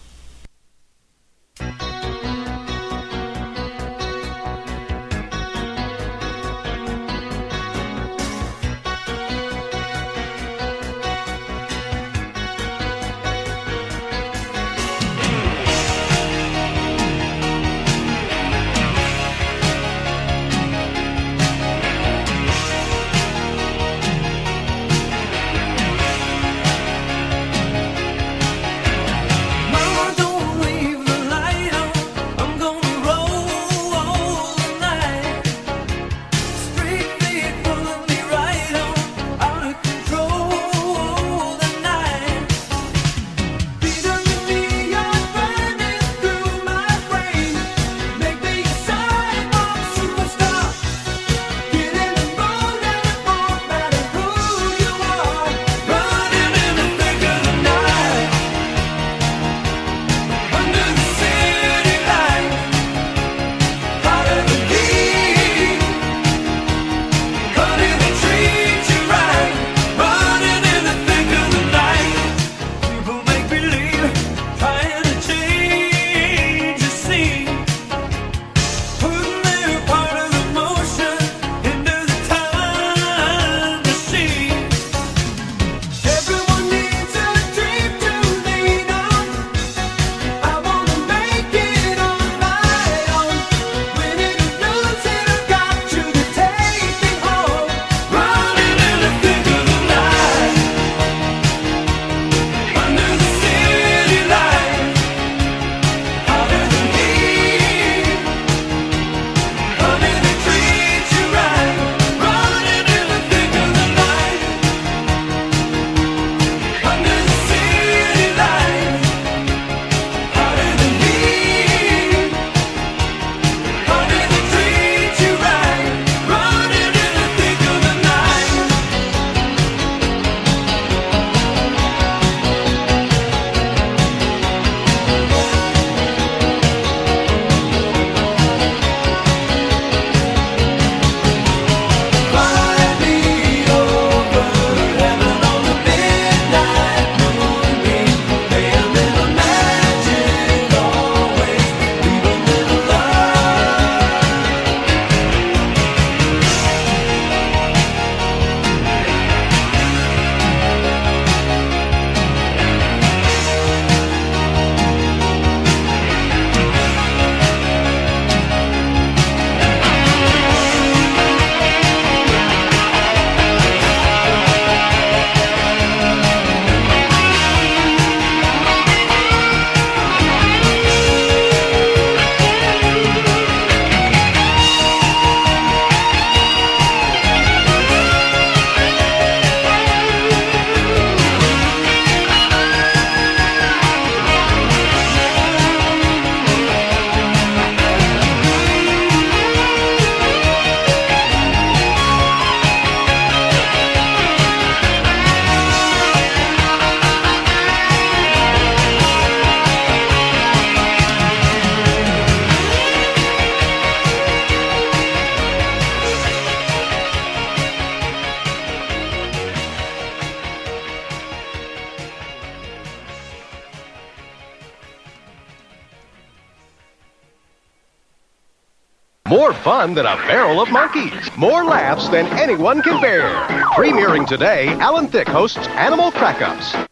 fun than a barrel of monkeys. More laughs than anyone can bear. Premiering today, Alan Thicke hosts Animal Crackups.